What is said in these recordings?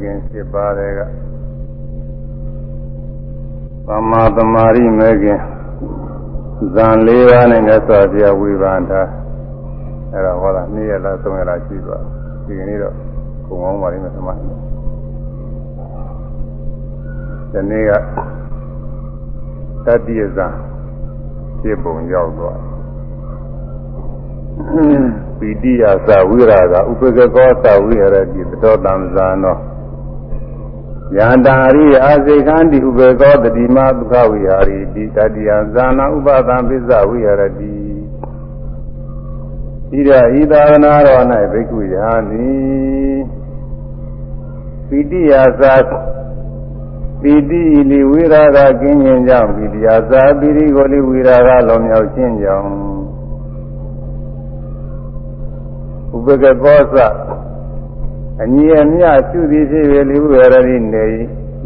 ခင်7ပါးတဲ့ကသမ္မာသမာဓိမဲခင်ဇန်၄ပါးနဲ့မြတ်စွာဘုရားဝိပါဒအဲ့ဒါဟောတာနေ့ရက်လားသုံးရက်လားရှိသွားဒီကနေ့တော့ကုံကောင်းပါလိမ့်မယ်သမားဒီနေ့ကတတိယဇန်ပြပုံရောက်သွားပီတိယသဝိရာကဥပကကောသဝိရတိသတောတံဇာနော ယန္တာရိအာစေခန္တိဥပကောတတိမဒုက္ခဝိဟာရိတိတတိယဇာနာဥပသံပစ္စဝိရတိဣရဤသာနာတော်၌ဘိက္ခုယာနိပီတိယသပီတိလိဝိရာဂကင်းခြင်းကြောင့်ပီတိယသပီတိကိုလိဝိရာဂလုံးမြောက်ခြင်းကြောင့်ဥပကကောသ အညီအမျှရှုသည်ဖြစ်၍လိဝရတိနေ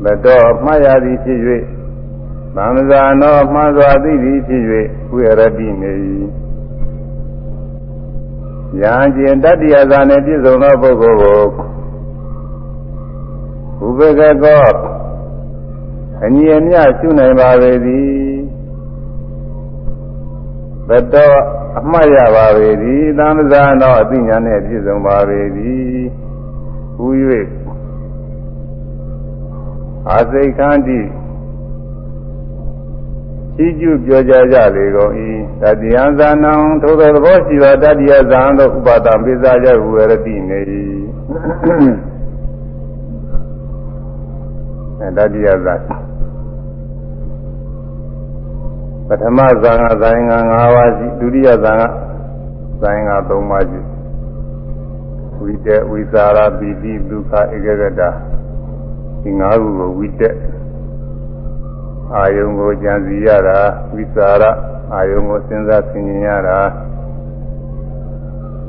မတော်မှားရသည်ဖြစ်၍ဗမ္မဇာနောမှားစွာသိသည်ဖြစ်၍ဝိရတိနေယံကျင်တတ္တိယဇာနှင့်ပြည့်စုံသောပုဂ္ဂိုလ်ကိုဥပကကောအညီအမျှရှုနိုင်ပါပေသည်ဘတော်အမှတ်ရပါပေသည်သံဃာတော်အသိဉာဏ်နဲ့ပြည့်စုံပါပေသည် ဟူ၍အာစိတ်ခန္တိရှိကျပြောကြကြလေကုန်၏တတိယဇာနံထိုသောသဘောရှိသောတတိယဇာန်သောဥပါဒံပိစာကြဟူရတိနေ၏အဲတတိယဇာန်ပထမဇာန်ကဇာန်က၅ပါးရှိဒုတိယဇာန်ကဇာန်က၃ပါးရှိ ဝိတက်ဝိသရာပိတိဒုက္ခဧကဂတဒီ၅ခုကိုဝိတက်အာယုံကိုကြံစီရတာဝိသရာအာယုံကိုစဉ်းစားဆင်ခြင်ရတာ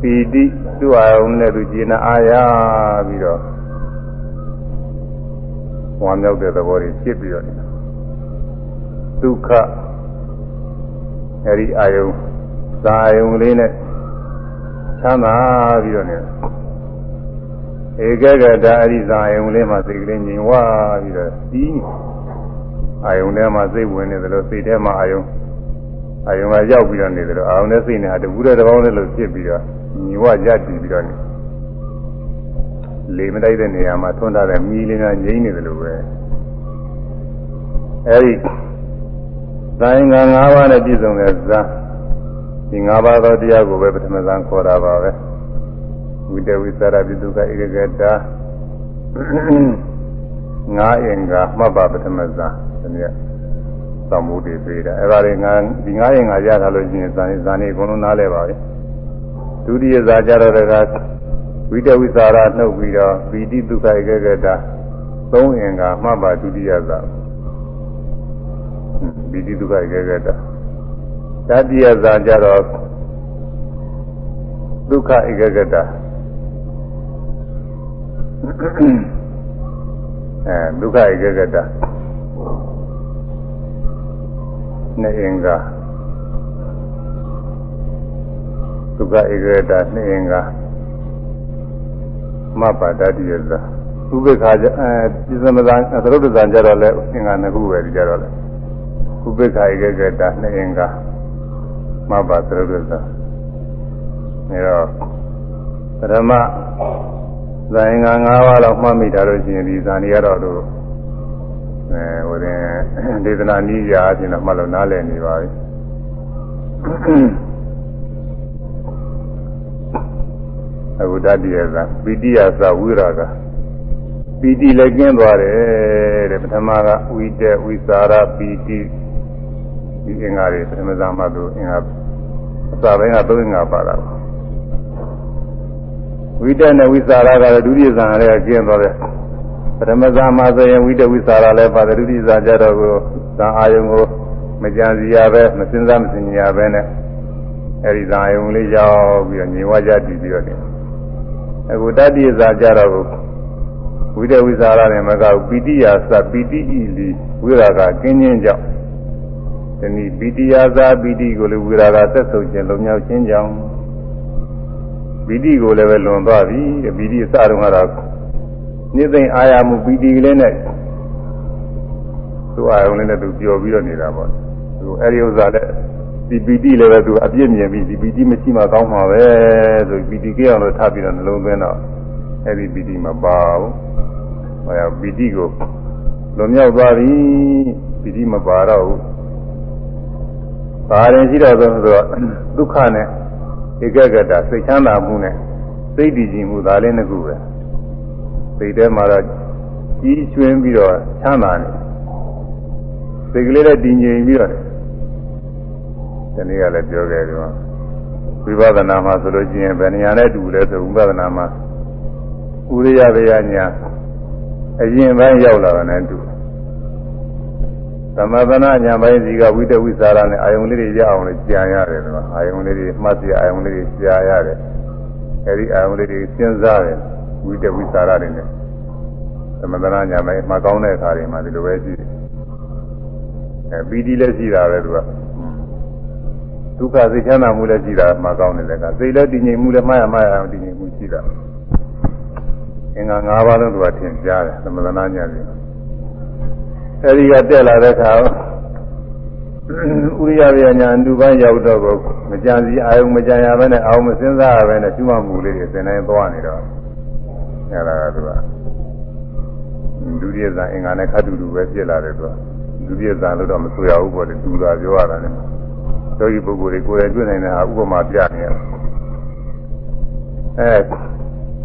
ပိတိသူ့အာယုံနဲ့သူကျင်နာအာရပြီးတော့ဝမ်းမြောက်တဲ့သဘောတွေဖြစ်ပြီးတော့ဒုက္ခအဲဒီအာယုံသာအာယုံလေးနဲ့ချမ်းသာပြီးတော့နေ ဧကဂတအရိသာအာယုံလေးမှာစိတ်ကလေးငြိမ်ဝါပြီးတော့ဒီအာယုံထဲမှာစိတ်ဝင်နေတယ်လို့စိတ်ထဲမှာအာယုံအာယုံကရောက်ပြီးတော့နေတယ်လို့အာယုံနဲ့စိတ်နဲ့တကူတဲ့တစ်ပေါင်းလေးလို့ဖြစ်ပြီးတော့ညီဝရတည်ပြီးတော့နေလေမတိုက်တဲ့နေရာမှာထွန်းထားတဲ့မီးလေးကငြိမ့်နေတယ်လို့ပဲအဲဒီဇာယင်္ဂ၅ပါးနဲ့ပြည့်စုံတဲ့ဇာဒီ၅ပါးသောတရားကိုပဲပထမဇန်ခေါ်တာပါပဲ ဝိတဝိသရပိတုကဧကဂတငါးအင်္ဂါမှတ်ပါပထမဇန်ဒီနေ့သံမှုတွေပေးတာအဲ့ဒါတွေငါဒီငါးအင်္ဂါရထားလို့ရှိရင်ဇာနေဇာနေအကုန်လုံးနားလဲပါပဲဒုတိယဇာကြတော့တကဝိတဝိသရနှုတ်ပြီးတော့ပိတိတုကဧကဂတသုံးအင်္ဂါမှတ်ပါဒုတိယဇာပိတိဒုက္ခဧကဂတတတိယဇာကြတော့ဒုက္ခဧကဂတ အဲဒုက္ခဧကဂတနှစ်အင်္ဂါဒုက္ခဧကဂတနှစ်အင်္ဂါမပါတတိယဇာဥပ္ပခါအဲပြသမဇာသရုပ်ဇာကြတော့လဲအင်္ဂါနှစ်ခုပဲဒီကြတော့လဲဥပိ္ပခာဧကကတာနှစ်အင်္ဂါမဘသရုပ်သအဲတော့ပထမ ဇာယင်္ဂါ၅ပါးတော့မှတ်မိတာလို့ရှိရင်ဒီဇာနေရတော့လို့အဲဟိုတဲ့ဒေသနာနည်းရာအပြင်တော့မှတ်လို့နားလည်နေပါပြီအခုတတိယဇာပိတိယဇာဝိရာကပီတိလည်းကျင်းသွားတယ်တဲ့ပထမကဝိတက်ဝိစာရပီတိဒီအင်္ဂါတွေပထမဇာမတို့အင်္ဂါအစာပိုင်းကသုံးအင်္ဂါပါတာ ဝိတက်နဲ့ဝိစာရကလည်းဒုတိယဇာလည်းကျင်းသွားတယ်ပထမဇာမဆိုရင်ဝိတက်ဝိစာရလည်းပါတယ်ဒုတိယဇာကြတော့ကိုဇာအာယုံကိုမကြံစီရပဲမစင်စားမစင်ရပဲနဲ့အဲဒီဇာအာယုံလေးရောက်ပြီးတော့ညီဝါကြတည်ပြီးတော့နေအခုတတိယဇာကြတော့ဝိတဝိဇာရနဲ့မကပီတိယာသပီတိဤလီဝိရာကကင်းခြင်းကြောင့်ဒီနည်းပီတိယာသာပီတိကိုလည်းဝိရာကသက်ဆုံးခြင်းလုံမြောက်ခြင်းကြောင့် ပီတိကိုလည်းပဲလွန်သွားပြီပီတိအစတုန်းကတော့ညစ်သိမ့်အာရမှုပီတိကလေးနဲ့သူ့အာရုံလေးနဲ့သူပျော်ပြီးတော့နေတာပေါ့သူအဲဒီဥစ္စာလည်းဒီပီတိလည်းပဲသူအပြည့်မြင်ပြီးဒီပီတိမရှိမှကောင်းမှာပဲဆိုပီတိကြောက်လို့ထားပြီးတော့နှလုံးသွင်းတော့အဲဒီပီတိမပါဘူးဟောရပီတိကိုလွန်မြောက်သွားပြီပီတိမပါတော့ဘူးပါရင်ရှိတော့ဆိုတော့ဒုက္ခနဲ့ ဧကဂတစိတ်ချမ်းသာမှုနဲ့စိတ်တည်ကြည်မှုဒါလေးနှစ်ခုပဲစိတ်ထဲမှာတော့ကြီးကျွင်းပြီးတော့ချမ်းသာနေစိတ်ကလေးလည်းတည်ငြိမ်ပြီးတော့ဒီနေ့ကလည်းပြောခဲ့တယ်ဝိပဿနာမှာဆိုလို့ရှိရင်ဘယ်နေရာနဲ့တူလဲဆိုဝိပဿနာမှာဥရိယဝေယညာအရင်ပိုင်းရောက်လာတယ်တူ သမသနာညာပိုင်းစီကဝိတဝိသရာနဲ့အာယုံလေးတွေရအောင်လို့ကြာရတယ်ကွာအာယုံလေးတွေမှတ်စီအာယုံလေးတွေကြာရတယ်အဲဒီအာယုံလေးတွေစဉ်းစားတယ်ဝိတဝိသရာတွေနဲ့သမသနာညာပိုင်းမှကောင်းတဲ့အခါတွေမှာဒီလိုပဲရှိတယ်အဲပီတိလည်းရှိတာပဲသူကဒုက္ခစိတ်ချမ်းသာမှုလည်းရှိတာမှကောင်းတယ်ကစိတ်လည်းတည်ငြိမ်မှုလည်းမှားရမှားရအောင်တည်ငြိမ်မှုရှိတာအင်္ဂါ၅ပါးလုံးသူကထင်ရှားတယ်သမသနာညာတွေ အဲဒီကတက်လာတဲ့အခါဥရိယဝေညာအတူပိုင်းရောက်တော့ကိုမကြံစီအာယုံမကြံရဘဲနဲ့အာယုံမစင်းစားရဘဲနဲ့ကျွမ်းမှုလေးတွေသင်တိုင်းသွားနေတော့အဲဒါကသူကဒုတိယဇာအင်္ဂါနဲ့ခတ်တူတူပဲဖြစ်လာတယ်သူကဒုတိယဇာလို့တော့မဆိုရဘူးပေါ့လေတူတာပြောရတာနဲ့ယောဂီပုဂ္ဂိုလ်တွေကိုယ်တိုင်တွေ့နိုင်တဲ့ဟာဥပမာပြနေရတယ်အဲ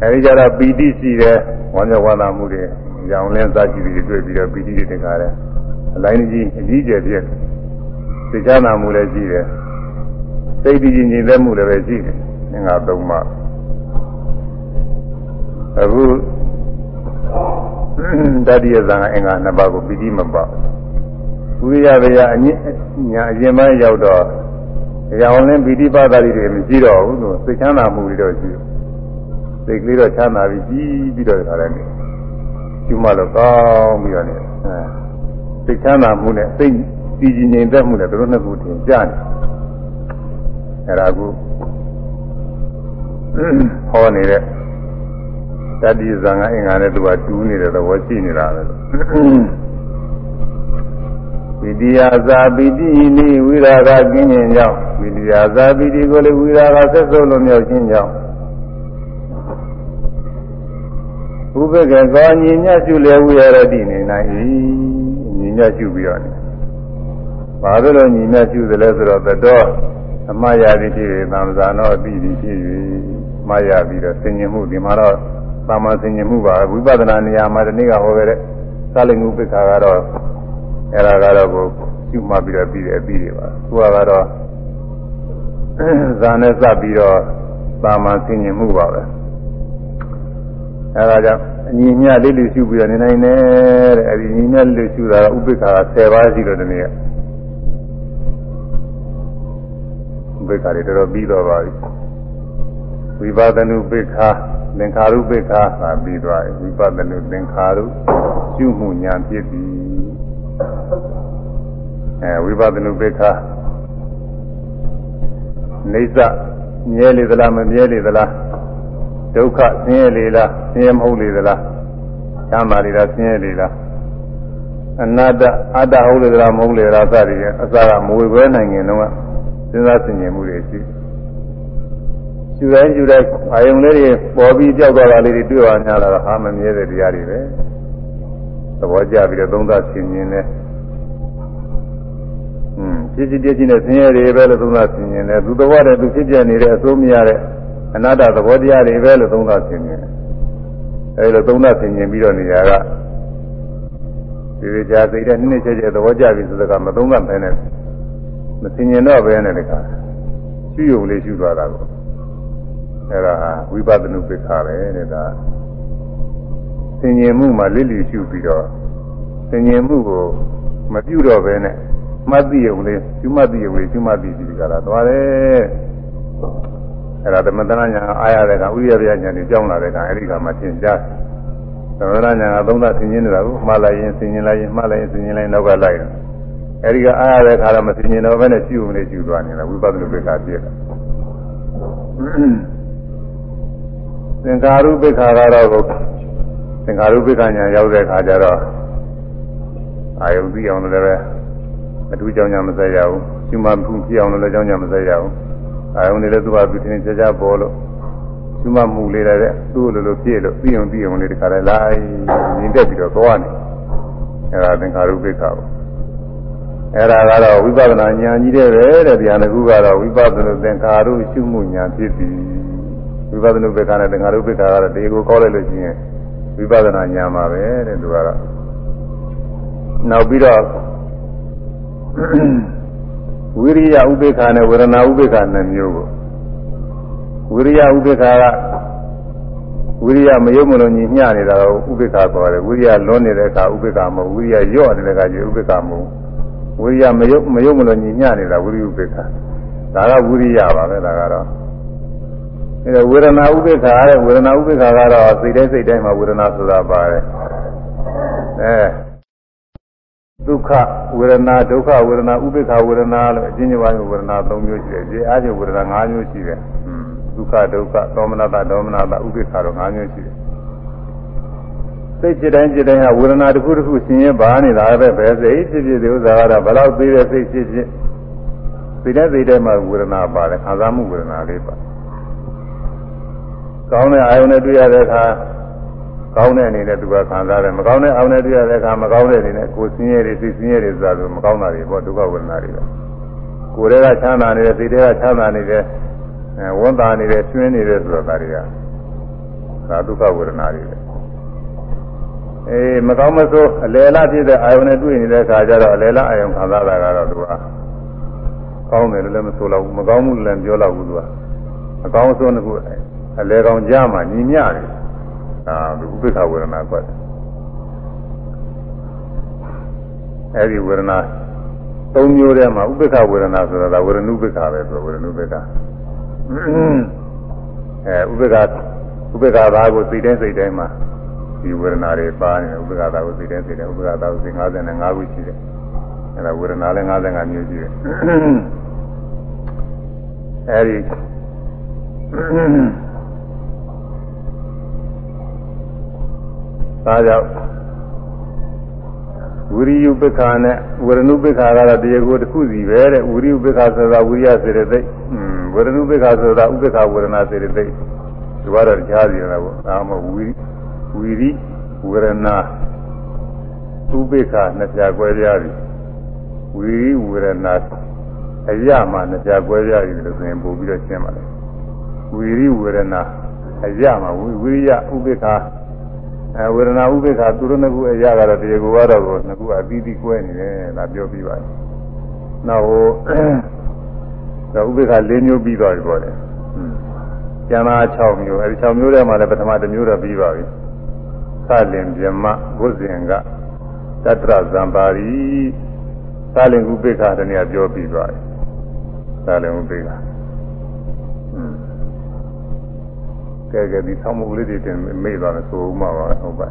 အဲဒီကြတော့ပီတိရှိတယ်ဝမ်းမြောက်ဝမ်းသာမှုတွေ ရောင်လင်းစားကြည့်ပြီးတွေ့ပြီးတော့ပီတိတွေတခါတယ်အလိုင်းကြီးအကြီးကျယ်ပြည့်စိတ်ချမ်းသာမှုလည်းရှိတယ်စိတ်တည်ငြိမ်သက်မှုလည်းပဲရှိတယ်ငါးသုံးပါအခုတတိယဇာအင်္ဂါနှစ်ပါးကိုပီတိမပါဝိရိယဗျာအညညာအရင်ပိုင်းရောက်တော့ရောင်လင်းပီတိပါဒတိတွေမရှိတော့ဘူးသူစိတ်ချမ်းသာမှုတွေတော့ရှိတယ်စိတ်ကလေးတော့ချမ်းသာပြီးကြီးပြီးတော့ခါတယ်နေ ကျူးမလို့ကောင်းပြီးတော့နေအဲစိတ်ချမ်းသာမှုနဲ့စိတ်တည်ကြည်ငြိမ်သက်မှုနဲ့တို့နှစ်ခုတင်ကြတယ်အဲ့ဒါကူဟောနေတဲ့တတိဇံကအင်္ဂါနဲ့သူကတူးနေတဲ့သဘောရှိနေတာပဲဝိတိယဇာပိတိနိဝိရာဂကင်းခြင်းကြောင့်ဝိတိယဇာပိတိကိုလည်းဝိရာဂဆက်စုပ်လို့မြောက်ခြင်းကြောင့် ဥပက္ခကောညီညတ်ရှုလေဝိရတိနေနိုင်၏ညီညတ်ရှုပြီးတော့နေဘာလို့ညီညတ်ရှုသလဲဆိုတော့သတော်အမှားရသည်ဖြစ်၍သံဃာနောအတိသည်ဖြစ်၍မှားရပြီးတော့ဆင်ញင်မှုဒီမှာတော့သာမဆင်ញင်မှုပါဝိပဿနာနေရာမှာဒီနေ့ကဟောခဲ့တဲ့သာလင်ဥပ္ပခါကတော့အဲ့ဒါကတော့ကိုရှုမှတ်ပြီးတော့ပြီးတယ်ပြီးတယ်ပါသူကတော့ဇာနဲ့စပ်ပြီးတော့သာမဆင်ញင်မှုပါပဲ အဲဒါကြောင့်အညီညလေးလေးရှုပြီးတော့နေနိုင်တယ်တဲ့အဲဒီညီညလေးရှုတာကဥပိ္ပခာ10ပါးရှိတော့တနည်းဥပိ္ပခာတွေတော်တော်ပြီးတော့ပါပြီဝိပဿနုပိ္ပခာသင်္ခါရုပိ္ပခာသာပြီးသွားပြီဝိပဿနုသင်္ခါရုရှုမှုညာဖြစ်ပြီအဲဝိပဿနုပိ္ပခာနေသမြဲလေသလားမမြဲလေသလား ဒုက္ခဆင်းရဲလေလားဆင်းရဲမဟုတ်လေသလားချမ်းသာလေလားဆင်းရဲလေလားအနတ္တအတ္တဟုတ်လေသလားမဟုတ်လေလားစသည်ဖြင့်အစကမဝေခွဲနိုင်ခင်တော့စဉ်းစားဆင်ခြင်မှုတွေရှိရှူတိုင်းရှူတိုင်းအာယုံလေးတွေပေါ်ပြီးကြောက်သွားတာလေးတွေတွေ့ရ냐လာတော့ဟာမမြဲတဲ့တရားတွေပဲသဘောကျပြီးတော့သုံးသပ်ဆင်ခြင်တယ်อืมဖြစ်ဖြစ်ပြည့်ချင်းနဲ့ဆင်းရဲတွေပဲလို့သုံးသပ်ဆင်ခြင်တယ်သူသဘောတည်းသူဖြစ်ပြနေတဲ့အစိုးမရတဲ့ အနာတ္တသဘောတရားတွေပဲလို့သုံးသပ်ဆင်ခြင်တယ်အဲဒီလိုသုံးသပ်ဆင်ခြင်ပြီးတော့နေရာကဒီလိုကြာစိတ်တဲ့နည်းနည်းချက်ချက်သဘောကျပြီဆိုတော့မသုံးသပ်ပဲနဲ့မဆင်ခြင်တော့ပဲနဲ့တခါရှုယုံလေးရှုသွားတာကိုအဲဒါဝိပဿနာပိခါပဲတဲ့ဒါဆင်ញင်မှုမှာလစ်လီရှုပြီးတော့ဆင်ញင်မှုကိုမပြုတော့ပဲနဲ့မှတ်သိရုံလေးရှုမှတ်သိရုံလေးရှုမှတ်သိပြီးကြတာသွားတယ် အဲ့ဒါသမထနာညာအားရတဲ့ကဥရပြညာတွေကြောင်းလာတဲ့ကအဲ့ဒီကမှသင်ကြားသမထနာညာကသုံးသဆင်ခြင်းနေတာကိုမှားလိုက်ရင်ဆင်ခြင်းလိုက်ရင်မှားလိုက်ရင်ဆင်ခြင်းလိုက်နောက်ကလိုက်တယ်အဲ့ဒီကအားရတဲ့ခါတော့မဆင်ခြင်းတော့ဘဲနဲ့ရှိုံနေရှိသွားနေတာဝိပဿနာပိက္ခာပြည့်တာသင်္ခါရုပိက္ခာကတော့သင်္ခါရုပိက္ခာညာရောက်တဲ့ခါကျတော့အာယုသိအောင်လည်းပဲအထူးကြောင့်ညာမဆက်ရဘူးရှင်မဖူးဖြစ်အောင်လည်းကြောင့်ညာမဆက်ရဘူး အာယုနေလည်းသူ့ဘာသူထင်ကြကြပေါ်လို့ရှင်မမှုလေးလည်းသူ့လိုလိုပြည့်လို့ပြီးအောင်ပြီးအောင်လေးတခါလဲလိုက်မြင်တက်ပြီးတော့သွားနေအဲဒါသင်္ခါရုပ္ပကပေါ့အဲ့ဒါကတော့ဝိပဿနာဉာဏ်ကြီးတဲ့ပဲတဲ့ဗျာတစ်ခုကတော့ဝိပဿနာသင်္ခါရုရှုမှုဉာဏ်ဖြစ်ပြီဝိပဿနာဘက်ကနဲ့သင်္ခါရုပ္ပကကတော့ဒီကိုခေါ်လိုက်လို့ရှိရင်ဝိပဿနာဉာဏ်ပါပဲတဲ့သူကတော့နောက်ပြီးတော့ ဝိရိယဥပေက္ခနဲ့ဝေဒနာဥပေက္ခနှစ်မျိုးကိုဝိရိယဥပေက္ခကဝိရိယမယုံမလို့ညီမျှနေတာတော့ဥပေက္ခခေါ်တယ်ဝိရိယလွန်နေတဲ့အခါဥပေက္ခမဟုတ်ဝိရိယညော့နေတဲ့အခါကျဥပေက္ခမဟုတ်ဝိရိယမယုံမယုံမလို့ညီမျှနေတာဝိရိယဥပေက္ခဒါကဝိရိယပါပဲဒါကတော့အဲဒါဝေဒနာဥပေက္ခတဲ့ဝေဒနာဥပေက္ခကတော့စိတ်တိုင်းစိတ်တိုင်းမှာဝေဒနာဆိုတာပါတယ်အဲ ဒုက္ခဝေဒနာဒုက္ခဝေဒနာဥပိ္ပခဝေဒနာလို့အချင်းချင်းပိုင်းဝေဒနာ၃မျိုးရှိတယ်။ဒီအားဖြင့်ဝေဒနာ၅မျိုးရှိတယ်။ဒုက္ခဒုက္ခသောမနတဒေါမနတဥပိ္ပခတော့၅မျိုးရှိတယ်။စိတ်ကြတိုင်းကြတိုင်းဟာဝေဒနာတစ်ခုတစ်ခုဆင်းရဲပါနေတာပဲပဲစိတ်ဖြစ်ဖြစ်ဒီဥစ္စာကတော့ဘလောက်သေးတဲ့စိတ်ဖြစ်ဖြစ်စိတ်တဲ့စိတ်ထဲမှာဝေဒနာပါတယ်ခံစားမှုဝေဒနာလေးပါ။ကောင်းတဲ့အာယုန်နဲ့တွေ့ရတဲ့အခါ ကောင်းတဲ့အနေနဲ့သူကခံစားတယ်မကောင်းတဲ့အောင်နဲ့တွေ့ရတဲ့အခါမကောင်းတဲ့အနေနဲ့ကိုယ်ဆင်းရဲတွေစိတ်ဆင်းရဲတွေဆိုတာဆိုမကောင်းတာတွေပေါ့ဒုက္ခဝေဒနာတွေပဲကိုယ်တွေကချမ်းသာနေတယ်စိတ်တွေကချမ်းသာနေတယ်အဲဝန်တာနေတယ်ကျွင်းနေတယ်ဆိုတော့ဒါတွေကဒါဒုက္ခဝေဒနာတွေပဲအေးမကောင်းမဆိုးအလယ်လားဖြစ်တဲ့အာယုန်နဲ့တွေ့နေတဲ့အခါကျတော့အလယ်လားအာယုန်ခံစားတာကတော့သူကကောင်းတယ်လို့လည်းမဆိုတော့ဘူးမကောင်းမှုလည်းပြောတော့ဘူးသူကအကောင်းဆုံးတစ်ခုအလယ်ကောင်ကြားမှာညီမျှတယ် အာဥပိ္ပခဝေဒနာကွက်အဲဒီဝေဒနာသုံးမျိုးထဲမှာဥပိ္ပခဝေဒနာဆိုတာဒါဝေဒနုပိ္ပခပဲဆိုဝေဒနုပိ္ပခအဲဥပိ္ပခဥပိ္ပခဘာကိုစိတ်တိုင်းစိတ်တိုင်းမှာဒီဝေဒနာတွေပါနေတယ်ဥပိ္ပခသာကိုစိတ်တိုင်းစိတ်တိုင်းဥပိ္ပခသာကိုစိတ်55ခုရှိတယ်အဲဒါဝေဒနာလည်း55မျိုးရှိတယ်အဲဒီ ဒါကြောင့်ဝိရိယပိက္ခာနဲ့ဝရဏုပိက္ခာကတော့တရားကိုတစ်ခုစီပဲတဲ့ဝိရိယပိက္ခာဆိုတာဝိရိယစေတသိက်ဝရဏုပိက္ခာဆိုတာဥပိက္ခာဝရဏစေတသိက်ဒီကတော့ကြားစီရတာပေါ့ဒါမှမဟုတ်ဝိဝိရိဝရဏဥပိက္ခာနှစ်ပြားကွဲပြားပြီဝိရိဝရဏအရမှာနှစ်ပြားကွဲပြားပြီလို့ဆိုရင်ပို့ပြီးတော့ရှင်းပါလေဝိရိဝရဏအရမှာဝိရိယဥပိက္ခာ အဲဝေဒနာဥပိ္ပခာသူတို့နှစ်ခုအရာကတော့တရားကိုကတော့ကိုနှစ်ခုအသီးသီးကွဲနေတယ်ဒါပြောပြီးပါတယ်။နောက်ဟိုဒါဥပိ္ပခာ၄မျိုးပြီးသွားပြီပေါ့လေ။ကျန်တာ6မျိုးအဲဒီ6မျိုးထဲမှာလည်းပထမတစ်မျိုးတော့ပြီးပါပြီ။သလင်ပြမဘုဇင်ကတတရဇံပါရီသလင်ဥပိ္ပခာတနည်းပြောပြီးသွားပြီ။သလင်ဥပိ္ပခာ ကဲကဲဒီဆောင်းမုတ်လေးတွေတင်မေ့သွားတယ်ဆိုမှပါဟုတ်ပါ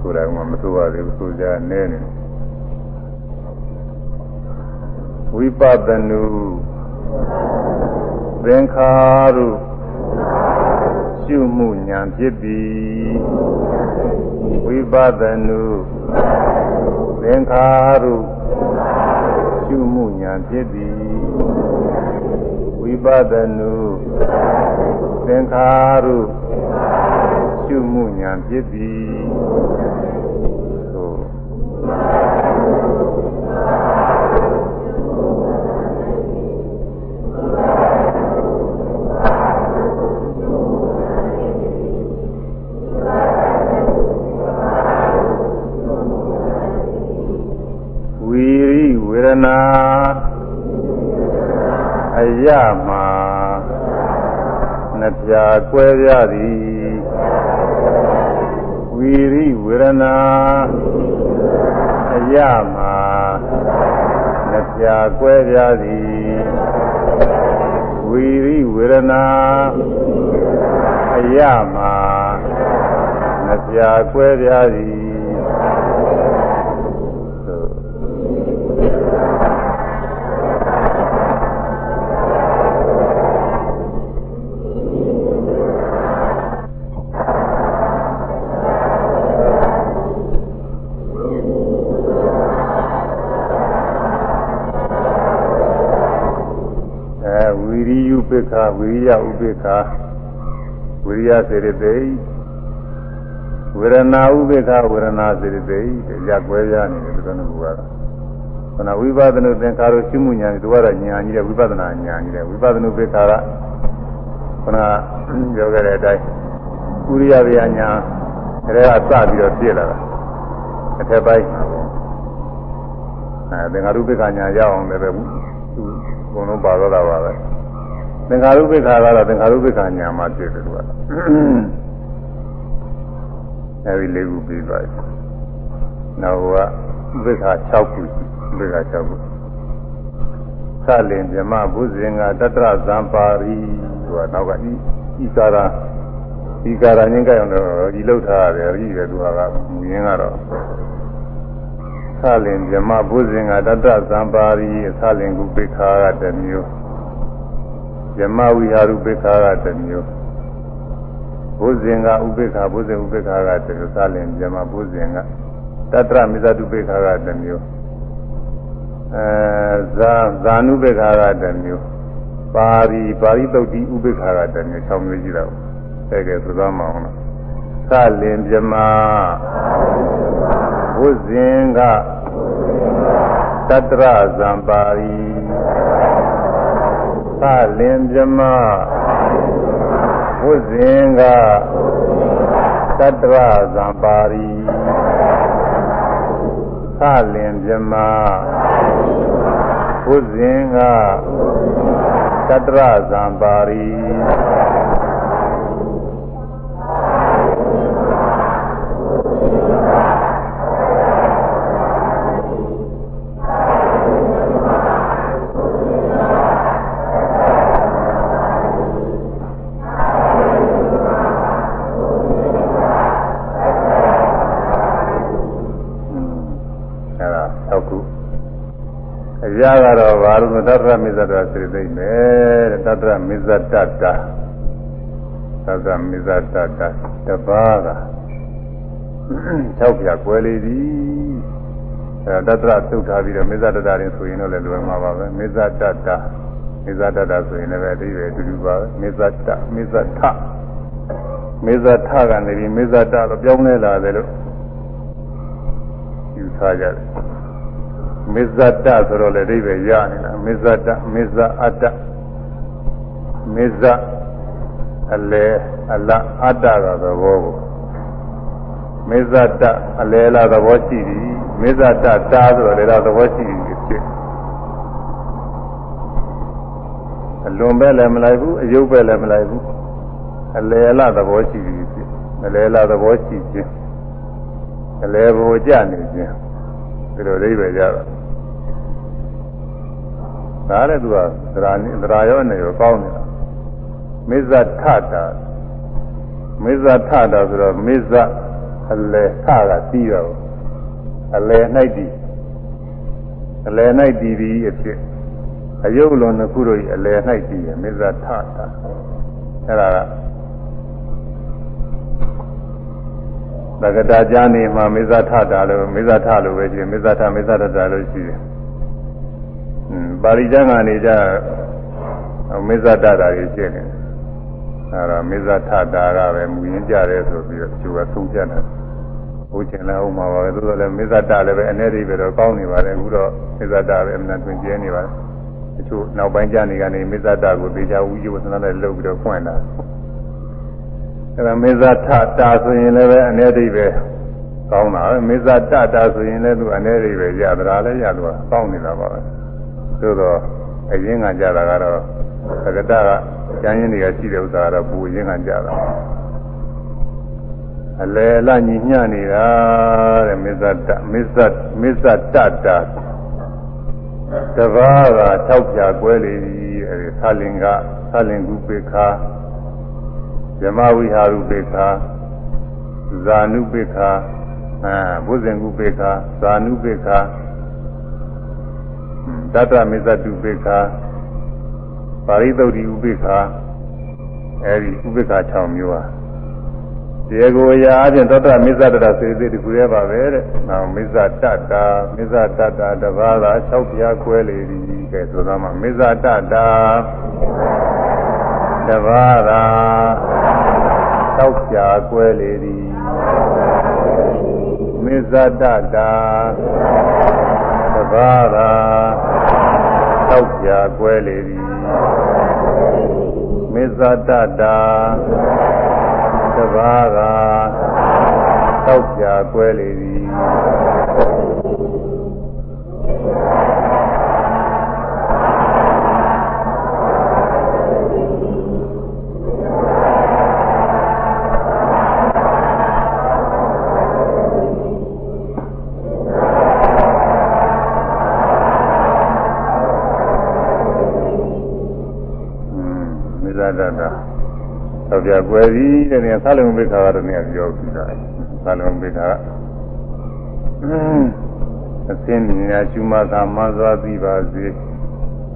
ဆိုတယ်မှမဆိုပါသေးဘူးဆိုကြနဲနေဝိပဿနုသင်္ခါရုရှုမှုဉာဏ်ဖြစ်သည်ဝိပဿနုသင်္ခါရုရှုမှုဉာဏ်ဖြစ်သည်ဝိ ပဿနုသင်္ခါရုရှုမှုညာဖြစ်သည်သို့ဝီရိဝေဒနာ အယမှာနှပြကွဲပြားသည်ဝီရိဝေဒနာအယမှာနှပြကွဲပြားသည်ဝီရိဝေဒနာအယမှာနှပြကွဲပြားသည် က္ခဝိရိယဥပေက္ခဝိရိယစေရသိဝေဒနာဥပေက္ခဝေဒနာစေရသိတရားကွဲပြားနေတယ်ဒီလိုမျိုးကတော့ခဏဝိပဿနာသင်္ခါရရှိမှုညာတို့ကတော့ညာကြီးတယ်ဝိပဿနာညာကြီးတယ်ဝိပဿနာပေက္ခကခဏပြောခဲ့တဲ့အတိုင်းဥရိယဗျာညာအဲဒါကစပြီးတော့ပြည့်လာတာအထက်ပိုင်းအဲသင်္ခါရုပ္ပကညာရအောင်လည်းပဲသူအကုန်လုံးပါတော့တာပါပဲ သင်္ခါရုပ္ပကကတော့သင်္ခါရုပ္ပကညာမှာပြည့်တယ်သူကအဲဒီလေးခုပြီးသွားပြီနောက်ကဥပ္ပက6ခုဥပ္ပက6ခုသလင်မြမဘုဇင်ကတတရဇံပါရီဟိုကနောက်ကဤဤကာရဤကာရငင်းကြအောင်တော့ဒီလောက်ထားရတယ်အကြီးပဲသူကမူရင်းကတော့သလင်မြမဘုဇင်ကတတဇံပါရီသလင်ကုပိခာကတမျိုး မြမဝိဟာရုပိခာကတမျိုးဘုဇင်ကဥပိခာဘုဇင်ဥပိခာကတမျိုးသလင်မြမဘုဇင်ကတတရမိဇတုပိခာကတမျိုးအဲဇာဇာနုပိခာကတမျိုးပါရီပါရီတုတ်တိဥပိခာကတမျိုး၆မျိုးရှိတော့တဲ့ကဲသုသောမအောင်လားသလင်မြမဘုဇင်ကတတရဇံပါရီ သလင်မြမဘုဇင်ကတတရဇံပါရီသလင်မြမဘုဇင်ကတတရဇံပါရီရ ကတော့ဘာလို့တတ္တမိစ္ဆတာစေသိမ့်မယ်တဲ့တတ္တမိစ္ဆတတ္တာတတ္တမိစ္ဆတတ္တာတပါးက၆ပြကွဲလေးသည်အဲတတ္တသုတ်ထားပြီးတော့မိစ္ဆတတ္တာရင်ဆိုရင်တော့လည်းလွယ်မှာပါပဲမိစ္ဆတတ္တာမိစ္ဆတတ္တာဆိုရင်လည်းအတိပဲအတူတူပါပဲမိစ္ဆတမိစ္ဆထမိစ္ဆထကနေပြီးမိစ္ဆတတော့ပြောင်းလဲလာတယ်လို့ယူဆကြတယ်မစ္ဇတဆိုတော့လည်းအဓိပ္ပာယ်ရနေတာ မစ္ဇတမစ္ဇအတ္တမစ္ဇအလေအလအတ္တကသဘောကိုမစ္ဇတအလေအလသဘောရှိသည်မစ္ဇတတာဆိုတော့လည်းသဘောရှိသည်ဖြစ်အလွန်ပဲလည်းမလိုက်ဘူးအယုတ်ပဲလည်းမလိုက်ဘူးအလေအလသဘောရှိသည်ဖြစ်အလေအလသဘောရှိခြင်းအလေဘောကြနေခြင်းဒီလိုအိဗယ်ကြတော့ ဒါလည်းသူကသရာနိသရာရောနေရောကောင်းနေတာမိဇထတာမိဇထတာဆိုတော့မိဇအလေထကပြီးတော့အလေ၌တည်အလေ၌တည်ပြီးအဖြစ်အယုတ်လွန်တစ်ခုတို့ဤအလေ၌တည်ရမိဇထတာအဲ့ဒါကသက္ကတာကျမ်းနေမှာမေဇထတာလို့မေဇထလို့ပဲရှိတယ်မေဇထမေဇထတာလို့ရှိတယ်။အင်း ပါဠိကျမ်းကနေကြမေဇထတာကြီးရှိနေတယ်။အဲဒါမေဇထတာကပဲမူရင်းကြတယ်ဆိုပြီးတော့သူကသုံးပြတယ်။ဘုချင်လည်းဟုတ်မှာပါပဲသို့တော်လည်းမေဇထလည်းပဲအနေနဲ့ပဲတော့ကောင်းနေပါတယ်အခုတော့မေဇထပဲအမှန်တွင်ကျဲနေပါတယ်။အချို့နောက်ပိုင်းကျနေကနေမေဇထကိုသေချာဝိဇ္ဇဝသနာနဲ့လုပ်ပြီးတော့ဖွင့်တာ။အဲဒါမေဇထတာဆိုရင်လည်းပဲအနေအိပဲကောင်းတာပဲမေဇတတာဆိုရင်လည်းသူအနေအိပဲရသလားလည်းရသူကကောင်းနေတာပါပဲ သို့တော့အရင်ကကြတာကတော့သက္ကတကကျမ်းရင်းတွေကရှိတဲ့ဥစ္စာကတော့ပူရင်းကကြတာအလေလညီညနေတာတဲ့မေဇတမေဇမေဇတတာတဘာက၆ပြကွဲလေအဲဒီသလင်္ကသလင်္ကုပေခာဇမဝိဟာရုပေခာဇာနုပေခာအဲဘုဇင်ကုပေခာဇာနုပေခာ တတမေဇတုပေခာပါရိသုတ်တိဥပေခာအဲဒီဥပေခာ6မျိုးဟာဒီကိုရာအချင်းသောတမေဇတတစေသေးတခုရဲပါပဲတဲ့။နောက်မေဇတတာမေဇတတာတပါးသာ၆ပြားခွဲလေသည်ကဲဆိုတော့မှမေဇတတာတဘာသာတောက်ပြကွဲလေသည်မေဇတတာတဘာသာ တောက်ပြကွဲလေသည်မေဇတတာတဘာသာတောက်ပြကွဲလေသည် တတာတောက်ပြကွဲသည်တဲ့နေသာလုံဘိခါကတော့နေပြောပြီးတာသာလုံဘိခါကအစင်းမြာရှုမသာမှန်စွာသိပါစေ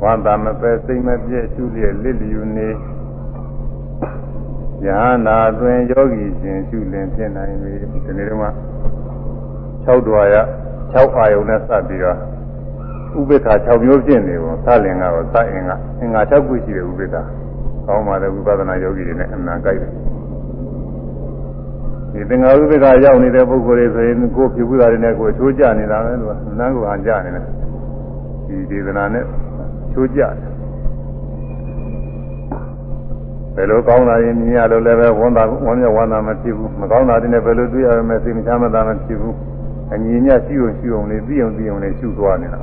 ဝါတာမပဲစိတ်မပြည့်ရှုလျက်လစ်လျူနေယဟနာတွင်ယောဂီရှင်ရှုလင်ဖြစ်နိုင်ပြီဒီနေ့တော့6တွာရ6အာယုန်နဲ့စပ်ပြီးတော့ဥပိ္ပခာ6မျိုးဖြစ်နေပုံသလင်ကတော့သအင်ကအင်္ဂါ6ခုရှိတယ်ဥပိ္ပခာ ကောင်းပါတယ်ဝိပဿနာယောဂီတွေနဲ့အမှန်ကြိုက်တယ်ဒီသင်္ဃာဥပ္ပခရောက်နေတဲ့ပုဂ္ဂိုလ်တွေဆိုရင်ကိုယ်ဖြစ်ဘူးတာတွေနဲ့ကိုယ်ချိုးကြနေတာပဲသူကနန်းကိုဟန်ကြနေတယ်ဒီဒေသနာနဲ့ချိုးကြတယ်ဘယ်လိုကောင်းတာရင်မြင်ရလို့လည်းပဲဝန်တာဝန်ရဝန်တာမဖြစ်ဘူးမကောင်းတာတွေနဲ့ဘယ်လိုတွေ့ရမလဲစိတ်မချမ်းသာမဖြစ်ဘူးအညီညရှိုံရှိုံလေးသိအောင်သိအောင်လေးရှုသွားနေတာ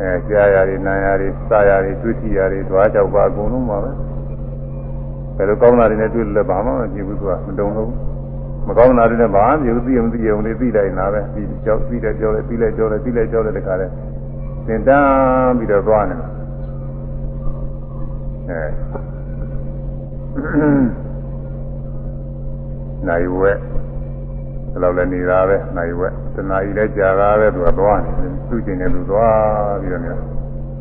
အဲကြားရည်နာရည်စားရည်တွေ့ထိရည်ဓွားကြောက်ပါအကုန်လုံးပါပဲဘယ်လိုကောင်းတာတွေနဲ့တွေ့လို့လည်းဘာမှမဖြစ်ဘူးသူကမတုံလို့မကောင်းတာတွေနဲ့ဘာမှမဖြစ်ဘူးသိအောင်သိအောင်လေးသိလိုက်တာပဲဒီကြောက်သိတယ်ကြောက်တယ်သိလိုက်ကြောက်တယ်သိလိုက်ကြောက်တယ်တခါလဲသင်တန်းပြီးတော့သွားနေတာအဲနိုင်ဝဲ ဒီလောက်လည်းနေတာပဲနိုင်ဝဲတနာကြီးလည်းကြာတာပဲသူကသွားနေသူကျင်နေသူသွားပြီးတော့နေ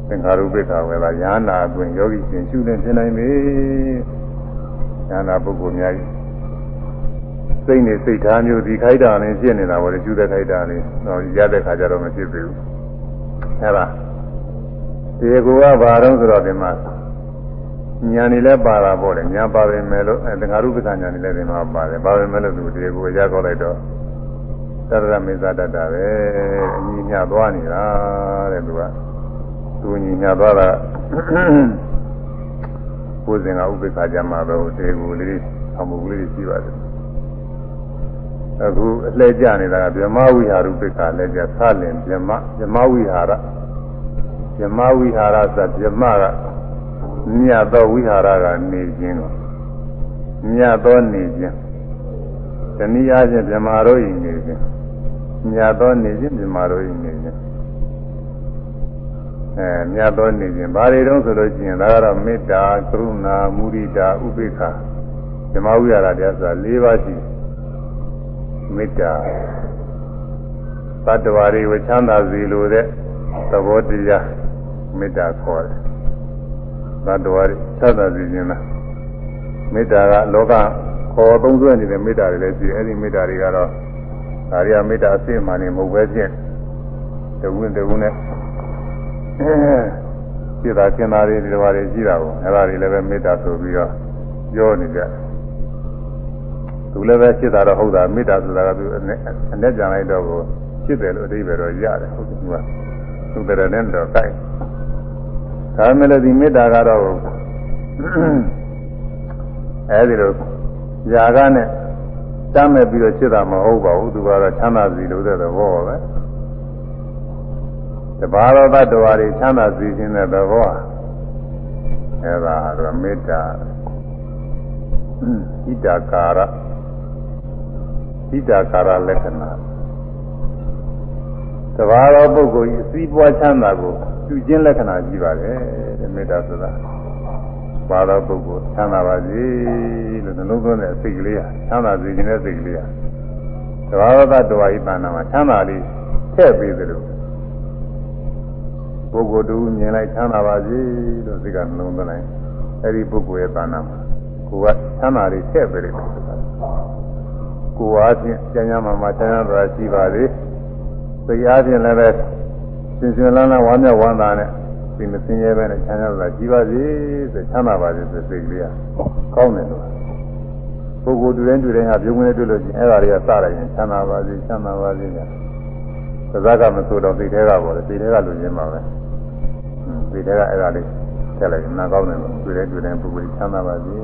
သင်္ခါရုပ္ပခဝေလာယာနာအတွင်ယောဂီရှင်ရှုနေဖြစ်နိုင်ပြီယာနာပုဂ္ဂိုလ်များကြီးစိတ်နဲ့စိတ်ထားမျိုးဒီခိုက်တာနဲ့ဖြစ်နေတာပေါ့လေရှုတဲ့ခိုက်တာနဲ့တော့ရတဲ့ခါကျတော့မဖြစ်သေးဘူးအဲဒါဒီကူကဘာတော့ဆိုတော့ဒီမှာ ညာနေလဲပါတာပေါ့လေညာပါပဲမဲ့လို့အဲသင်္ဃာရုပ္ပခညာနေလဲဒီမှာပါတယ်ပါပဲမဲ့လို့သူဒီကူရကောက်လိုက်တော့သရရမေဇတတပဲအညီညသွားနေတာတဲ့သူကသူညီညသွားတာကိုယ်စဉ်ကဥပ္ပခကြမှာပဲဒီကူလေးအောင်မှုလေးရှိပါတယ်အခုအလှည့်ကြနေတာကဗြဟ္မဝိဟာရုပ္ပခလည်းကြသလင်ဗြဟ္မဗြဟ္မဝိဟာရဗြဟ္မဝိဟာရဆိုဗြဟ္မက မြတ်သောဝိဟာရကနေခြင်းကိုမြတ်သောနေခြင်းတနည်းအားဖြင့်ဗြဟ္မာတို့ဤနေခြင်းမြတ်သောနေခြင်းဗြဟ္မာတို့ဤနေခြင်းအဲမြတ်သောနေခြင်းဘာတွေတုံးဆိုလို့ရှိရင်ဒါကတော့မေတ္တာကရုဏာမုဒိတာဥပေက္ခဗြဟ္မာဝိဟာရတရားဆိုတာ၄ပါးရှိမေတ္တာသတ္တဝါတွေကိုချမ်းသာစေလိုတဲ့သဘောတရားမေတ္တာခေါ်တယ် သတ္တဝါတွေချမ်းသာစေခြင်းလားမေတ္တာကလောကခေါ်သုံးဆွဲနေတဲ့မေတ္တာတွေလည်းရှိတယ်အဲဒီမေတ္တာတွေကတော့ဒါရီကမေတ္တာအစစ်မှန်နေမဟုတ်ပဲဖြင့်တဝင်းတဝင်းနဲ့စိတ်သာကျင်သာတွေဒီလိုပါတွေရှိတာကိုအဲဒါတွေလည်းပဲမေတ္တာဆိုပြီးတော့ပြောနေကြသူလည်းပဲစိတ်သာတော့ဟုတ်တာမေတ္တာဆိုတာကသူအနဲ့ကြံလိုက်တော့ကိုဖြစ်တယ်လို့အဓိပ္ပာယ်တော့ရတယ်ဟုတ်တယ်သူကသူတရနဲ့တော့ကို က်ဒါမဲ့လည်းဒီမေတ္တာကတော့အဲဒီလိုຢာကနဲ့တမ်းမဲ့ပြီးတော့ဖြစ်တာမဟုတ်ပါဘူးသူကတော့ချမ်းသာစီလို့တဲ့သဘောပဲတဘာဝတ္တဝါတွေချမ်းသာစီခြင်းတဲ့သဘောအဲဒါကတော့မေတ္တာဣဒ္ဓကာရဣဒ္ဓကာရလက္ခဏာတဘာဝပုဂ္ဂိုလ်ကြီးအစည်းပွားချမ်းသာကို ပြုခြင်းလက္ခဏာကြီးပါတယ်တဲ့မေတ္တာဆိုတာပါတော်ပုဂ္ဂိုလ်ချမ်းသာပါစေလို့နှလုံးသွင်းတဲ့စိတ်ကလေးဟာချမ်းသာစေခြင်းတဲ့စိတ်ကလေးဟာသဘာဝတ္တဝါဤပဏ္ဏမှာချမ်းသာလေးထည့်ပေးသလိုပုဂ္ဂိုလ်တူမြင်လိုက်ချမ်းသာပါစေလို့စိတ်ကနှလုံးသွင်းလိုက်အဲဒီပုဂ္ဂိုလ်ရဲ့ပဏ္ဏမှာကိုယ်ကချမ်းသာလေးထည့်ပေးလိုက်ကိုယ်အားဖြင့်ကျမ်းစာမှာချမ်းသာတာရှိပါလေသိအားဖြင့်လည်း ပဲရှင်ရှင်လန်းလန်းဝမ်းမြောက်ဝမ်းသာနဲ့စိတ်မစင်းရဲပဲနဲ့ချမ်းသာတာကြီးပါစေဆိုချမ်းသာပါစေဆိုစိတ်ကလေးကကောင်းတယ်လို့ပုဂ္ဂိုလ်တူတိုင်းတူတိုင်းဟာပြုံးနေတွေ့လို့ချင်းအဲ့ဒါတွေကစရရင်ချမ်းသာပါစေချမ်းသာပါစေညာသဇကမဆိုတော့စိတ်ထဲကပေါ်တယ်စိတ်ထဲကလူချင်းပါပဲစိတ်ထဲကအဲ့ဒါလေးထည့်လိုက်ရင်နာကောင်းတယ်လို့တွေ့တိုင်းတွေ့တိုင်းပုဂ္ဂိုလ်ချမ်းသာပါစေ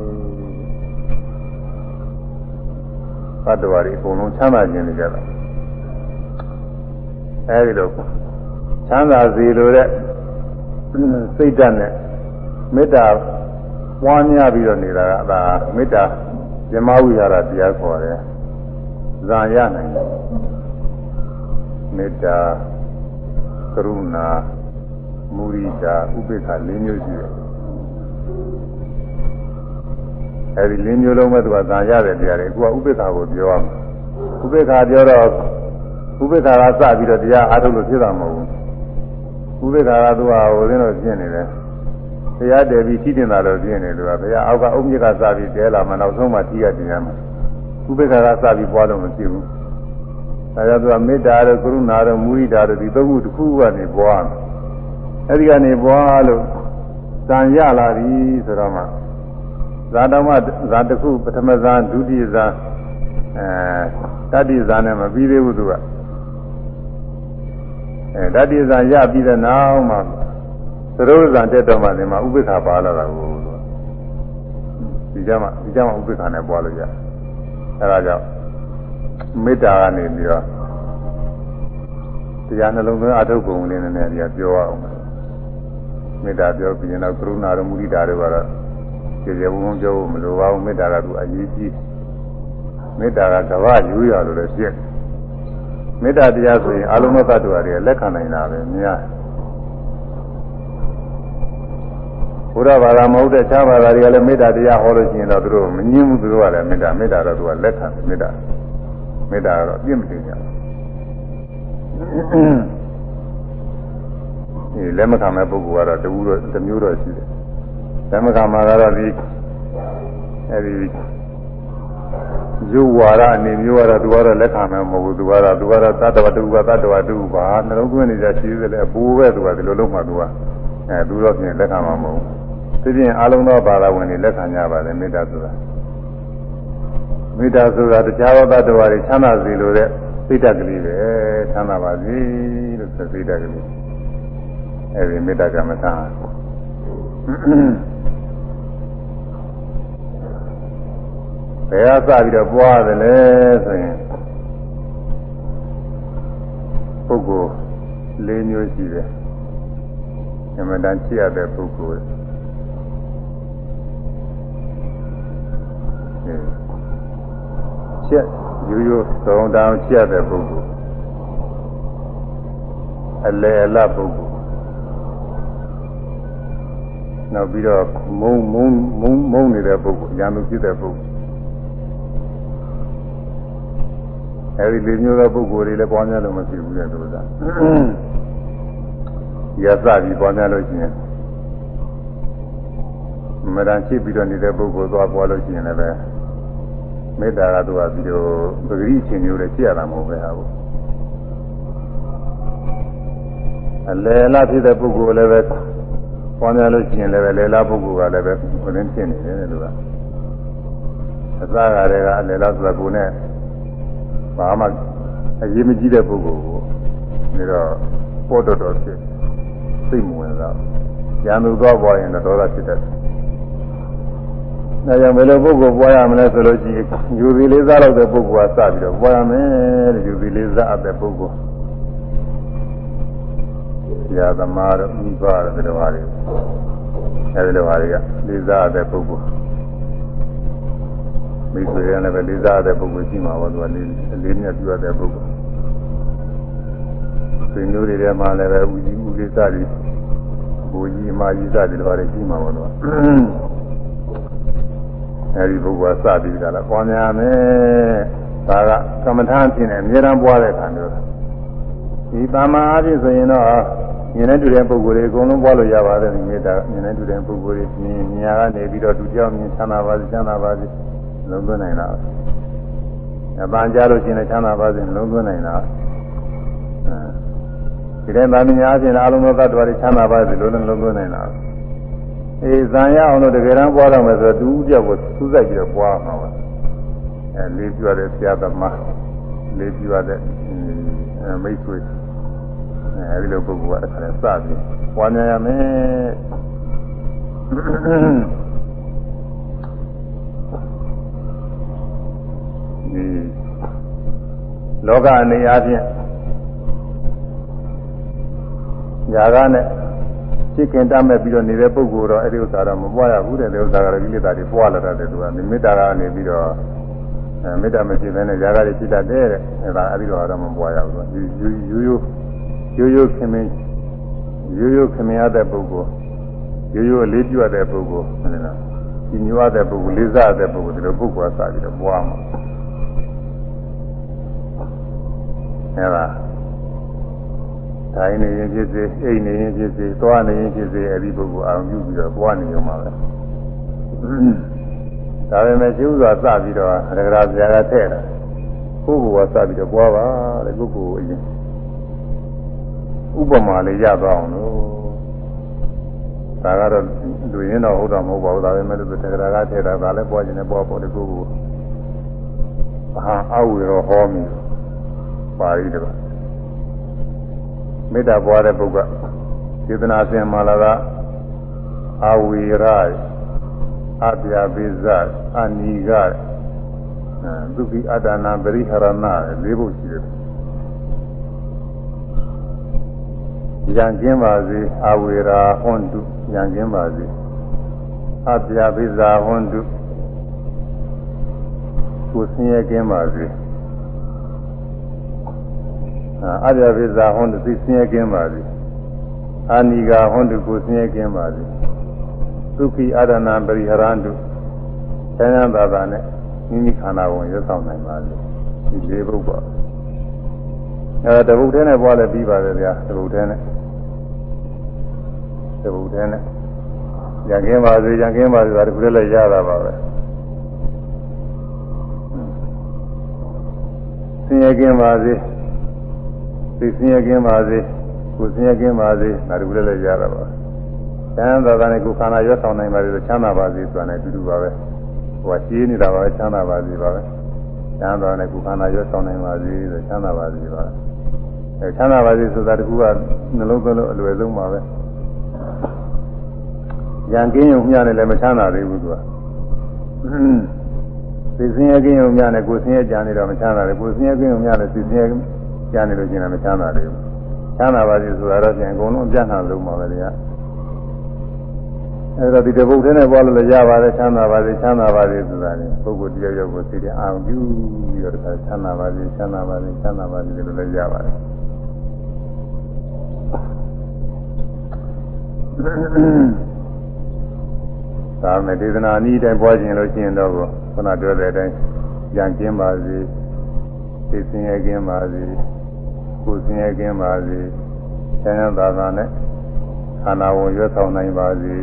သတ္တဝါတွေအကုန်လုံးချမ်းသာခြင်းနေကြတာအဲဒီလို ချမ်းသာစေလိုတဲ့စိတ်ဓာတ်နဲ့မေတ္တာပွားများပြီးတော့နေတာကဒါမေတ္တာဇမဝိဟာရတရားခေါ်တယ်ဇာရနိုင်တယ်မေတ္တာကရုဏာမုရိဒာဥပေက္ခ၄မျိုးရှိတယ်အဲဒီ၄မျိုးလုံးပဲသူကဇာရတဲ့တရားတွေအခုကဥပေက္ခကိုပြောရမှာဥပေက္ခပြောတော့ဥပေက္ခကစပြီးတော့တရားအားထုတ်လို့ဖြစ်တာမဟုတ်ဘူး ဥပေက္ခကသူကဟိုသင်းတော့ဖြစ်နေတယ်တရားတည်ပြီးရှိတင်တာတော့ဖြစ်နေတယ်ကဘုရားအောက်ကအုတ်မြစ်ကစပြီးတဲလာမှနောက်ဆုံးမှထိရတင်ရမှာဥပေက္ခကစပြီးပွားလို့မဖြစ်ဘူးဒါကြောင့်သူကမေတ္တာတို့ကရုဏာတို့မုရိဒာတို့ဒီသုံးခုတစ်ခုကနေပွားတယ်အဲဒီကနေပွားလို့ဇံရလာပြီဆိုတော့မှဇာတော်မှဇာတစ်ခုပထမဇာဒုတိယဇာအဲတတိဇာနဲ့မပြီးသေးဘူးသူက အဲတတိဇာရပြီးတဲ့နောက်မှသရုပ်ဇာတက်တော့မှဒီမှာဥပိ္ပခာပါလာတာကိုဒီကြမှာဒီကြမှာဥပိ္ပခာနဲ့ပွားလို့ရအဲဒါကြောင့်မေတ္တာကနေပြီးတော့တရားနှလုံးသွင်းအထုတ်ပုံလေးနည်းနည်းဒီကပြောအောင်မေတ္တာပြောပြီးရင်တော့ကရုဏာတို့မုဒိတာတို့ကတော့ကျေကျေဝုန်းဝုန်းပြောဖို့မလိုပါဘူးမေတ္တာကသူအရေးကြီးမေတ္တာကကဘာယူရလို့လည်းဖြစ် မေတ္တာတရားဆိုရင်အလုံးစုံသတ္တဝါတွေလက်ခံနိုင်တာပဲများဘုရားဘာသာမဟုတ်တဲ့ခြားဘာသာတွေကလည်းမေတ္တာတရားဟောလို့ရှိရင်တော့သူတို့မငြင်းဘူးသူတို့ကလည်းမေတ္တာမေတ္တာတော့သူကလက်ခံတယ်မေတ္တာမေတ္တာကတော့အပြစ်မတင်ကြဘူးဒီလက်မခံမဲ့ပုဂ္ဂိုလ်ကတော့တဝူတော့တမျိုးတော့ရှိတယ်လက်မခံမှာကတော့ဒီအဲဒီ ရုပ်ဝါဒအနေမျိုးကတော့သူကတော့လက်ခံမှာမဟုတ်ဘူးသူကတော့သူကတော့သတ္တဝတ္တုကသတ္တဝတ္တုပါနှလုံးသွင်းနေကြရှိသေးတယ်အပူပဲသူကဒီလိုလုံးမှသူကအဲသူတော့ပြင်လက်ခံမှာမဟုတ်ဘူးဒီပြင်အလုံးသောဘာသာဝင်တွေလက်ခံကြပါတယ်မေတ္တာဆိုတာမေတ္တာဆိုတာတရားတော်သတ္တဝါတွေချမ်းသာစေလိုတဲ့စိတ်ဓာတ်ကလေးပဲချမ်းသာပါစေလို့ဆိုစိတ်ဓာတ်ကလေးအဲဒီမေတ္တာကမ္မထာ ဘယ်အစပြီးတော့ပွားတယ်လဲဆိုရင်ပုဂ္ဂိုလ်၄မျိုးရှိတယ်အမှန်တန်ချစ်ရတဲ့ပုဂ္ဂိုလ်ချက်ရိုးရိုးသုံးတောင်ချစ်ရတဲ့ပုဂ္ဂိုလ်အလယ်အလပုဂ္ဂိုလ်နောက်ပြီးတော့မုံမုံမုံမုံနေတဲ့ပုဂ္ဂိုလ်ဉာဏ်သူဖြစ်တဲ့ပုဂ္ဂိုလ် အဲဒီလေးမျိုးသောပုဂ္ဂိုလ်တွေလည်းပေါ်များလို့မဖြစ်ဘူးလေသူကရသပြီးပေါ်များလို့ရှိရင်မရန်ချစ်ပြီးတော့နေတဲ့ပုဂ္ဂိုလ်သွားပေါ်လို့ရှိရင်လည်းပဲမေတ္တာကသူကပြီးတော့ပဂရိအချင်းမျိုးလည်းကြည့်ရတာမဟုတ်ပဲဟာဘူးအလယ်လားဖြစ်တဲ့ပုဂ္ဂိုလ်လည်းပဲပွားများလို့ရှိရင်လည်းပဲလေလားပုဂ္ဂိုလ်ကလည်းပဲဘယ်နဲ့ဖြစ်နေတယ်လို့ကအစကားတွေကအလေလားဆိုတာကိုနဲ့ ဘာမှအရေးမကြီးတဲ့ပုဂ္ဂိုလ်ကိုပြီးတော့ပေါ်တော်တော်ဖြစ်စိတ်မဝင်တော့ရန်သူသွားပွားရင်တော့ဒေါသဖြစ်တတ်တယ်။ဒါကြောင့်ဘယ်လိုပုဂ္ဂိုလ်ပွားရမလဲဆိုလို့ရှိရင်ယူပြီးလေးစားတော့တဲ့ပုဂ္ဂိုလ်ကစပြီးတော့ပွားရမယ်တဲ့ယူပြီးလေးစားအပ်တဲ့ပုဂ္ဂိုလ်ဆရာသမားတို့မိဘတို့ဒီလိုပါလေအဲဒီလိုပါလေကလေးစားတဲ့ပုဂ္ဂိုလ် မိဆွေရလည်းပဲလေးစားတဲ့ပုဂ္ဂိုလ်ရှိမှာပေါ့သူကလေးလေးမြတ်ပြုရတဲ့ပုဂ္ဂိုလ်ဆွေမျိုးတွေထဲမှာလည်းပဲဦးကြီးဦးလေးစားပြီးဘူကြီးအမကြီးစားပြီးတော့လည်းရှိမှာပေါ့သူကအဲဒီပုဂ္ဂိုလ်ကစပြီးကြလားပွားများမယ်ဒါကကမ္မထာဖြစ်နေအများအားပွားတဲ့ခါမျိုးဒီပါမအားဖြင့်ဆိုရင်တော့မြင်တဲ့တူတဲ့ပုဂ္ဂိုလ်တွေအကုန်လုံးပွားလို့ရပါတယ်ဒီမေတ္တာမြင်တဲ့တူတဲ့ပုဂ္ဂိုလ်တွေမြင်မြင်ရကနေပြီးတော့သူကြောင့်မြင်ချမ်းသာပါစေချမ်းသာပါစေ လုံးသွင်းနိုင်တာအပန်းကြလို့ရှိရင်ချမ်းသာပါစေလုံးသွင်းနိုင်တာအဲဒီတိုင်းသာမညာအပြင်အလုံးစုံသတ္တဝါတွေချမ်းသာပါစေလို့လည်းလုံးလုံးနိုင်တာအေးဇံရအောင်လို့တကယ်တမ်းပွားတော့မယ်ဆိုတော့တူဦးပြောက်ကိုစူးစိုက်ပြီးတော့ပွားမှာပါအဲလေးပြရတဲ့ဆရာသမားလေးပြရတဲ့မိတ်ဆွေအဲဒီလိုပုဂ္ဂိုလ်ကတခါလဲစပြီးပွားများရမယ် ဒီလောကအနေအချင်းຢာကနဲ့စိတ်ကင်တတ်မဲ့ပြီးတော့နေတဲ့ပုဂ္ဂိုလ်တော့အဲ့ဒီဥစ္စာတော့မပွားရဘူးတဲ့ဒီဥစ္စာကတော့ကိလေသာတွေပွားလာတတ်တယ်သူကမေတ္တာကနေပြီးတော့အဲမေတ္တာမရှိဘဲနဲ့ຢာကတွေဖြစ်တတ်တယ်တဲ့အဲ့ဒါအဲ့ဒီတော့တော့မပွားရဘူးသူရိုးရိုးရိုးရိုးခင်မင်းရိုးရိုးခင်မင်းရတဲ့ပုဂ္ဂိုလ်ရိုးရိုးလေးပြတ်တဲ့ပုဂ္ဂိုလ်ဟုတ်လားဒီညွှတ်တဲ့ပုဂ္ဂိုလ်လေးစားတဲ့ပုဂ္ဂိုလ်ဒီလိုပုဂ္ဂိုလ်ကစပြီးတော့ပွားမှာ အဲ့ဒါတိုင်းနေရင်ဖြစ်စေအိမ်နေရင်ဖြစ်စေသွားနေရင်ဖြစ်စေအဲဒီပုဂ္ဂိုလ်အာရုံပြုပြီးတော့ပွားနေရုံပါပဲဒါပေမဲ့ကျိုးစွာစပြီးတော့ရဂရာဆရာကထည့်တာပုဂ္ဂိုလ်ကစပြီးတော့ပွားပါတဲ့ပုဂ္ဂိုလ်အရင်ဥပမာလေးရသွားအောင်လို့ဒါကတော့လူရင်းတော့ဟုတ်တော့မဟုတ်ပါဘူးဒါပေမဲ့လို့တက္ကရာကထည့်တာဒါလည်းပွားခြင်းနဲ့ပွားဖို့ဒီပုဂ္ဂိုလ်ဟာအဝေရောဟောမိ ပါဠိတော်မေတ္တာပွားတဲ့ပုဂ္ဂိုလ်စေတနာစင်မာလာကအဝေရအပြာပိဇအနိကသုခိအတ္တနာပရိဟရဏလေးဖို့ရှိတယ်ရံကျင်းပါစေအဝေရာဟွန်တုရံကျင်းပါစေအပြာပိဇဟွန်တုကိုဆင်းရဲကျင်းပါစေ အပြပိဇာဟွန်းသိဆင်းရဲကင်းပါသည်အာနိကာဟွန်းကိုဆင်းရဲကင်းပါသည်သုခိအာရဏပရိဟရန္တုဆန်းရန်သာသာနဲ့မိမိခန္ဓာဝင်ရွတ်ဆောင်နိုင်ပါသည်ဒီလေးပုဒ်ပါအဲတပုတ်ထဲနဲ့ပွားလည်းပြီးပါတယ်ဗျာတပုတ်ထဲနဲ့တပုတ်ထဲနဲ့ရံကင်းပါစေရံကင်းပါစေဒါတခုလည်းရတာပါပဲဆင်းရဲကင်းပါစေ သိစင်းရကင်းပါစေကိုစင်းရကင်းပါစေဒါတခုလည်းလည်းရတာပါချမ်းသာတာနဲ့ကိုခန္ဓာရွတ်ဆောင်နိုင်ပါစေဆိုချမ်းသာပါစေဆိုတာနဲ့အတူတူပါပဲဟိုကရှင်းနေတာပါပဲချမ်းသာပါစေပါပဲချမ်းသာနဲ့ကိုခန္ဓာရွတ်ဆောင်နိုင်ပါစေဆိုချမ်းသာပါစေပါအဲချမ်းသာပါစေဆိုတာတခုကနှလုံးသွင်းလို့အလွယ်ဆုံးပါပဲရံကင်းရုံမျှနဲ့လည်းမချမ်းသာသေးဘူးသူကသိစင်းရကင်းရုံမျှနဲ့ကိုစင်းရကြံနေတော့မချမ်းသာဘူးကိုစင်းရကင်းရုံမျှနဲ့သိစင်းရ ကြားနေလို့ရှိရင်မချမ်းသာသေးဘူးချမ်းသာပါစေဆိုတာတော့ပြန်အကုန်လုံးအပြတ်နှံလုံးပါပဲတရားအဲဒါဒီတပုတ်ထဲနဲ့ပေါ်လို့လည်းရပါတယ်ချမ်းသာပါစေချမ်းသာပါစေဆိုတာလေပုဂ္ဂိုလ်တရားရောက်ကိုသိတဲ့အာရုံပြုပြီးတော့ချမ်းသာပါစေချမ်းသာပါစေချမ်းသာပါစေလို့လည်းရပါတယ်သာမတေသနာနည်းတိုင်းပွားခြင်းလို့ရှိရင်တော့ခုနပြောတဲ့အတိုင်းကြံကျင်းပါစေသိစင်ရကျင်းပါစေ ကိုယ်ဆင်းရဲကင်းပါစေဆင်းရဲသာသာနဲ့ခန္ဓာဝင်ရွတ်ဆောင်နိုင်ပါစေ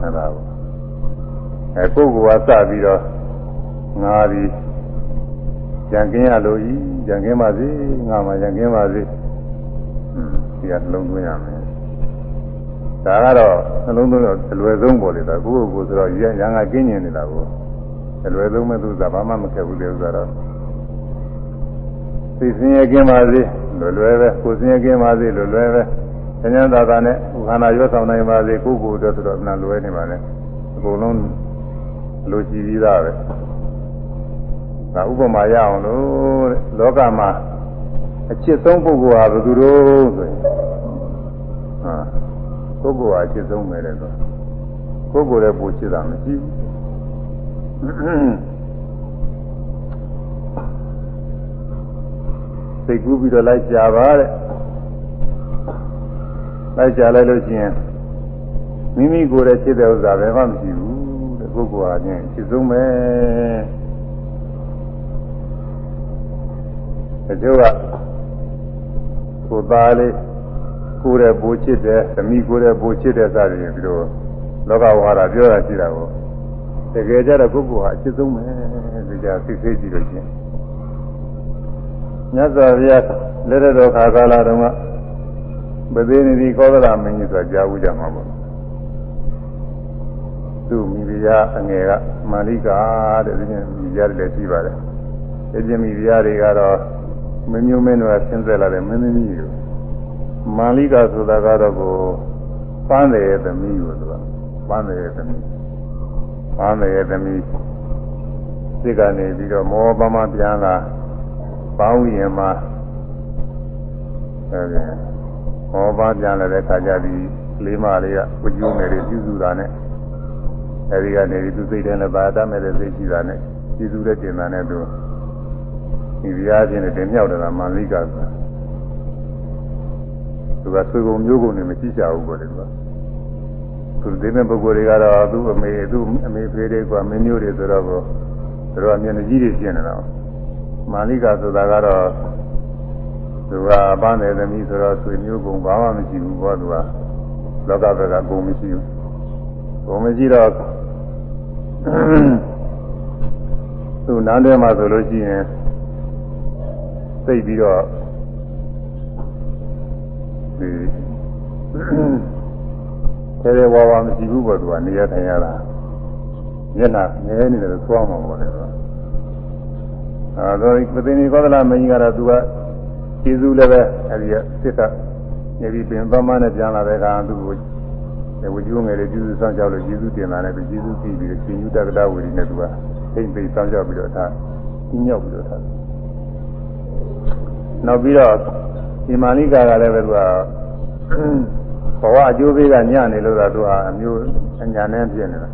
အဲဒါကိုအဲပုဂ္ဂိုလ်ကစပြီးတော့ငါဒီကြံကင်းရလို့ဤကြံကင်းပါစေငါမှကြံကင်းပါစေဒီကလုံးသွင်းရမယ်ဒါကတော့နှလုံးသွင်းတော့အလွယ်ဆုံးပေါ်လေဒါကိုယ့်ကိုယ်ဆိုတော့ရံကကင်းကျင်နေတာကိုအလွယ်ဆုံးမဲ့သူကဘာမှမခက်ဘူးလေဥစ္စာတော့သိစင်ရကင်းပါစေ လွယ်လွယ်ပဲကိုယ်စင်ရကင်းပါစေလွယ်လွယ်ပဲဉာဏ်သာသာနဲ့ခန္ဓာရွတ်ဆောင်နိုင်ပါစေကိုယ်ကိုယ်အတွက်ဆိုတော့နာလွယ်နေပါလေအကုန်လုံးလိုချီပြီးသားပဲဒါဥပမာရအောင်လို့လောကမှာအချစ်ဆုံးပုဂ္ဂိုလ်ဟာဘယ်သူတို့ဆိုရင်ဟာပုဂ္ဂိုလ်ဟာအချစ်ဆုံးပဲတဲ့ဆိုပုဂ္ဂိုလ်ရဲ့ပူချစ်တာမရှိဘူး စိတ်ကူးပြီးတော့လိုက်ကြပါတဲ့လိုက်ကြလိုက်လို့ရှိရင်မိမိကိုယ်ရဲ့ဖြစ်တဲ့ဥစ္စာပဲမှမရှိဘူးတဲ့ပုဂ္ဂိုလ်ဟာချင်းဖြစ်ဆုံးပဲတချို့ကကိုယ်သားလေးကိုယ်ရဲ့ပူချစ်တယ်သမီးကိုယ်ရဲ့ပူချစ်တဲ့စသည်ပြီးတော့လောကဝါဒပြောတာရှိတာကိုတကယ်ကြတော့ပုဂ္ဂိုလ်ဟာအဖြစ်ဆုံးပဲဒီကြသိသိကြည့်လို့ချင်း မြတ်စွာဘုရားလက်ရတော်ခါကာလတုန်းကပသေးနေဒီကောသလမင်းကြီးဆိုတာကြားဘူးကြမှာပေါ့သူ့မိဖုရားအငယ်ကမာလိကာတဲ့ဒီနေ့မိဖုရားတွေလည်းရှိပါတယ်အကျင့်မိဖုရားတွေကတော့မင်းမျိုးမင်းတို့ကဆင်းသက်လာတဲ့မင်းသမီးတွေမာလိကာဆိုတာကတော့ကိုပန်းတယ်ရဲ့သမီးကိုသူကပန်းတယ်ရဲ့သမီးပန်းတယ်ရဲ့သမီးစိတ်ကနေပြီးတော့မောပမပြန်လာ ပေါင်းရင်မှာအဲဒီမောပါပြန်လာတဲ့ခါကျပြီးလေးမလေးကဝကြိုးငယ်တွေပြုစုတာနဲ့အဲဒီကနေဒီသူစိတ်ထဲနဲ့ပါတတ်မဲ့တဲ့စိတ်ရှိတာနဲ့ပြုစုတဲ့ကျင်တာနဲ့သူဒီပြားချင်းနဲ့တင်မြောက်တယ်လားမာလိကဆိုတာသူကဆွေကုန်မျိုးကုန်နေမရှိကြဘူးပေါ့လေသူကသူဒီမဲ့ပုဂ္ဂိုလ်တွေကတော့သူ့အမေသူ့အမေဖေးတွေကမင်းမျိုးတွေဆိုတော့ကိုသူတို့အမျက်နှာကြီးတွေရှင်းနေတာ မာလိကဆိုတာကတော့သူကပန်းတယ်သမီးဆိုတော့ဆွေမျိုးကုန်ဘာမှမရှိဘူးပေါ့သူကလောကဘက်ကကုန်မရှိဘူးကုန်မရှိတော့သူနန်းထဲမှာဆိုလို့ရှိရင်သိပြီးတော့ဒီထဲထဲဝါဝါမရှိဘူးပေါ့သူကနေရထိုင်ရတာမျက်နှာငဲနေတယ်လို့သွားမှာပေါ့လေ အဲတော့ပသိနေကောသလမင်းကြီးကတော့သူကကျေးဇူးလည်းပဲအဲဒီစစ်ကနေပြီးပင်သမနဲ့ပြန်လာတဲ့အခါသူ့ကိုဝိကျုံငယ်လေးကျေးဇူးဆောင်ကြောက်လို့ကျေးဇူးတင်လာတယ်ပြီးကျေးဇူးပြီးပြီးရှင်ယူတက္ကတာဝီရီနဲ့သူကအိမ်ပိတ်ဆောင်ကြောက်ပြီးတော့ထားကြီးညောက်ပြီးတော့ထားနောက်ပြီးတော့ဒီမာလိကာကလည်းပဲသူကဘဝအကျိုးပေးကညနေလို့သာသူဟာအမျိုးအညာနဲ့ပြည့်နေတာ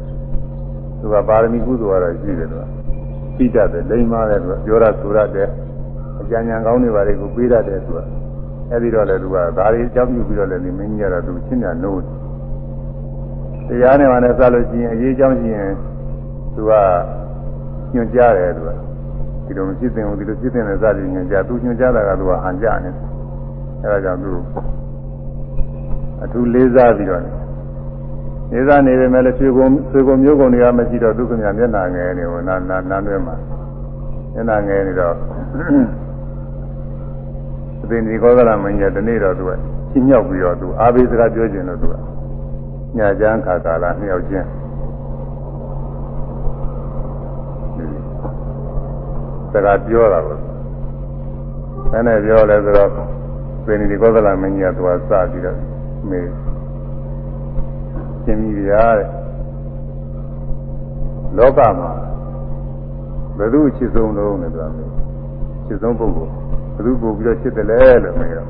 သူကပါရမီကုသိုလ်ကတော့ရှိတယ်သူက ပြီးတတ်တယ်လိမ္မာတယ်သူကပြောရဆိုရတယ်အကြံဉာဏ်ကောင်းတွေပါလေကိုပေးတတ်တယ်သူကအဲဒီတော့လေသူကဒါတွေအကြောင်းပြုပြီးတော့လည်းဒီမင်းကြီးကတော့သူချင်းညာနိုးတရားနဲ့မှလည်းစလို့ရှိရင်အရေးအကြောင်းရှိရင်သူကညွှန်ကြားတယ်သူကဒီလိုမရှိသင်ဘူးဒီလိုဖြစ်တဲ့စသည်ညွှန်ကြားသူညွှန်ကြားတာကသူကဟန်ကြနေအဲဒါကြောင့်သူအထူးလေးစားပြီးတော့ နေစားနေပေမဲ့လည်းဆွေကုံဆွေကုံမျိုးကုံတွေကမရှိတော့ဒုက္ခမြမျက်နာငယ်နေဝင်နာနာနာတွဲမှာမျက်နာငယ်နေတော့အသိနေကောသလမင်းကြီးတနေ့တော့သူကချင်းမြောက်ပြီးတော့သူအာဘိစကားပြောခြင်းလို့သူကညချမ်းခါကာလနှစ်ယောက်ချင်းစကားပြောတာပေါ့ဘယ်နဲ့ပြောလဲဆိုတော့သင်္နီကောသလမင်းကြီးကသူကစပြီးတော့မေး ရှင်းပြီဗျာတဲ့လောကမှာဘယ်သူအချစ်ဆုံးလို့လဲဆိုတာမေးချစ်ဆုံးပုဂ္ဂိုလ်ဘယ်သူပို့ပြီးတော့ချစ်တယ်လဲလို့မေးတော့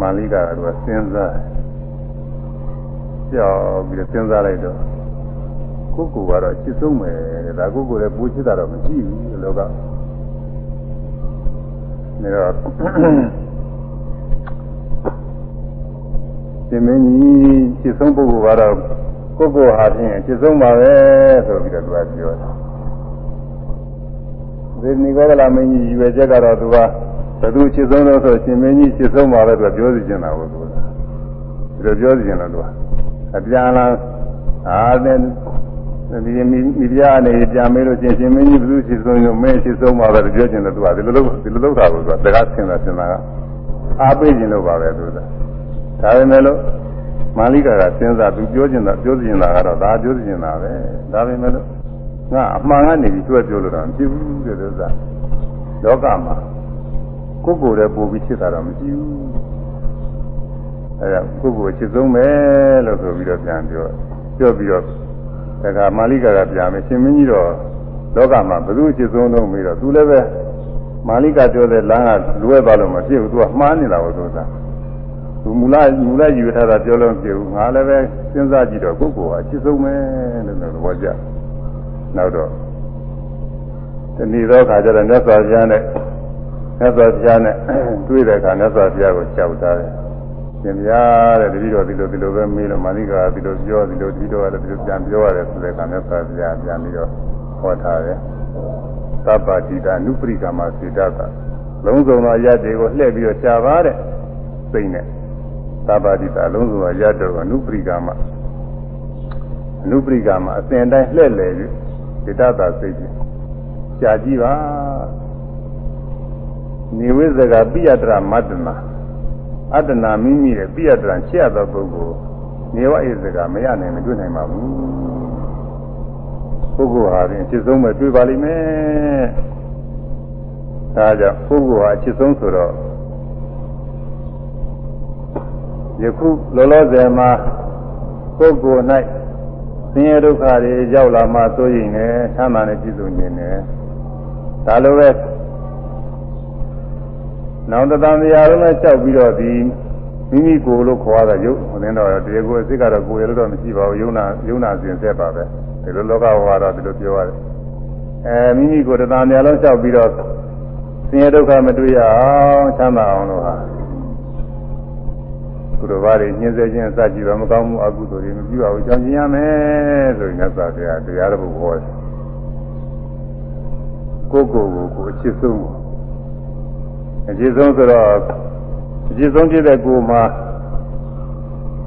မာလိကကသူကစဉ်းစားကြောက်ပြီးတော့စဉ်းစားလိုက်တော့ကိုယ်ကိုယ်ကတော့ချစ်ဆုံးမယ်တဲ့ဒါကိုယ်ကိုယ်လည်းပူချစ်တာတော့မရှိဘူးလောကဒါတော့ ရှင်မင်းကြီးချစ်ဆုံးပုဂ္ဂိုလ်ကတော့ကိုယ်ကိုယ်ဟာဖြင့်ချစ်ဆုံးပါပဲဆိုပြီးတော့သူကပြောတာဒီနိဂောဒလာမင်းကြီးရွယ်ချက်ကတော့သူကဘယ်သူချစ်ဆုံးလို့ဆိုရှင်မင်းကြီးချစ်ဆုံးပါပဲသူကပြောစီချင်တာကိုသူကဒီလိုပြောစီချင်တော့သူကအပြန်လာအားနဲ့ဒီမိမိပြားနေပြန်မေးလို့ရှင်ရှင်မင်းကြီးဘယ်သူချစ်ဆုံးလို့မင်းချစ်ဆုံးပါပဲပြောချင်တယ်သူကဒီလိုလုပ်ဒီလိုလုပ်တာကိုသူကတကားဆင်တာဆင်တာကအားပေးခြင်းလို့ပါပဲသူက ဒါပေမဲ့လို့မာလိကာကစဉ်းစားသူပြောချင်တာပြောချင်တာကတော့ဒါပြောချင်တာပဲဒါပေမဲ့လို့ငါအမှန်ကနေပြီးတွဲပြောလို့တော့မဖြစ်ဘူးတဲ့ဥစ္စာလောကမှာကိုယ်ကိုယ်လည်းပို့ပြီးချစ်တာတော့မရှိဘူးအဲဒါကိုယ်ကိုယ်ချစ်ဆုံးပဲလို့ဆိုပြီးတော့ပြန်ပြောပြောပြီးတော့ဒါကမာလိကာကပြန်မယ်ရှင်မင်းကြီးတော့လောကမှာဘယ်သူချစ်ဆုံးတော့ပြီးတော့သူလည်းပဲမာလိကာပြောတဲ့လမ်းကလွဲသွားလို့မဖြစ်ဘူးသူကမှားနေတာကိုဆိုတာ သူမူလမူလယူထားတာပြောလို့မဖြစ်ဘူးငါလည်းပဲစဉ်းစားကြည့်တော့ကိုယ့်ကိုယ်ကအချစ်ဆုံးပဲလို့သဘောကျနောက်တော့ဒီနေ့တော့ခါကျတော့မြတ်စွာဘုရားနဲ့မြတ်စွာဘုရားနဲ့တွေ့တဲ့အခါမြတ်စွာဘုရားကိုကြောက်တာတယ်ရှင်ဗျာတဲ့တတိတော်ဒီလိုဒီလိုပဲမေးလို့မာလိကာဒီလိုပြောဒီလိုဒီလိုလည်းဒီလိုပြန်ပြောရတယ်ဆိုတဲ့အခါမြတ်စွာဘုရားပြန်ပြီးတော့ဟောထားတယ်သဗ္ဗတိတာနုပရိကမစေတတာလုံးစုံသောရတ္တိကိုလှည့်ပြီးတော့ရှားပါတဲ့စိတ်နဲ့ သဗ္ဗတိတာလုံးစုံသောရတ္တိကိုနုပရိကမအနုပရိကမအစဉ်တိုင်းလှည့်လည်ပြီးစေတတာစိတ်ကြီးရှားကြည့်ပါနေဝိဇ္ဇကပိယတရမတ္တနာအတ္တနာမိမိရဲ့ပြည့်ရတံရှက်သောပုဂ္ဂိုလ်နေဝဣဇကမရနိုင်မတွေ့နိုင်ပါဘူးပုဂ္ဂိုလ်ဟာရင်အဖြစ်ဆုံးပဲတွေ့ပါလိမ့်မယ်ဒါကြောင့်ပုဂ္ဂိုလ်ဟာအဖြစ်ဆုံးဆိုတော့ ယခုလောလောဆယ်မှာပုဂ္ဂိုလ်၌ဆင်းရဲဒုက္ခတွေရောက်လာမှသို့ရင်လည်းချမ်းသာနဲ့ပြည့်စုံခြင်းနဲ့ဒါလိုပဲနောက်တန်တရားလုံးနဲ့ကြောက်ပြီးတော့ဒီမိမိကိုယ်လို့ခေါ်ရတာရုပ်ဟိုတင်းတော့တရားကိုယ်အစ်ကတော့ကိုယ်ရလို့တော့မရှိပါဘူးယုံနာယုံနာစဉ်ဆက်ပါပဲဒီလိုလောကဝါဒဒီလိုပြောရတယ်အဲမိမိကိုယ်တန်တရားလုံးကြောက်ပြီးတော့ဆင်းရဲဒုက္ခမတွေ့ရအောင်ချမ်းသာအောင်လို့ဟာကု သိုလ်ဘာတွေညှင်းဆဲခြင်းအစကြည့်တော့မကောင်းမှုအကုသိုလ်တွေမပြုအောင်ကြောင်းကျင်ရမယ်ဆိုရင်လည်းသာတရားတရားတော်ကိုဟောတယ်ကိုယ်ကိုယ်ကိုကိုအချစ်ဆုံးအချစ်ဆုံးဆိုတော့အချစ်ဆုံးဖြစ်တဲ့ကိုယ်မှာ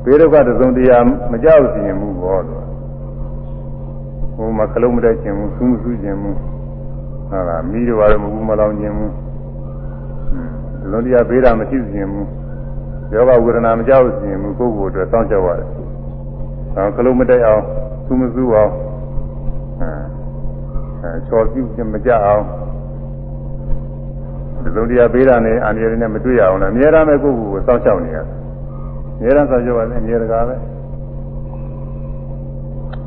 ဘေးဒုက္ခတစုံတရာမကြောက်စီရင်မှုဘောလို့ဟိုမှာခလုံးမတက်ခြင်းမှုစူးမစူးခြင်းမှုဟာလားမိတို့ဘာလို့မဘူးမလောင်ခြင်းမှုတစုံတရာဘေးတာမရှိစီရင်မှု ယောဂဝေဒနာမကြောက်စီရင်မှုကိုယ့်ကိုယ်အတွက်စောင့်ကြောက်ရတယ်။အဲခလုံးမတက်အောင်စူးမစူးအောင်အဲချော်ပြုခြင်းမကြအောင်ဒီလိုတရားပေးတာနဲ့အန္တရာယ်နဲ့မတွေ့ရအောင်လည်းအများအားမဲ့ကိုယ့်ကိုယ်ကိုစောင့်ရှောက်နေရတယ်။အများအားစောင့်ရှောက်ရတယ်အများတကာပဲ။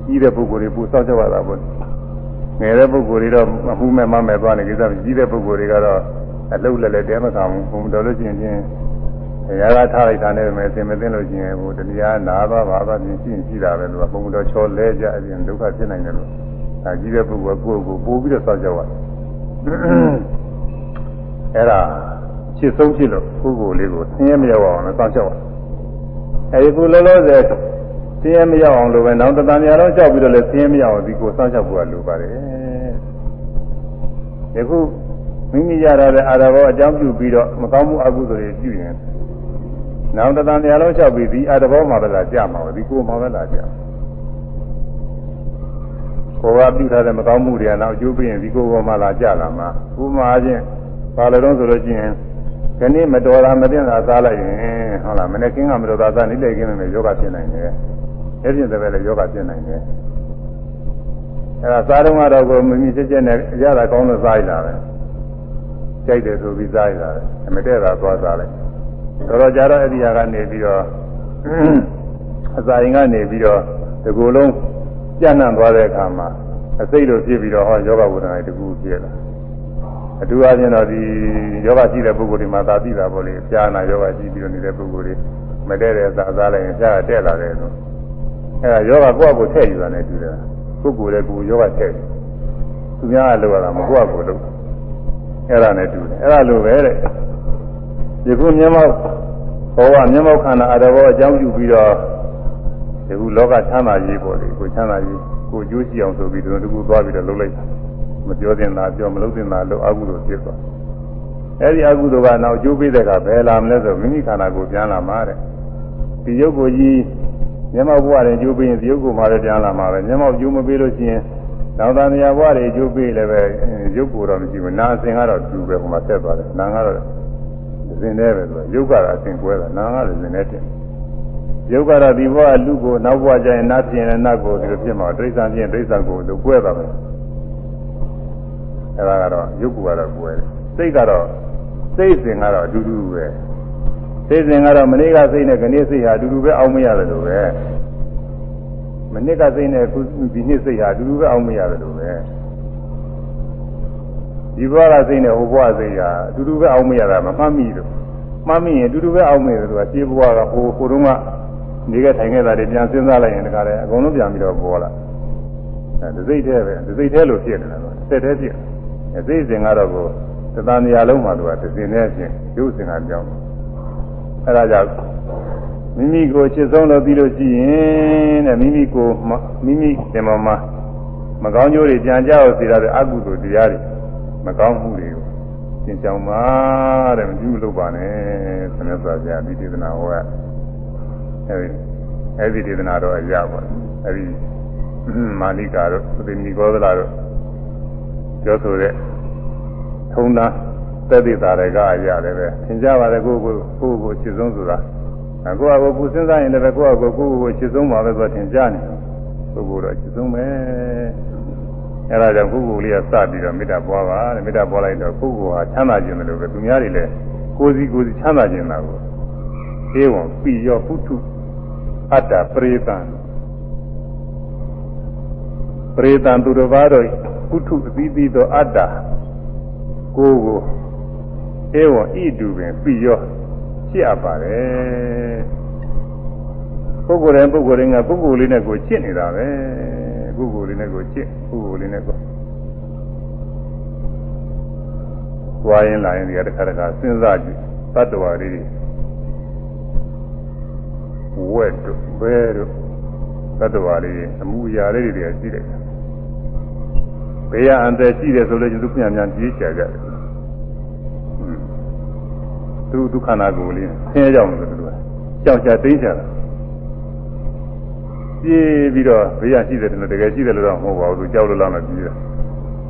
ကြီးတဲ့ပုဂ္ဂိုလ်တွေပူစောင့်ရှောက်ရတာပေါ့။ငယ်တဲ့ပုဂ္ဂိုလ်တွေတော့အမှုမဲ့မမဲ့သွားနေကိစ္စကြီးတဲ့ပုဂ္ဂိုလ်တွေကတော့အလုံးလည်းလည်းတဲမခံဘူး။ဘုံတော်လို့ချင်းချင်း တရားကထားလိုက်တာနဲ့ပဲသင်မသိလို့ချင်းဟိုတရားနာသွားပါပါပြင်ရှိရှိတာပဲလို့ဘုံတော်ချောလဲကြအပြင်ဒုက္ခဖြစ်နိုင်တယ်လို့ဒါကြီးတဲ့ပုဂ္ဂိုလ်ကကိုယ့်ကိုပို့ပြီးတော့စောင့်ရှောက်ရတယ်အဲ့ဒါချစ်ဆုံးဖြစ်လို့ပုဂ္ဂိုလ်လေးကိုဆင်းရဲမရောက်အောင်လည်းစောင့်ရှောက်ရတယ်အဲဒီကုလောလောဆယ်ဆင်းရဲမရောက်အောင်လို့ပဲနောက်တန်တရားလုံးကြောက်ပြီးတော့လည်းဆင်းရဲမရောက်အောင်ဒီကိုစောင့်ရှောက်ဖို့လိုပါတယ်ယခုမိမိရတဲ့အာရဘောအကြောင်းပြုပြီးတော့မကောင်းမှုအကုသိုလ်တွေပြုရင် နောက်တန်တရားလုံးလျှောက်ပြီးဒီအာရဘောမှာပဲလာကြမှာပဲဒီကိုမှာပဲလာကြကိုယ်ကပြုထားတဲ့မကောင်းမှုတွေကနောက်အကျိုးပေးရင်ဒီကိုပေါ်မှာလာကြလာမှာဥပမာချင်းဘာလို့တော့ဆိုလို့ရှိရင်ခဏမတော်တာမသိတာစားလိုက်ရင်ဟုတ်လားမနေ့ကင်းကမတော်တာစားနေလေကင်းမယ်ယောဂဖြစ်နိုင်တယ်အဲ့ဒီတဲ့ပဲလေယောဂဖြစ်နိုင်တယ်အဲ့ဒါစားတော့ကတော့ကိုမမြင်ချက်ချက်နဲ့ရတာကောင်းလို့စားရတာပဲကြိုက်တယ်ဆိုပြီးစားရတာပဲအမတည့်တာသွားစားလိုက် တော်တော်ကြာတော့အဲ့ဒီဟာကနေပြီးတော့အစာရင်ကနေပြီးတော့ဒီကိုယ်လုံးပြန့်နှံ့သွားတဲ့အခါမှာအစိတ်လိုဖြစ်ပြီးတော့ဟောယောဂဝေဒနာတွေတကူဖြစ်လာအတူအချင်းတော့ဒီယောဂရှိတဲ့ပုဂ္ဂိုလ်တွေမှာသာသိတာပေါ့လေပြာနာယောဂရှိပြီးတော့နေတဲ့ပုဂ္ဂိုလ်တွေမတည့်တဲ့အစာစားလိုက်ရင်ပြာကတက်လာတယ်လို့အဲဒါယောဂကိုယ့်အကိုထည့်ယူတာနဲ့တူတယ်ပုဂ္ဂိုလ်လည်းကိုယ်ယောဂထည့်သူများကလိုရတာမကိုယ့်အကိုလို့အဲ့ဒါနဲ့တူတယ်အဲ့ဒါလိုပဲတဲ့ ယခုမျက်မှောက်ဘောဝမျက်မှောက်ခန္ဓာအတဘောအကြောင်းပြုပြီးတော့ယခုလောကချမ်းသာရေးပေါ်လေကိုချမ်းသာရေးကိုကျိုးရှိအောင်ဆိုပြီးဒီလိုတကူသွားပြီးတော့လုပ်လိုက်မပြောတင်တာပြောမလုပ်တင်တာလို့အကုသိုလ်ဖြစ်သွားအဲဒီအကုသိုလ်ကနောက်ကျိုးပေးတဲ့ကဘယ်လာမလဲဆိုမိမိခန္ဓာကိုပြန်လာမှာတဲ့ဒီရုပ်ကိုကြီးမျက်မှောက်ဘဝတွေကျိုးပေးရင်ဒီရုပ်ကိုမှလည်းပြန်လာမှာပဲမျက်မှောက်ကျိုးမပေးလို့ရှိရင်နောက်သားနေရာဘဝတွေကျိုးပေးလည်းပဲရုပ်ကိုတော့မရှိဘူးနာအစဉ်ကတော့တူပဲဟိုမှာဆက်သွားတယ်နာကတော့ ဇင်နေပဲဆိုရုပ်ကတော့အစဉ်ကွဲတာနာကလည်းဇင်နေတယ်ရုပ်ကတော့ဒီဘဝလူကိုနောက်ဘဝကျရင်နတ်ပြင်နဲ့နတ်ကိုဒီလိုဖြစ်မှာဒိဋ္ဌာန်ပြင်ဒိဋ္ဌာန်ကိုလူကွဲတာပဲအဲဒါကတော့ရုပ်ကတော့ကွဲတယ်စိတ်ကတော့စိတ်စဉ်ကတော့အတူတူပဲစိတ်စဉ်ကတော့မနေ့ကစိတ်နဲ့ခဏစိတ်ဟာအတူတူပဲအောင်းမရတယ်လို့ပဲမနေ့ကစိတ်နဲ့ခုဒီနေ့စိတ်ဟာအတူတူပဲအောင်းမရတယ်လို့ပဲ ဒီဘဝကစိတ်နဲ့ဟိုဘဝစိတ်ဟာအတူတူပဲအောင်းမရတာမမှတ်မိလို့မှတ်မိရင်အတူတူပဲအောင်းမိတယ်သူကခြေဘဝကဟိုဟိုတုန်းကနေကထိုင်ခဲ့တာတွေပြန်စဉ်းစားလိုက်ရင်တခါတည်းအကုန်လုံးပြန်ပြီးတော့ပေါ်လာအဲဒစိတ်သေးပဲဒစိတ်သေးလို့ဖြစ်နေတာတော့ဆက်သေးဖြစ်အဲစိတ်စဉ်ကတော့ကိုတသံနေရာလုံးမှာသူကဒစိနဲ့အပြင်ရုပ်စဉ်ကပြောင်းအဲဒါကြောင့်မိမိကိုချစ်ဆုံးလို့ပြီးလို့ရှိရင်တဲ့မိမိကိုမိမိသင်္ဘောမှာမကောင်းကျိုးတွေကြံကြောက်စေရတဲ့အကုသိုလ်တရားတွေ မကောင်းမှုတွေကိုသင်ကြောင်ပါတဲ့မပြုလုပ်ပါနဲ့ဆမြတ်စွာဘုရားဒီဒေသနာဟောရအဲဒီအဲဒီဒေသနာတော့အရပါအဲဒီမာလိကာတို့သတိမိဂောသလာတို့ပြောဆိုတဲ့ထုံးသားသက်သေတာတွေကရတယ်ပဲသင်ကြပါတယ်ကိုကိုကိုကိုချစ်ဆုံးဆိုတာကိုယ့်အကိုကိုစဉ်းစားရင်လည်းကိုယ့်အကိုကိုကိုချစ်ဆုံးပါပဲဆိုတော့သင်ကြနေပုဂ္ဂိုလ်တော့ချစ်ဆုံးပဲ အဲဒါကြောင့်ပုဂ္ဂိုလ်လေးကစပြီးတော့မေတ္တာပွားပါတဲ့မေတ္တာပွားလိုက်တော့ပုဂ္ဂိုလ်ဟာချမ်းသာခြင်းလို့ပဲသူများတွေလည်းကိုယ်စီကိုယ်စီချမ်းသာခြင်းတာကိုဧဝံပိယောပုထုအတ္တပရိသံပရိသံသူတော်ဘာတို့ပုထုအသီးသီးသောအတ္တကိုယ်ကိုဧဝံဣတုပင်ပိယောရှိအပ်ပါတယ်ပုဂ္ဂိုလ်တိုင်းပုဂ္ဂိုလ်တိုင်းကပုဂ္ဂိုလ်လေးနဲ့ကိုချစ်နေတာပဲ ပုဂ္ဂိုလ်လေးနဲ့ကိုချစ်ပုဂ္ဂိုလ်လေးနဲ့ကိုွားရင်လာရင်ဒီကတခါတခါစဉ်းစားကြည့်တတ္တဝါလေးတွေဝက်တို့ဘဲတို့တတ္တဝါလေးတွေအမှုအရာလေးတွေရှိတယ်ဘေးရအန္တရာယ်ရှိတယ်ဆိုလို့သူပြန်ပြန်ပြေးချကြတယ်သူဒုက္ခနာကိုလေးဆင်းရဲကြောင်းလို့သူကကြောက်ကြသိကြတာ ပြေးပြီးတော့ဘေးရရှိတယ်တယ်တကယ်ရှိတယ်လို့တော့မဟုတ်ပါဘူးသူကြောက်လို့လားမပြေးတာ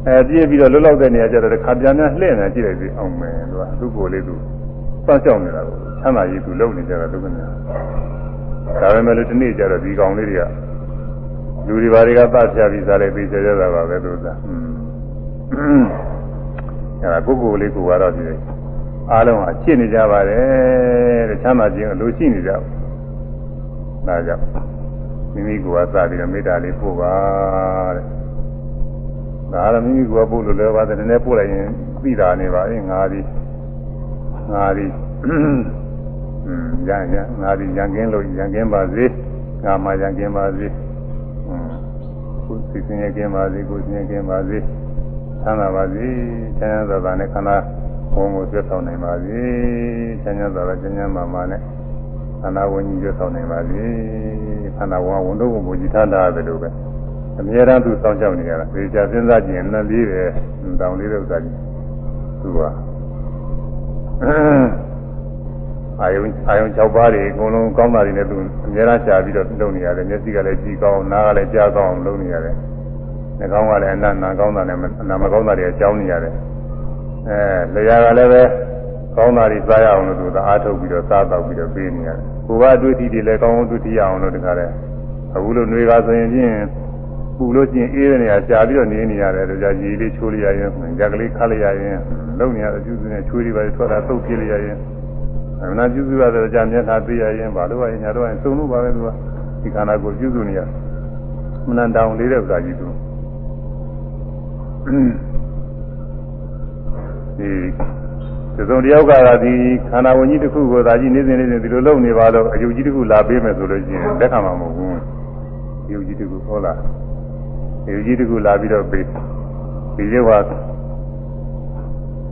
အဲပြေးပြီးတော့လွတ်လောက်တဲ့နေရာကျတော့ခါပြန်ပြန်လှည့်နေကြည့်လိုက်ပြီအောင်မယ်သူကသူ့ကိုယ်လေးသူစောင့်ရှောက်နေတာကိုချမ်းသာရေးသူလုပ်နေကြတာဒုက္ခနာဒါပေမဲ့လို့ဒီနေ့ကျတော့ဒီကောင်လေးတွေကလူတွေဘာတွေကသတ်ဖြာပြီးစားလိုက်ပြီးကြကြတာပါပဲသူကอืมအဲဒါကိုယ်ကိုယ်လေးကိုကတော့ဒီအားလုံးအချစ်နေကြပါတယ်တဲ့ချမ်းသာခြင်းအလိုရှိနေကြဒါကြောင့် မိမိကိုယ်ကစပြီးတော့မေတ္တာလေးပို့ပါတဲ့ဒါကတော့မိမိကိုယ်ကပို့လို့လည်းပါတယ်နည်းနည်းပို့လိုက်ရင်ပြီးတာနေပါရင်ငါဒီငါဒီอืมရရငါဒီရံကင်းလို့ရံကင်းပါစေငါမှရံကင်းပါစေอืมကိုယ်စိတ်ဆင်းရဲကင်းပါစေကိုယ်ဆင်းရဲကင်းပါစေချမ်းသာပါစေချမ်းသာသာနဲ့ခန္ဓာဘုံကိုပြတ်ဆောင်နိုင်ပါစေချမ်းသာသာကျဉ်းကျဉ်းမာမာနဲ့ ခန္ဓာဝင်ကြီးပြတ်ဆောင်နိုင်ပါစေခန္ဓာဝင်ဝန်တော့ဘုရားထားတာပဲလို့ပဲအမြဲတမ်းသူစောင့်ကြောက်နေရတာဒီကြစဉ်းစားကြည့်ရင်နှစ်လေးပဲတောင်းလေးတဲ့ဥစ္စာကြီးသူကအာယုံအာယုံ6ပါးတွေအကုန်လုံးကောင်းတာတွေနဲ့သူအများအားရှာပြီးတော့လုပ်နေရတယ်မျက်စိကလည်းကြည်ကောင်းနားကလည်းကြားကောင်းအောင်လုပ်နေရတယ်နှာခေါင်းကလည်းအနတ်နာကောင်းတာနဲ့အနာမကောင်းတာတွေအကြောင်းနေရတယ်အဲလျာကလည်းပဲ ကောင်းတာတွေစားရအောင်လို့သူကအားထုတ်ပြီးတော့စားတော့ပြီးတော့ပေးနေရတယ်ကိုယ်ကအတွေ့အထိတွေလည်းကောင်းအောင်တွေ့ထိရအောင်လို့တခါလဲအခုလိုနှွေကဆိုရင်ဖြင့်ပူလို့ချင်းအေးတဲ့နေရာကြာပြီးတော့နေနေရတယ်ဒါကြရေလေးချိုးလိုက်ရရင်ကြက်ကလေးခတ်လိုက်ရရင်လုံနေရတဲ့အကျူးစုနဲ့ချွေးတွေပါထွက်လာသုတ်ပြလိုက်ရရင်အနာကျူးစုရတဲ့ကြာမျက်နှာပေးရရင်ဘာလို့ရရင်ညာတော့ရင်စုံလို့ပါပဲသူကဒီခန္ဓာကိုကျူးစုနေရမနန္တောင်လေးတဲ့ဥစ္စာကြီးသူဒီသ စုံတယောက်ကဒီခန္ဓာဝင်ကြီးတစ်ခုကိုဒါကြီးနေစဉ်နေစဉ်ဒီလိုလုပ်နေပါတော့အယုတ်ကြီးတစ်ခုလာပေးမယ်ဆိုလို့ရှိရင်လက်ခံမှာမဟုတ်ဘူးအယုတ်ကြီးတစ်ခုဟောလားအယုတ်ကြီးတစ်ခုလာပြီးတော့ပေးဒီရုပ်ဟာ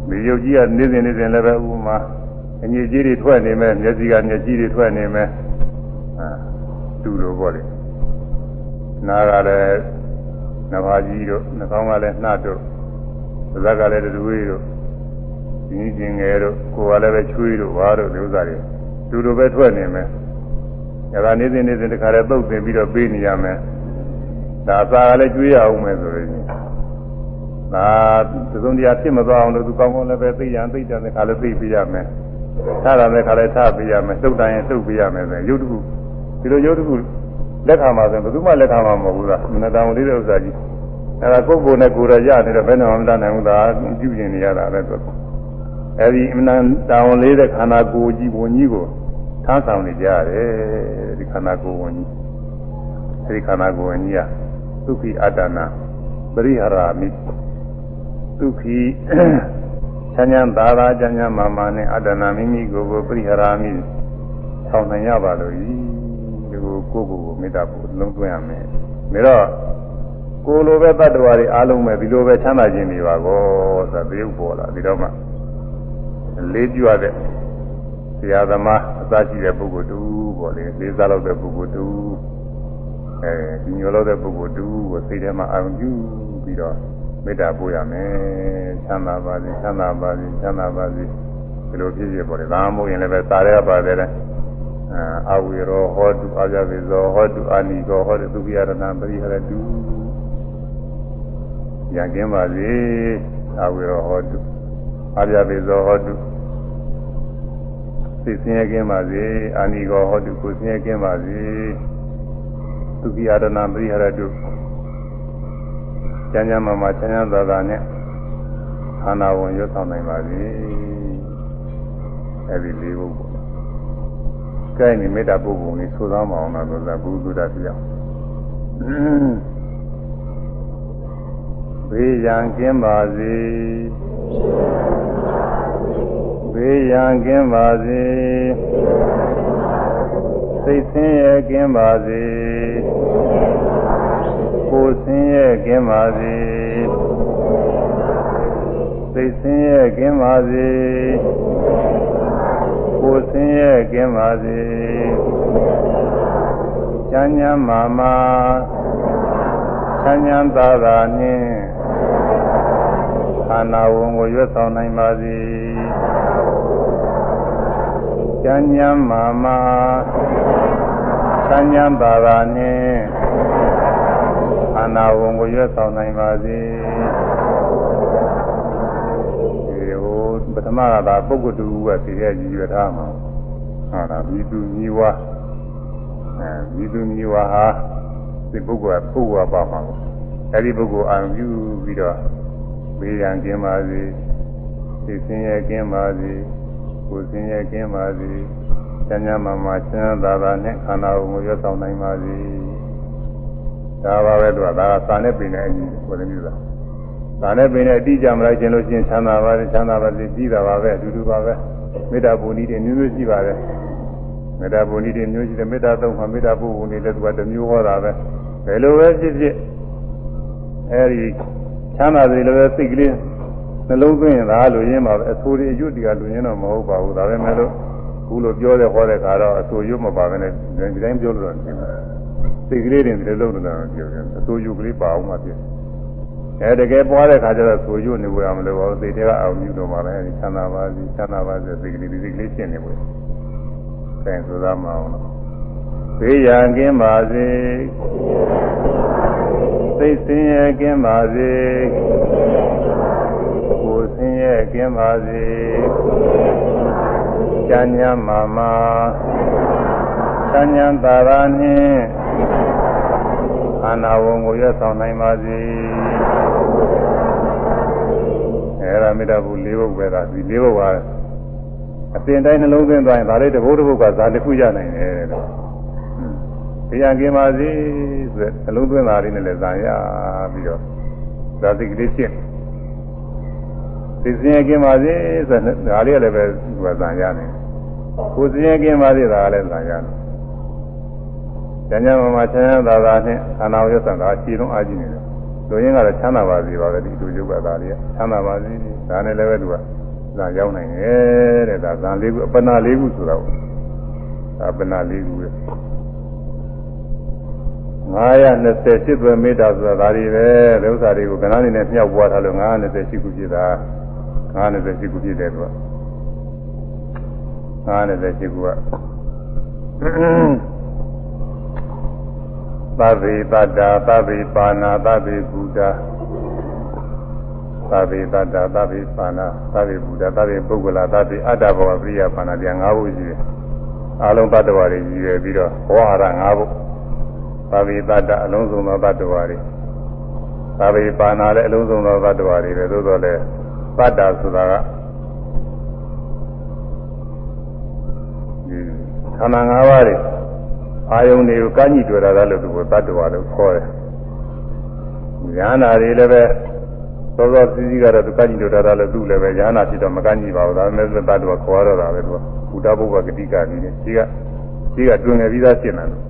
ဒီရုပ်ကြီးကနေစဉ်နေစဉ်လည်းပဲဥပမာအညစ်အကြေးတွေထွက်နေမယ်မျက်စိကမျက်ကြီးတွေထွက်နေမယ်အာတူလို့ပေါ့လေနားကလည်းနှဘာကြီးတို့နှာခေါင်းကလည်းနှာတို့ပါးစပ်ကလည်းတူဝေးတို့ ဒီနည်းချင်းငယ်တို့ကိုယ်ကလည်းပဲချွေးတို့ဘာတို့ဒီဥစ္စာတွေတူတူပဲထွက်နေမယ်။ဒါကနေစဉ်နေစဉ်တခါတည်းပုတ်တင်ပြီးတော့ပေးနေရမယ်။ဒါအစာကလည်းကျွေးရအောင်မယ်ဆိုရင်ဒါသုံးတရားဖြစ်မသွားအောင်လို့သူကောင်းကောင်းလည်းပဲသိရန်သိကြတဲ့ခါလည်းသိပြရမယ်။ထားတာလည်းခါလည်းထားပြရမယ်။သုတ်တိုင်းရင်သုတ်ပြရမယ်ဆိုရင်ရုပ်တခုဒီလိုရုပ်တခုလက်ခံပါဆိုရင်ဘယ်သူမှလက်ခံမှာမဟုတ်ဘူးလား။မနတောင်လေးတဲ့ဥစ္စာကြီး။အဲဒါကိုယ်ကိုယ်နဲ့ကိုယ်ရရနေတော့ဘယ်နဲ့မှမတတ်နိုင်ဘူးလား။ပြုကျင်နေရတာလည်းဆို အဲဒီအမှန်တောင်လေးတဲ့ခန္ဓာကိုယ်ကြီးဝန်ကြီးကိုထားဆောင်နေကြရတယ်ဒီခန္ဓာကိုယ်ဝန်ကြီးအဲဒီခန္ဓာကိုယ်ဝန်ကြီးကဒုက္ခိအတ္တနာပရိဟရာမိဒုက္ခိချမ်းချမ်းသာသာချမ်းချမ်းမာမာနဲ့အတ္တနာမိမိကိုယ်ကိုပရိဟရာမိဆောင်နိုင်ရပါလို့ဤဒီကိုကိုယ့်ကိုယ်ကိုမေတ္တာပို့လုံးသွင်းရမယ်ဒါတော့ကိုလိုပဲတတ္တဝါတွေအားလုံးပဲဒီလိုပဲချမ်းသာခြင်းတွေပါကောဆိုတာသရုပ်ပေါ်လာဒီတော့မှ လေးကြွတဲ့ဆရာသမားအသားရှိတဲ့ပုဂ္ဂိုလ်တူပေါ့လေလေးစားလောက်တဲ့ပုဂ္ဂိုလ်တူအဲဒီညိုလောက်တဲ့ပုဂ္ဂိုလ်တူကိုစိတ်ထဲမှာအာရုံပြုပြီးတော့မေတ္တာပို့ရမယ်ချမ်းသာပါစေချမ်းသာပါစေချမ်းသာပါစေဒီလိုဖြစ်ဖြစ်ပေါ့လေဒါမှမဟုတ်ရင်လည်းပဲစားရပါတယ်အာဝေရောဟောတုအာဇဝေဇောဟောတုအာနိကောဟောတုသုခိယရဏပရိဟရတုရံကင်းပါစေအာဝေရောဟောတု အာပြပေဇောဟောတုသိစင်းရဲကင်းပါစေအာနိကောဟောတုကိုစင်းရဲကင်းပါစေသူကိအာရဏပရိဟရတုကျမ်းကျမ်းမှာမှာချမ်းချမ်းသာသာနဲ့ခန္ဓာဝင်ရွတ်ဆောင်နိုင်ပါစေအဲဒီလေးခုပေါ့ကဲနေမေတ္တာပုဂ္ဂိုလ်ကြီးဆိုသားမအောင်လားလို့သာဘုသူဒ္ဓပြောဘေးရန်ကင်းပါစေ ဘေးရန်ကင်းပါစေစိတ်ဆင်းရဲကင်းပါစေကိုယ်ဆင်းရဲကင်းပါစေစိတ်ဆင်းရဲကင်းပါစေကိုယ်ဆင်းရဲကင်းပါစေချမ်းသာမာမာချမ်းသာသာသာနှင့်ခန္ဓာဝန်ကိုရွတ်ဆောင်နိုင်ပါစေ ချမ်းသာမာမာချမ်းသာသာသာနှင့်ခန္ဓာဝန်ကိုရွတ်ဆောင်နိုင်ပါစေပထမကသာပုဂ္ဂိုလ်တူကသိတဲ့ရည်ရွယ်ထားမှာဟာလားမိသူမိဝါအဲမိသူမိဝါဟာဒီပုဂ္ဂိုလ်ကပုဂ္ဂိုလ်ပါမှာအဲဒီပုဂ္ဂိုလ်အာရုံပြုပြီးတော့ဘေးရန်ကင်းပါစေသိစင်းရဲကင်းပါစေ ကိုယ်စင်းရဲကင်းပါစေကျမ်းစာမှာမှာချမ်းသာသာနဲ့ခန္ဓာကိုယ်ကိုရွတ်ဆောင်နိုင်ပါစေဒါပါပဲသူကဒါကစာနဲ့ပြင်တဲ့အညီကိုလည်းမျိုးသားဒါနဲ့ပင်နဲ့အတိအကျမလိုက်ခြင်းလို့ရှိရင်ချမ်းသာပါတယ်ချမ်းသာပါစေပြီးတာပါပဲအတူတူပါပဲမေတ္တာပူနည်းတွေမျိုးမျိုးရှိပါတယ်မေတ္တာပူနည်းတွေမျိုးရှိတယ်မေတ္တာသုံးပါမေတ္တာပူပူနေလည်းသူကတစ်မျိုးဟောတာပဲဘယ်လိုပဲဖြစ်ဖြစ်အဲဒီချမ်းသာစေလို့ပဲစိတ်ကလေး နှလုံးသွင်းရင်ဒါလိုရင်းပါပဲအဆိုးတွေအယွတ်တွေကလူရင်းတော့မဟုတ်ပါဘူးဒါပဲမဲ့လို့ခုလိုပြောတဲ့ဟောတဲ့ခါတော့အဆိုးရွတ်မပါဘဲနဲ့ဒီတိုင်းပြောလို့တော့စိတ်ကလေးတွေဒီလိုလုပ်နေတာပြောတယ်အဆိုးရွတ်ကလေးပါအောင်မှဖြစ်တယ်အဲတကယ်ပွားတဲ့ခါကျတော့ဆိုရွနေဝရမလို့ပါဘူးသိတဲ့ကအောင်မြူတော့မှာပဲအဲဒီချမ်းသာပါစေချမ်းသာပါစေသိကလေးဒီစိတ်ကလေးရှင်းနေဘူး။အဲဆိုသားမအောင်လို့ဘေးရန်ကင်းပါစေသိစင်းရဲကင်းပါစေကိုယ်စ င်းရဲကင်းပါစေကျမ်းညာမာမာကျမ်းညာသာရနှင့်အာနာဝံကိုရဆောင်နိုင်ပါစေအဲဒါမေတ္တာဘု၄ဘုတ်ပဲကဒီ၄ဘုတ်ကအစဉ်တိုင်းနှလုံးသွင်းသွားရင်ဒါလေးတစ်ဘုတ်တစ်ဘုတ်ကဇာတစ်ခုရနိုင်တယ်တဲ့။တရားကင်းပါစေဆိုတဲ့နှလုံးသွင်းတာလေးနဲ့လည်းဇာရပြီးတော့ဇာတိကလေးရှင်း သိစင်ရကင်းပါစေဆိုတဲ့ဒါလေးလည်းပဲသူကဇာရတယ်။ကိုယ်စင်ရကင်းပါစေဒါလည်းဇာရတယ်။ကျန်ကျမ်းမှာချမ်းသာသာနဲ့ခန္ဓာဝိသံသာခြေလုံးအားကြီးနေတယ်လူရင်းကတော့ချမ်းသာပါစေပါပဲဒီလူယုတ်ကသားလေးချမ်းသာပါစေဒါနဲ့လည်းပဲသူကဇာရောက်နိုင်တယ်တဲ့ဒါဇာလေးခုအပနာလေးခုဆိုတော့အပနာလေးခုပဲ928သွဲမေတ္တာဆိုတာဒါတွေပဲဒီဥစ္စာတွေကိုကဏ္ဍအနေနဲ့မြောက်ပွားထားလို့928ခုဖြစ်တာ 928ခုဖြစ်တယ်သူက928ခုကသဗ္ဗေတတ္တာသဗ္ဗေပါဏာသဗ္ဗေဘုဒ္ဓသဗ္ဗေတတ္တာသဗ္ဗေပါဏာသဗ္ဗေဘုဒ္ဓသဗ္ဗေပုဂ္ဂလာသဗ္ဗေအတ္တဘောပရိယပါဏာတရား၅ခုရှိတယ်အလုံးတ attva တွေရည်ရွယ်ပြီးတော့ဘောဟာရ၅ခုသဗ္ဗေတတ္တာအလုံးစုံသောတ attva တွေသဗ္ဗေပါဏာလည်းအလုံးစုံသောတ attva တွေပဲသို့တော်လည်း တတ္တာဆိုတာကခန္ဓာ၅ပါးတွေအာယုန်တွေကိုကန့်ညှိတွေ့တာလို့သူကတ attva လို့ခေါ်တယ်။ဉာဏ်နာတွေလည်းပဲသောသောစီစီကတော့သူကန့်ညှိတွေ့တာလို့သူလည်းပဲဉာဏ်နာဖြစ်တော့မကန့်ညှိပါဘူး။ဒါပေမဲ့တ attva ခေါ်ရတာပဲသူကဘုဒ္ဓဘုရားဂတိကကြီးနဲ့ကြီးကကြီးကတွင်နေပြီးသားရှင်းတယ်လို့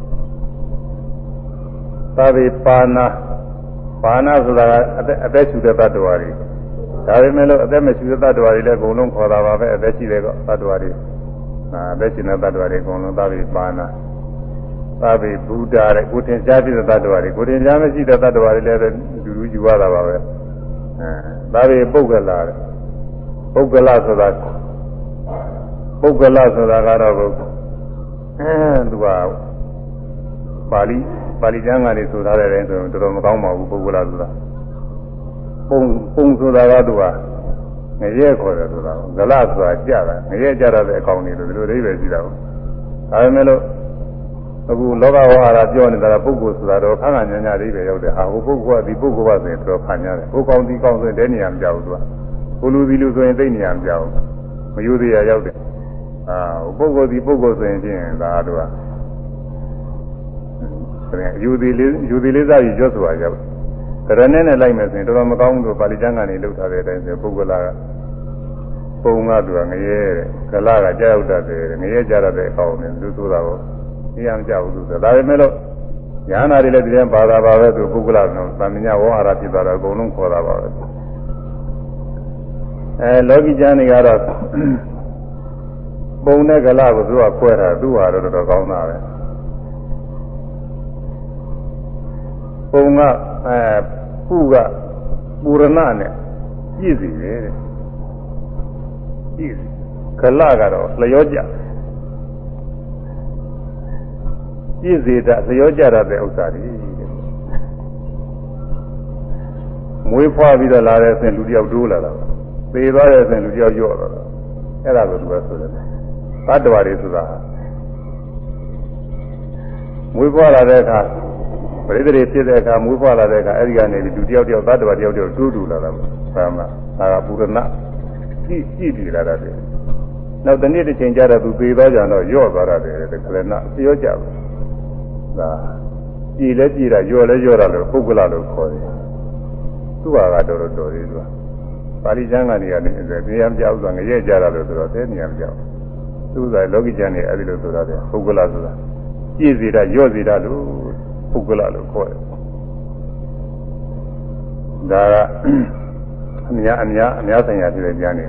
သာဝေပါဏပါဏဆိုတာကအသက်အသက်ရှူတဲ့တ attva တွေ ဒါပေမဲ့လို့အသက်မရှူတဲ့တ attva တွေလည်းအကုန်လုံးခေါ်တာပါပဲအသက်ရှိတဲ့ကတ attva တွေအာအသက်ရှင်တဲ့တ attva တွေအကုန်လုံးသာဝေပါဏသဗ္ဗေဘုဒ္ဓတဲ့ကိုတင်ရှားပြတဲ့တ attva တွေကိုတင်ရှားမရှိတဲ့တ attva တွေလည်းလူလူယူရတာပါပဲအဲသဗ္ဗေပုဂ္ဂလာတဲ့ပုဂ္ဂလဆိုတာပုဂ္ဂလဆိုတာကတော့အဲသူကပါဠိပါဠိကျမ်းကနေဆိုထားတဲ့တိုင်းဆိုရင်တော်တော်မကောင်းပါဘူးပုဂ္ဂလဆိုတာ ပုံပုံဆိုတာကသူကငရဲခေါ်တယ်ဆိုတာဂလဆိုတာကြတာငရဲကြတော့တဲ့အကောင်တွေလို့ဒီလိုအိဗယ်ရှိတာကိုဒါပေမဲ့လို့အခုလောကဝါဟာပြောနေတာကပုဂ္ဂိုလ်ဆိုတာတော့ခန်းခါညာညာအိဗယ်ရောက်တယ်ဟာဟိုပုဂ္ဂိုလ်ကဒီပုဂ္ဂိုလ်ကဆိုရင်တော်ခံရတယ်ဟိုကောင်ဒီကောင်ဆိုရင်တဲနေရမကြောက်ဘူးသူကဟိုလူဒီလူဆိုရင်သိနေရမကြောက်ဘူးမယူသေးရရောက်တယ်အာဟိုပုဂ္ဂိုလ်ဒီပုဂ္ဂိုလ်ဆိုရင်ဖြင့်ဒါတော့ဒါယူသည်လေးယူသည်လေးစားယူကျွတ်ဆိုတာကြောက် ကရနဲ့နဲ့လိုက်မယ်ဆိုရင်တော်တော်မကောင်းဘူးလို့ပါဠိကျမ်းကနေလောက်ထားတဲ့အတိုင်းဆိုပုဂ္ဂလာကပုံကသူကငရဲတဲ့ကလကကြောက်တတ်တယ်ငရဲကြရတဲ့အကောင်းနဲ့သူဆိုတာကိုသိရမကြောက်ဘူးဆိုဒါပေမဲ့လို့ညာနာတွေလည်းဒီထဲဘာသာပါပဲသူပုဂ္ဂလာကတော့သံမြဝဟာရဖြစ်သွားတော့အကုန်လုံးခေါ်တာပါပဲအဲလောကီကျမ်းတွေကတော့ပုံနဲ့ကလကိုသူကခွဲတာသူ့ဟာတော့တော်တော်ကောင်းတာပဲ ပုံကအဲပုကပူရဏနဲ့ပြည့်စီတယ်တဲ့ပြည့်စီကလကတော့လျောကြပြည့်စေတာလျောကြရတဲ့ဥစ္စာတွေတဲ့မွေးဖွားပြီးတော့လာတဲ့ဆင်လူတယောက်တိုးလာတာသေသွားတဲ့ဆင်လူတယောက်ညော့တော့အဲ့ဒါကိုသူကဆိုတယ်သတ္တဝါတွေဆိုတာမွေးဖွားလာတဲ့အခါ ပရိသေတွေဖြစ်တဲ့အခါမွေးဖွားလာတဲ့အခါအဲ့ဒီကနေပြီးလူတယောက်တယောက်သတ္တဝါတယောက်တယောက်တူးတူလာတာပါသာမသာကပူရဏကြည့်ကြည့်ပြီးလာတာတယ်နောက်တနေ့တစ်ချိန်ကျတော့သူသေသွားကြတော့ညော့သွားတယ်တဲ့ခလနာပြောကြဘူးဒါကြည်လဲကြည်တာညော့လဲညော့တာလို့ပုဂ္ဂလလို့ခေါ်တယ်သူ့ဟာကတော်တော်တော်သေးသူကပါဠိကျမ်းကနေကနေနေရာမကြောက်ဆိုငရဲကြတာလို့ဆိုတော့တဲနေရာမကြောက်သူကလောကီကျမ်းနေအဲ့ဒီလိုဆိုတာတဲ့ပုဂ္ဂလဆိုတာကြည်စေတာညော့စေတာလို့ ပုဂ္ဂလလို့ခေါ်တယ်ဒါကအများအများအများဆိုင်ရာဖြစ်တဲ့ကျမ်းနေ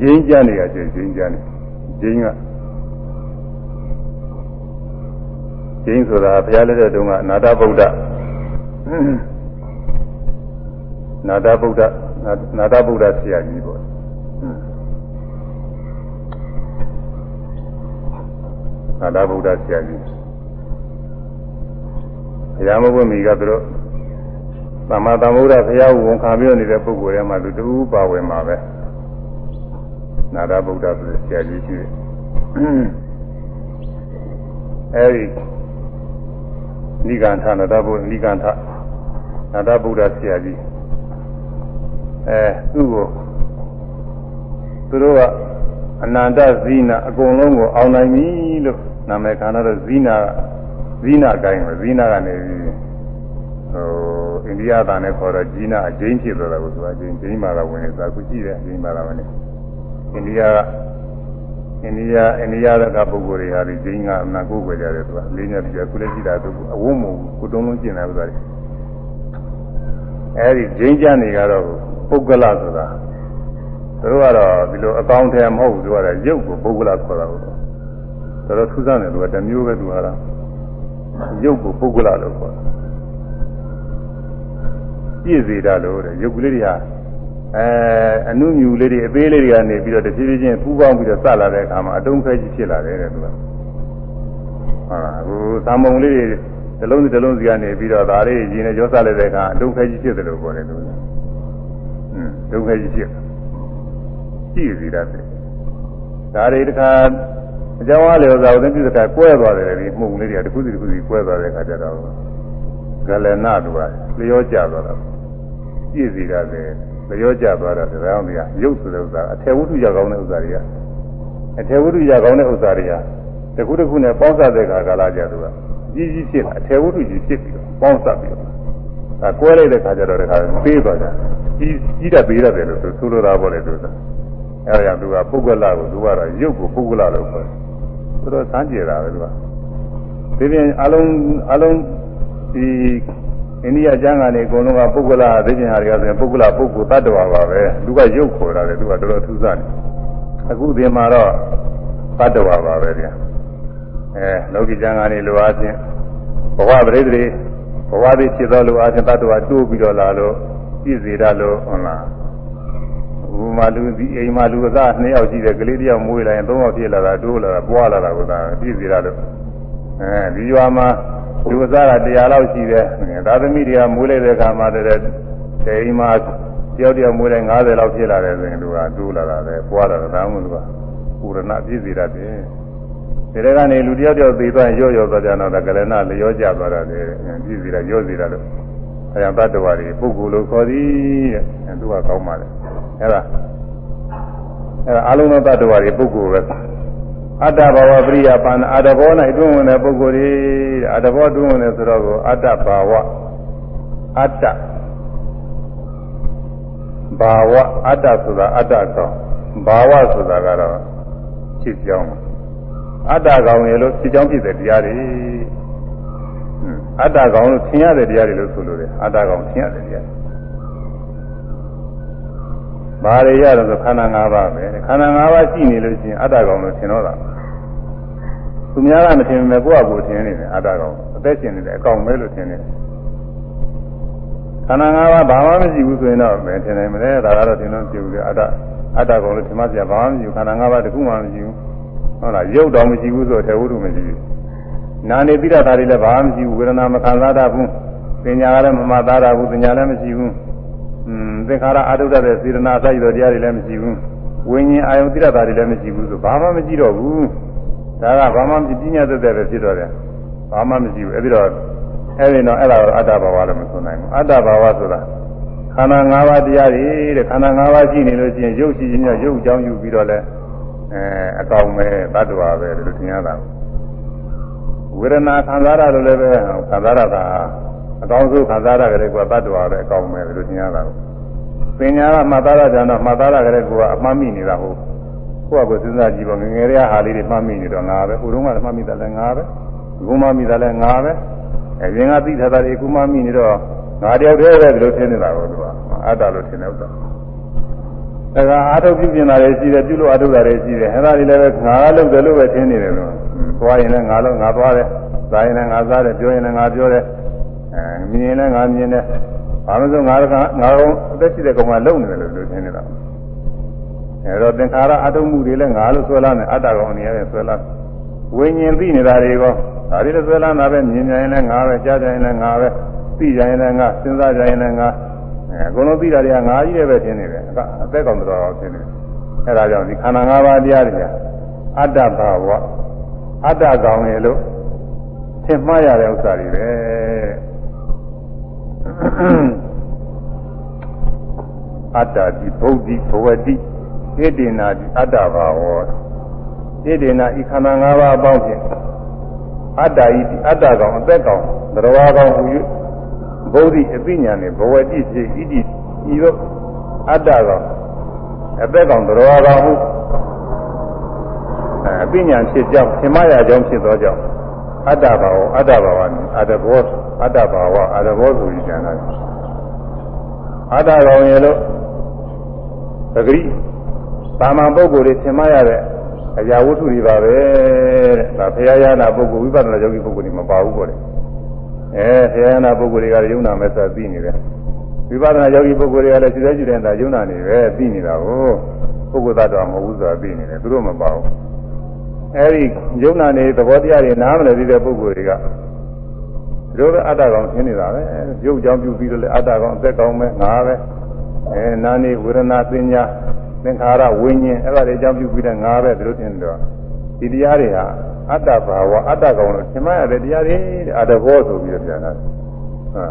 ဂျင်းကျမ်းနေရကျဂျင်းကျမ်းနေဂျင်းကဂျင်းဆိုတာဘုရားလက်ထက်တုန်းကအနာတဗုဒ္ဓနာတဗုဒ္ဓနာတဗုဒ္ဓဆရာကြီးပေါ့နာတဗုဒ္ဓဆရာကြီး ဘုရားမဝတ်မီကသူတို့သမ္မာသမ္ဗုဒ္ဓဘုရားဝန်ခံပြီးနေတဲ့ပုဂ္ဂိုလ်တွေမှာသူတူပါဝင်မှာပဲနာရဗုဒ္ဓဆိုတဲ့ဆရာကြီးရှိတယ်အဲဒီနိဂန္ဓနာရဗုဒ္ဓနိဂန္ဓနာရဗုဒ္ဓဆရာကြီးအဲသူ့ကိုသူတို့ကအနန္တဇီနာအကုန်လုံးကိုအောင်နိုင်ပြီလို့နာမည်ခံတော့ဇီနာ ဇီနာကိုင်းပဲဇီနာကနေပြီးဟိုအိန္ဒိယသားနဲ့ခေါ်တော့ဂျီနာအကျဉ်းဖြစ်သွားတာကိုသူကအကျဉ်းဂျင်းမာလာဝင်နေတာအခုကြည့်တယ်ဂျင်းမာလာဝင်နေအိန္ဒိယကအိန္ဒိယအိန္ဒိယကပုဂ္ဂိုလ်တွေဟာဒီဂျင်းကအမှန်ကိုယ်ွယ်ကြတယ်သူကလေးညပြည့်ခုလည်းကြည့်တာသူအဝုံးမဟုတ်ကိုတုံးလုံးကျင်တယ်ဆိုတာအဲဒီဂျင်းကြနေကတော့ပုဂ္ဂလဆိုတာသူတို့ကတော့ဒီလိုအကောင်းထဲမဟုတ်ဘူးသူကတော့ရုပ်ကိုပုဂ္ဂလခေါ်တာကိုတော်တော်ထူးဆန်းတယ်သူကတမျိုးပဲသူကတော့ ရုပ်ကိုပုဂ္ဂလလို့ခေါ်တယ်ပြည့်စေတာလို့တဲ့ရုပ်ကလေးတွေဟာအဲအနုမြူလေးတွေအသေးလေးတွေကနေပြီးတော့တဖြည်းဖြည်းချင်းပူပေါင်းပြီးတော့စလာတဲ့အခါမှာအတုံးဖဲကြီးဖြစ်လာတယ်တဲ့သူကဟာဟိုသံမုံလေးတွေတလုံးစီတလုံးစီကနေပြီးတော့ဒါလေးရင်းနဲ့ရောစလိုက်တဲ့အခါအတုံးဖဲကြီးဖြစ်တယ်လို့ပြောတယ်သူကဟွန်းဒုက္ခကြီးဖြစ်ကြည့်စီတတ်တယ်ဒါတွေတခါ အကြောင်းအားလေဥစ္စာကိုသိတဲ့အခါကွဲသွားတယ်ဒီမှုန်လေးတွေကတစ်ခုစီတစ်ခုစီကွဲသွားတဲ့အခါကျတော့ဂလနာတို့ကလျောကျသွားတာကြည့်စီတတ်တယ်လျောကျသွားတာဒါကြောင့်ဒီကရုပ်ဆိုတဲ့ဥစ္စာအထေဝတ္ထုရကောင်းတဲ့ဥစ္စာတွေကအထေဝတ္ထုရကောင်းတဲ့ဥစ္စာတွေကတခုတခုနဲ့ပေါင်းစပ်တဲ့ခါကာလကျသူကကြီးကြီးဖြစ်လာအထေဝတ္ထုကြီးဖြစ်ပြီးတော့ပေါင်းစပ်ပြီးတော့ဒါကွဲလိုက်တဲ့ခါကျတော့တခါပေးသွားကြကြီးကြီးတတ်ပေးရတယ်လို့ဆိုလိုတာပေါ့လေသူကအဲဒါသူကပုဂ္ဂလကိုသူကတော့ရုပ်ကိုပုဂ္ဂလလို့ခေါ်တယ် သူတော့စမ်းကြတာပဲသူကဒီပြင်အလုံးအလုံးဒီအိန္ဒိယကျမ်းကနေအကုန်လုံးကပုဂ္ဂလသိကျင်ဟာတွေကဆိုရင်ပုဂ္ဂလပုဂ္ဂိုလ်တ attva ပါပဲသူကရုပ်ခေါ်တာလေသူကတော်တော်ထူးဆန်းတယ်အခုဒီမှာတော့တ attva ပါပဲဗျာအဲလောကီကျမ်းကနေလိုအားဖြင့်ဘဝပရိသေဘဝသည်ဖြစ်သောလိုအားဖြင့်တ attva တိုးပြီးတော့လာလို့ပြည့်စေရလို့ဟုတ်လား ဘုမာလူဒီအိမ်မှာလူသားနှစ်ယောက်ရှိတယ်ကလေးတယောက်မွေးလာရင်သုံးယောက်ဖြစ်လာတာတိုးလာတာပွားလာတာကသာပြည့်စေရလို့အဲဒီရွာမှာလူသားကတရားလောက်ရှိတယ်သာသမီတွေကမွေးလိုက်တဲ့အခါမှာတည်းအိမ်မှာတယောက်တယောက်မွေးတိုင်း90လောက်ဖြစ်လာတယ်ဆိုရင်သူကတိုးလာတာပဲပွားလာတာဒါမှမဟုတ်သူကပူရဏပြည့်စည်တတ်တယ်ဒီထဲကနေလူတယောက်တယောက်သိသွားရင်ရော့ရော့သွားကြတော့ကလနာလျော့ကျသွားတာလေပြည့်စည်တာရော့စီတာလို့အဲဒါတတ္တဝါတွေပုဂ္ဂိုလ်လို့ခေါ်သည်တဲ့သူကကောင်းပါလေ အဲဒါအဲဒါအလုံးစုံတတ္တဝါတွေပုဂ္ဂိုလ်ပဲအတ္တဘာဝပရိယပါဏအတ္တဘော၌တွင်းဝင်တဲ့ပုဂ္ဂိုလ်တွေအတ္တဘောတွင်းဝင်တဲ့ဆိုတော့ကိုအတ္တဘာဝအတ္တဘာဝအတ္တဆိုတာအတ္တကောင်ဘာဝဆိုတာကတော့ဖြစ်ကြောင်းအတ္တကောင်ရေလို့ဖြစ်ကြောင်းဖြစ်တဲ့တရားတွေအတ္တကောင်လို့ထင်ရတဲ့တရားတွေလို့ဆိုလို့တယ်အတ္တကောင်ထင်ရတဲ့တရား ဘာတွေရတော့ဆိုခန္ဓာ၅ပါးပဲခန္ဓာ၅ပါးရှိနေလို့ရှိရင်အတ္တကောင်လို့ထင်တော့တာသူများကမထင်မဲ့ကိုယ့်အကူထင်နေတယ်အတ္တကောင်အသက်ရှင်နေတယ်အကောင်ပဲလို့ထင်နေတယ်ခန္ဓာ၅ပါးဘာမှမရှိဘူးဆိုရင်တော့မထင်နိုင်မလဲဒါကတော့ထင်လို့ကြည့်ဘူးလေအတ္တအတ္တကောင်လို့ထင်မှစရာဘာမှမရှိဘူးခန္ဓာ၅ပါးတခုမှမရှိဘူးဟုတ်လားရုပ်တော်မရှိဘူးဆိုတော့ထေဝုဒ္ဓမရှိဘူးနာနေသိတာတွေလည်းဘာမှမရှိဘူးဝေဒနာမခံစားတတ်ဘူးပညာကလည်းမမှတ်သားတတ်ဘူးပညာလည်းမရှိဘူးอืม သင်္ခါရအာထုတ္တတဲ့စေတနာအစရှိသောတရားတွေလည်းမရှိဘူးဝိညာဉ်အာယုသိတာတွေလည်းမရှိဘူးဆိုဘာမှမရှိတော့ဘူးဒါကဘာမှမပညာသက်သက်ပဲဖြစ်တော့တယ်ဘာမှမရှိဘူးအဲဒီတော့အဲဒီတော့အဲ့ဒါကိုအတ္တဘာဝလို့မဆိုနိုင်ဘူးအတ္တဘာဝဆိုတာခန္ဓာ၅ပါးတရားတွေတဲ့ခန္ဓာ၅ပါးရှိနေလို့ရှိရင်ရုပ်ရှိခြင်းနဲ့ရုပ်အကြောင်းယူပြီးတော့လဲအဲအကောင်ပဲတ attva ပဲလို့ထင်ရတာဝေဒနာခံစားရလို့လည်းပဲခံစားရတာ အကောင်းဆုံးခံစားရကြတဲ့ကွာတ attva ပဲအကောင်ပဲလို့ထင်ရတာပညာကမှတ်သားရကြတော့မှတ်သားရကြတဲ့ကွာအမှတ်မိနေတာဟုတ်ကိုယ့်အကိုစဉ်းစားကြည့်ပါငငယ်ရဟာလေးတွေမှတ်မိနေတော့ငါပဲဥတုံးကလည်းမှတ်မိတယ်လည်းငါပဲဘုံမှမိတယ်လည်းငါပဲအရင်ကသိထားတာတွေအခုမှမိနေတော့ငါတယောက်တည်းပဲဒီလိုထင်နေတာကိုသူကအတ္တလို့ထင်တယ်ဥစ္စာဒါကအာထုတ်ပြုပြင်တာတွေရှိတယ်ပြုလို့အာထုတ်တာတွေရှိတယ်အဲဒါတွေလည်းပဲငါလုပ်တယ်လို့ပဲထင်နေတယ်လို့သွားရင်လည်းငါလို့ငါသွားတယ်စားရင်လည်းငါစားတယ်ပြောရင်လည်းငါပြောတယ် အဲမြင်ရင်လည်းငါမြင်တယ်ဘာလို့ဆိုငါကငါကောင်အသက်ရှိတဲ့ကောင်ကလုံနေတယ်လို့ထင်နေတာအဲတော့သင်္ခါရအတုမှုတွေလည်းငါလို့ဆွဲလာတယ်အတ္တကောင်အနေနဲ့ဆွဲလာဝိညာဉ်သိနေတာတွေကောဒါတွေလည်းဆွဲလာတာပဲမြင်ကြရင်လည်းငါပဲကြားကြရင်လည်းငါပဲသိကြရင်လည်းငါစဉ်းစားကြရင်လည်းငါအဲအကုန်လုံးသိတာတွေကငါကြီးတယ်ပဲထင်နေတယ်အသက်ကောင်တော်တော်ထင်နေတယ်အဲဒါကြောင့်ဒီခန္ဓာ၅ပါးတရားတွေကအတ္တဘာဝအတ္တကောင်လေလို့ထင်မှားရတဲ့ဥစ္စာတွေပဲ အတ္တဒီဗုဒ္ဓဘဝတိဣတိနာဒီအတ္တဘာဝဣတိနာဤခန္ဓာ၅ပါးအပေါင်းဖြင့်အတ္တဤအတ္တကောင်အသက်ကောင်သရဝါကောင်ဟူ၍ဗုဒ္ဓအသိဉာဏ်နဲ့ဘဝတိဖြစ်ဣတိဤသို့အတ္တကောင်အသက်ကောင်သရဝါကောင်ဟုအသိဉာဏ်ဖြစ်ကြောင်းသင်မရာကြောင်းဖြစ်သောကြောင့်အတ္တဘာဝအတ္တဘာဝအတ္တဘော အတ္တဘာဝအတ္တဘောဆိုပြီးကျန်တာအတ္တကောင်ရဲ့လို့သတိတာမန်ပုဂ္ဂိုလ်တွေသင်မရတဲ့အရာဝတ္ထုတွေပါပဲတဲ့ဒါဘုရားရဟနာပုဂ္ဂိုလ်ဝိပဿနာယောဂီပုဂ္ဂိုလ်တွေမပါဘူးပေါ့လေအဲဘုရားရဟနာပုဂ္ဂိုလ်တွေကယုံနာမဲ့ဆိုသိနေတယ်ဝိပဿနာယောဂီပုဂ္ဂိုလ်တွေကလည်းစိတ်ကြည်တဲ့ဒါယုံနာနေပဲသိနေတာကိုပုဂ္ဂိုလ်သတ္တဝါမဟုတ်ဘူးဆိုတာသိနေတယ်သူတို့မပါဘူးအဲဒီယုံနာနေသဘောတရားတွေနားမလည်သေးတဲ့ပုဂ္ဂိုလ်တွေက တို့ပဲအတ္တကောင်ရှင်းနေတာပဲရုပ်ကြောင့်ပြုပြီးတော့လေအတ္တကောင်အသက်ကောင်ပဲငါပဲအဲနာနေဝေဒနာပညာသင်္ခါရဝိညာဉ်အဲ့ဒါတွေအကြောင်းပြုပြီးတဲ့ငါပဲဒီလိုထင်တော့ဒီတရားတွေဟာအတ္တဘာဝအတ္တကောင်လို့သင်မရတဲ့တရားတွေအတ္တဘောဆိုပြီးတော့ပြန်လာတယ်ဟာ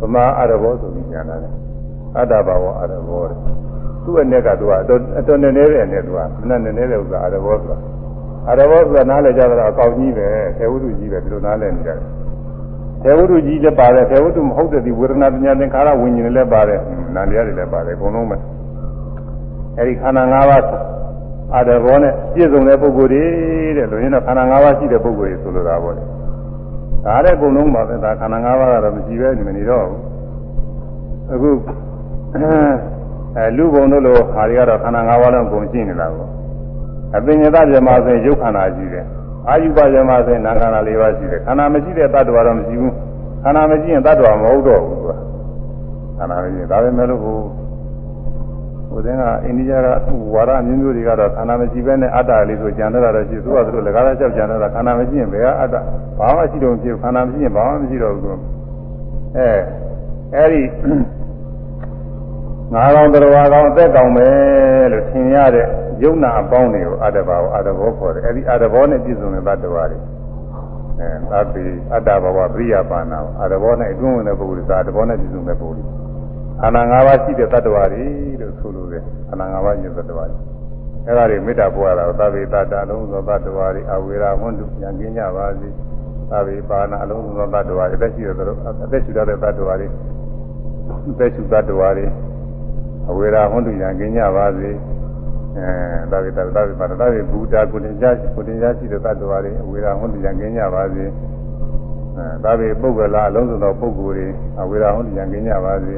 ဗမာအတ္တဘောဆိုပြီးပြန်လာတယ်အတ္တဘာဝအတ္တဘောတဲ့သူ့အနေကသူကအတော်အတော်နည်းနည်းတဲ့အနေသူကမနဲ့နည်းနည်းတဲ့ဥစ္စာအတ္တဘောဆိုတာအတ္တဘောဆိုတာနားလည်ကြတာအကောင်းကြီးပဲသေဝုဒ္ဓကြီးပဲဒီလိုနားလည်နေကြတယ် သေဝုဒ္ဓကြီးလည်းပါတယ်သေဝုဒ္ဓမဟုတ်တဲ့ဒီဝေဒနာပညာသင်္ခါရဝိညာဉ်လည်းပါတယ်နာတရားတွေလည်းပါတယ်အကုန်လုံးပဲအဲဒီခန္ဓာ၅ပါးအာတဘောနဲ့ပြည့်စုံတဲ့ပုဂ္ဂိုလ်တွေတဲ့လူရင်းတော့ခန္ဓာ၅ပါးရှိတဲ့ပုဂ္ဂိုလ်တွေဆိုလိုတာပေါ့လေဒါတဲ့အကုန်လုံးပါပဲဒါခန္ဓာ၅ပါးကတော့မရှိပဲနေမနေတော့ဘူးအခုအဲလူဘုံတို့လိုဟာတွေကတော့ခန္ဓာ၅ပါးလုံးပုံရှိနေတာကိုအပင်ညတပြမဆိုရင်ရုပ်ခန္ဓာရှိတယ် အာယုပပြမဆိုရင်နာခန္ဓာ၄ပါးရှိတယ်ခန္ဓာမရှိတဲ့တ attva တော့မရှိဘူးခန္ဓာမရှိရင်တ attva မဟုတ်တော့ဘူးသူကခန္ဓာမရှိရင်ဒါပဲမဲ့လို့ဟိုဟိုတင်းကအိန္ဒိယကဝါရမျိုးမျိုးတွေကတော့ခန္ဓာမရှိဘဲနဲ့အတ္တလေးဆိုကြံတတ်တာရှိသူကသူတို့လကားသားကြောက်ကြံတတ်တာခန္ဓာမရှိရင်ဘယ်ကအတ္တဘာမှရှိတော့ဖြစ်ခန္ဓာမရှိရင်ဘာမှမရှိတော့ဘူးအဲအဲဒီ ငါကောင်တရားကောင်အသက်ကောင်ပဲလို့ထင်ရတဲ့ယုံနာအပေါင်းတွေကိုအတ္တဘာကိုအတ္တဘောခေါ်တယ်အဲဒီအတ္တဘောနဲ့ပြည့်စုံတဲ့တ attva တွေအဲသတိအတ္တဘဝပြိယပါဏအတ္တဘောနဲ့အတွင်းဝင်တဲ့ပုဂ္ဂိုလ်သာအတ္တဘောနဲ့ပြည့်စုံတဲ့ပုဂ္ဂိုလ်ခန္ဓာ၅ပါးရှိတဲ့တ attva တွေလို့ဆိုလိုတယ်ခန္ဓာ၅ပါးရှိတဲ့တ attva တွေအဲဒါတွေမေတ္တာပို့ရတာသဗ္ဗေတ္တအလုံးစုံသောတ attva တွေအဝေရာဝန္တုဉာဏ်ကင်းကြပါစေသဗ္ဗေပါဏအလုံးစုံသောတ attva တွေအသက်ရှိတဲ့အသက်ရှိတဲ့တ attva တွေအသက်ရှိတ attva တွေ အဝေရာဟွန်းတူရန်ကင်းကြပါစေအဲဒါဝိတ္တဒါဝိပါဒဒါဝိဘူတာကိုတင်ကြကိုတင်ကြရှိတဲ့သတ္တဝါတွေအဝေရာဟွန်းတူရန်ကင်းကြပါစေအဲဒါဝိပုဂ္ဂလာအလုံးစုံသောပုဂ္ဂိုလ်တွေအဝေရာဟွန်းတူရန်ကင်းကြပါစေ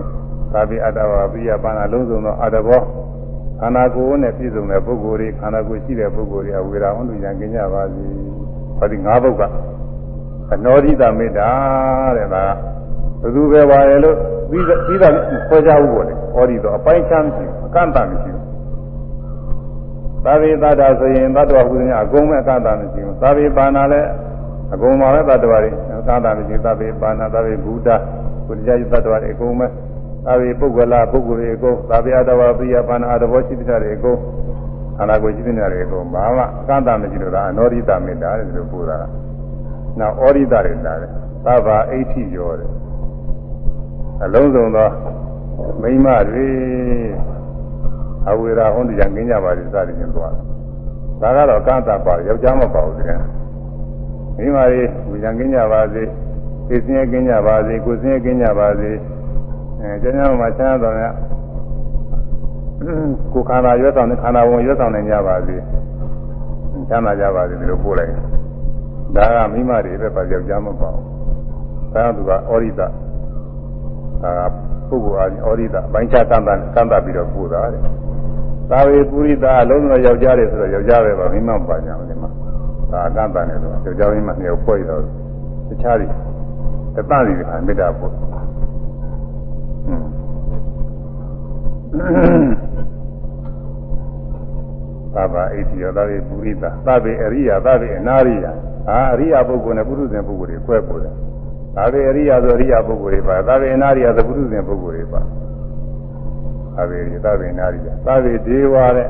သာဝိအတ္တဝါပိယပန္နအလုံးစုံသောအတ္တဘောခန္ဓာကိုယ်နဲ့ပြည့်စုံတဲ့ပုဂ္ဂိုလ်တွေခန္ဓာကိုယ်ရှိတဲ့ပုဂ္ဂိုလ်တွေအဝေရာဟွန်းတူရန်ကင်းကြပါစေဟောဒီ၅ဘုတ်ကအနောဒိတမေတ္တာတဲ့ဒါ ဘယ်သူပဲပါရလို့ပြီးပြီးတော့ခွဲကြဘူးပေါ့လေဟောဒီတော့အပိုင်းချမ်းမရှိဘူးအကန့်အသတ်မရှိဘူးသာဝေသတ္တဆိုရင်သတ္တဝါဟူသည်အကုန်မဲ့အကန့်အသတ်မရှိဘူးသာဝေပါဏလည်းအကုန်ပါပဲသတ္တဝါတွေအကန့်အသတ်မရှိသာဝေပါဏသာဝေဘုဒ္ဓကုတ္တရာယသတ္တဝါတွေအကုန်မဲ့သာဝေပုဂ္ဂလာပုဂ္ဂိုလ်တွေအကုန်သာဝေအတ္တဝါပိယပါဏအတ္တဘောရှိတဲ့တွေအကုန်ခန္ဓာကိုယ်ရှိတဲ့တွေအကုန်ဘာမှအကန့်အသတ်မရှိလို့ဒါအနောရိတမေတ္တာတဲ့ဒီလိုပို့တာနောက်ဩရိတတွေလာတယ်သဗ္ဗအိဋ္ဌိရောတယ် အလုံးစုံသောမိမတွေအဝေရာဟွန်းတရားကျင်းကြပါလိမ့်စသည်ဖြင့်သွားတာဒါကတော့ကန့်တာပါယောက်ျားမပါဘူးတကယ်မိမတွေဝိညာဉ်ကျင်းကြပါစေသိစင်းရကျင်းကြပါစေကိုယ်စင်းရကျင်းကြပါစေအဲကျန်ကျမ်းမှာဆန်းတော်ရကိုခန္ဓာရွတ်ဆောင်တဲ့ခန္ဓာဝင်ရွတ်ဆောင်နေကြပါစေချမ်းသာကြပါစေဒီလိုပို့လိုက်ဒါကမိမတွေပဲပါယောက်ျားမပါဘူးဒါကသူကဩရိတ ဒါကပုဂ္ဂိုလ်အားဖြင့်ဩရိတဘိုင်းချတန်တန်ကန့်တပြီးတော့ပို့တာတဲ့သာဝေပုရိသအလုံးစုံယောက်ျားတွေဆိုတော့ယောက်ျားပဲပါမိမပါကြအောင်ဒီမှာဒါကန့်တန်တယ်လို့ယောက်ျားမိမနှစ်ယောက်ဖွဲ့ရတော့တခြားတွေတပန့်စီကမေတ္တာပို့သဗ္ဗအိတိယောသဗ္ဗေပုရိသသဗ္ဗေအရိယသဗ္ဗေအနာရိယအာအရိယပုဂ္ဂိုလ်နဲ့ပုရုဇဉ်ပုဂ္ဂိုလ်တွေခွဲပို့တယ် ဒါပေအရိယာဆိုအရိယာပုဂ္ဂိုလ်တွေပါဒါပေအနာရိယာသပုရုဇဉ်ပုဂ္ဂိုလ်တွေပါဒါပေဒါပေအနာရိယာဒါပေဒေဝတဲ့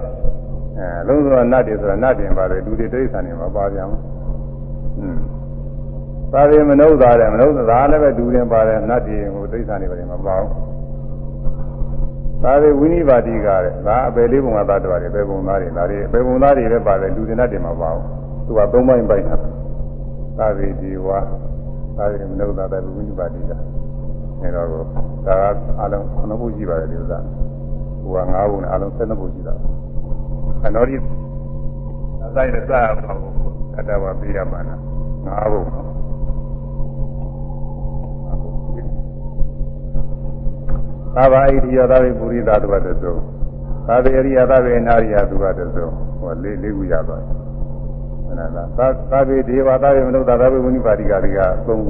အဲလုံးစုံနတ်တွေဆိုတာနတ်တင်ပါတယ်လူတွေတိရစ္ဆာန်တွေမပါကြဘူးอืมဒါပေမနုဿာတဲ့မနုဿာဒါလည်းပဲလူတွေပါတယ်နတ်တွေဟိုတိရစ္ဆာန်တွေပါတယ်မပါဘူးဒါပေဝိနိပါတိကတဲ့ဒါအပေလေးပုံကသတ္တဝါတွေပေပုံသားတွေဒါတွေပေပုံသားတွေပဲပါတယ်လူတွေနတ်တွေမပါဘူးသူကသုံးပိုင်းပိုင်းတာသာဝေဒီဝါ သာဝေမနုဿာတဲ့ဝိနိပါတိကအဲတော့ဒါကအလုံး9ခုရှိပါတယ်ဒီဥစ္စာဟိုက9ခုနဲ့အလုံး12ခုရှိတာအနောဒီအတိုင်းနဲ့စားပါဘူးအတ္တဝပိရမနာ9ခုသာဝဣတိယသာဝေပုရိသတုဝတ္တသုသာဝေအရိယသာဝေအနာရိယသုဝတ္တသုဟောလေးလေးခုရသွားတယ်။ နာလားသာသာဝေဒေဝသာဝေမနုဿသာဝေဝိနိပါတိကတွေကသုံး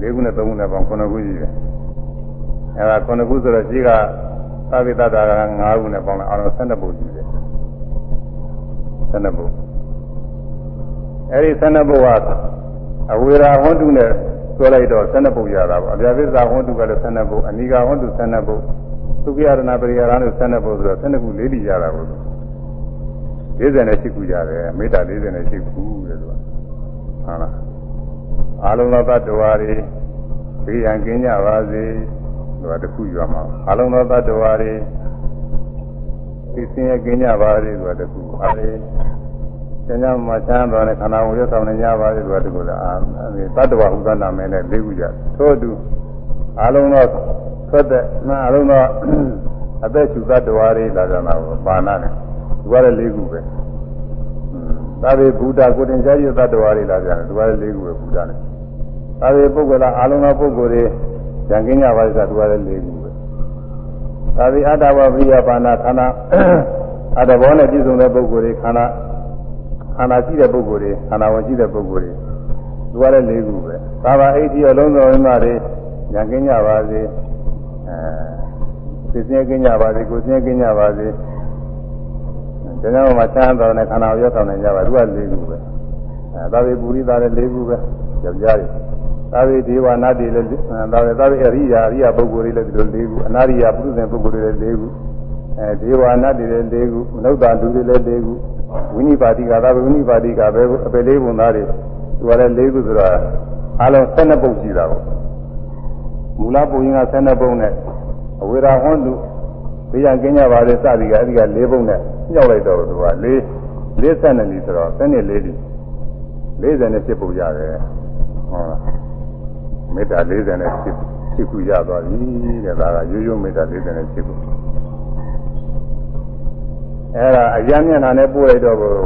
လေးခုနဲ့သုံးခုနဲ့ပေါင်းခုနှစ်ခုရှိတယ်။အဲဒါခုနှစ်ခုဆိုတော့ရှိကသာဝေတ္တာက9ခုနဲ့ပေါင်းလိုက်အောင်12ပုဒ်ရှိတယ်။12ပုဒ်အဲဒီ12ပုဒ်ကအဝေရာဟွန်းတုနဲ့ပြောလိုက်တော့12ပုဒ်ရတာပေါ့အပြာသစ္စာဟွန်းတုကလည်း12ပုဒ်အနိကာဟွန်းတု12ပုဒ်သုခယရဏပရိယာရဏု12ပုဒ်ဆိုတော့12ခုလေးလီရတာပေါ့ 48ခုရတယ်မေတ္တာ48ခုတဲ့သူကဟုတ်လားအာလုံးသောတ attva တွေဘေးရန်ကင်းကြပါစေသူကတခုယူရမှာအာလုံးသောတ attva တွေသိစင်းရကင်းကြပါစေသူကတခုအားလေကျန်ကြမှာချမ်းသာတဲ့ခန္ဓာကိုယ်ရဆောင်နေကြပါစေသူကတခုလားအာတ attva ဟူသောနာမည်နဲ့လေးခုရထို့အတူအာလုံးသောသက်တဲ့နာအာလုံးသောအသက်ရှူသတ္တဝါတွေလာကြတာကိုပါဏနဲ့ သူကလည်းလေးခုပဲသာဝေဘုဒ္ဓကိုတင်ရှားရသတ္တဝါတွေလာကြတယ်သူကလည်းလေးခုပဲဘုရားနဲ့သာဝေပုဂ္ဂလာအာလုံးသောပုဂ္ဂိုလ်တွေဉာဏ်ကင်းကြပါလိမ့်ဆိုသူကလည်းလေးခုပဲသာဝေအတ္တဝဘိယပါဏခန္ဓာအတ္တဘောနဲ့ပြည့်စုံတဲ့ပုဂ္ဂိုလ်တွေခန္ဓာခန္ဓာရှိတဲ့ပုဂ္ဂိုလ်တွေခန္ဓာဝင်ရှိတဲ့ပုဂ္ဂိုလ်တွေသူကလည်းလေးခုပဲသာဝအိဋ္ဌိအလုံးစုံဝိမာတွေဉာဏ်ကင်းကြပါစေအဲသိစင်းကင်းကြပါစေကိုယ်စင်းကင်းကြပါစေ ဒါကြောင့်မှချမ်းသာတဲ့ခန္ဓာကိုရောက်ဆောင်နေကြပါသူက၄ခုပဲအဲသာဝေပူရိသားလည်း၄ခုပဲယောက်ျားတွေသာဝေဒေဝနာတိလည်းသာဝေသာဝေအရိယာအရိယာပုဂ္ဂိုလ်တွေလည်းဒီလို၄ခုအနာရိယာပုရုဇဉ်ပုဂ္ဂိုလ်တွေလည်း၄ခုအဲဒေဝနာတိလည်း၄ခုမနုဿာလူတွေလည်း၄ခုဝိနိပါတိကသာဝိနိပါတိကပဲအပေလေးပုံသားတွေသူကလည်း၄ခုဆိုတော့အလုံး12ပုဂ္ဂိုလ်ရှိတာပေါ့မူလပုံရင်က12ပုံနဲ့အဝေရာဟွန်းသူဘေးရန်ကင်းကြပါလေစသည်ကအဲဒီက၄ပုံနဲ့ ညှောက်လိုက်တော့သူက၄52နီးဆိုတော့7နှစ်4ဒီ48ပုံရတယ်ဟုတ်လားမေတ္တာ48ခုရသွားပြီတဲ့ဒါကရိုးရိုးမေတ္တာ48ခုအဲ့ဒါအကြမ်းမျက်နှာနဲ့ပို့လိုက်တော့ကို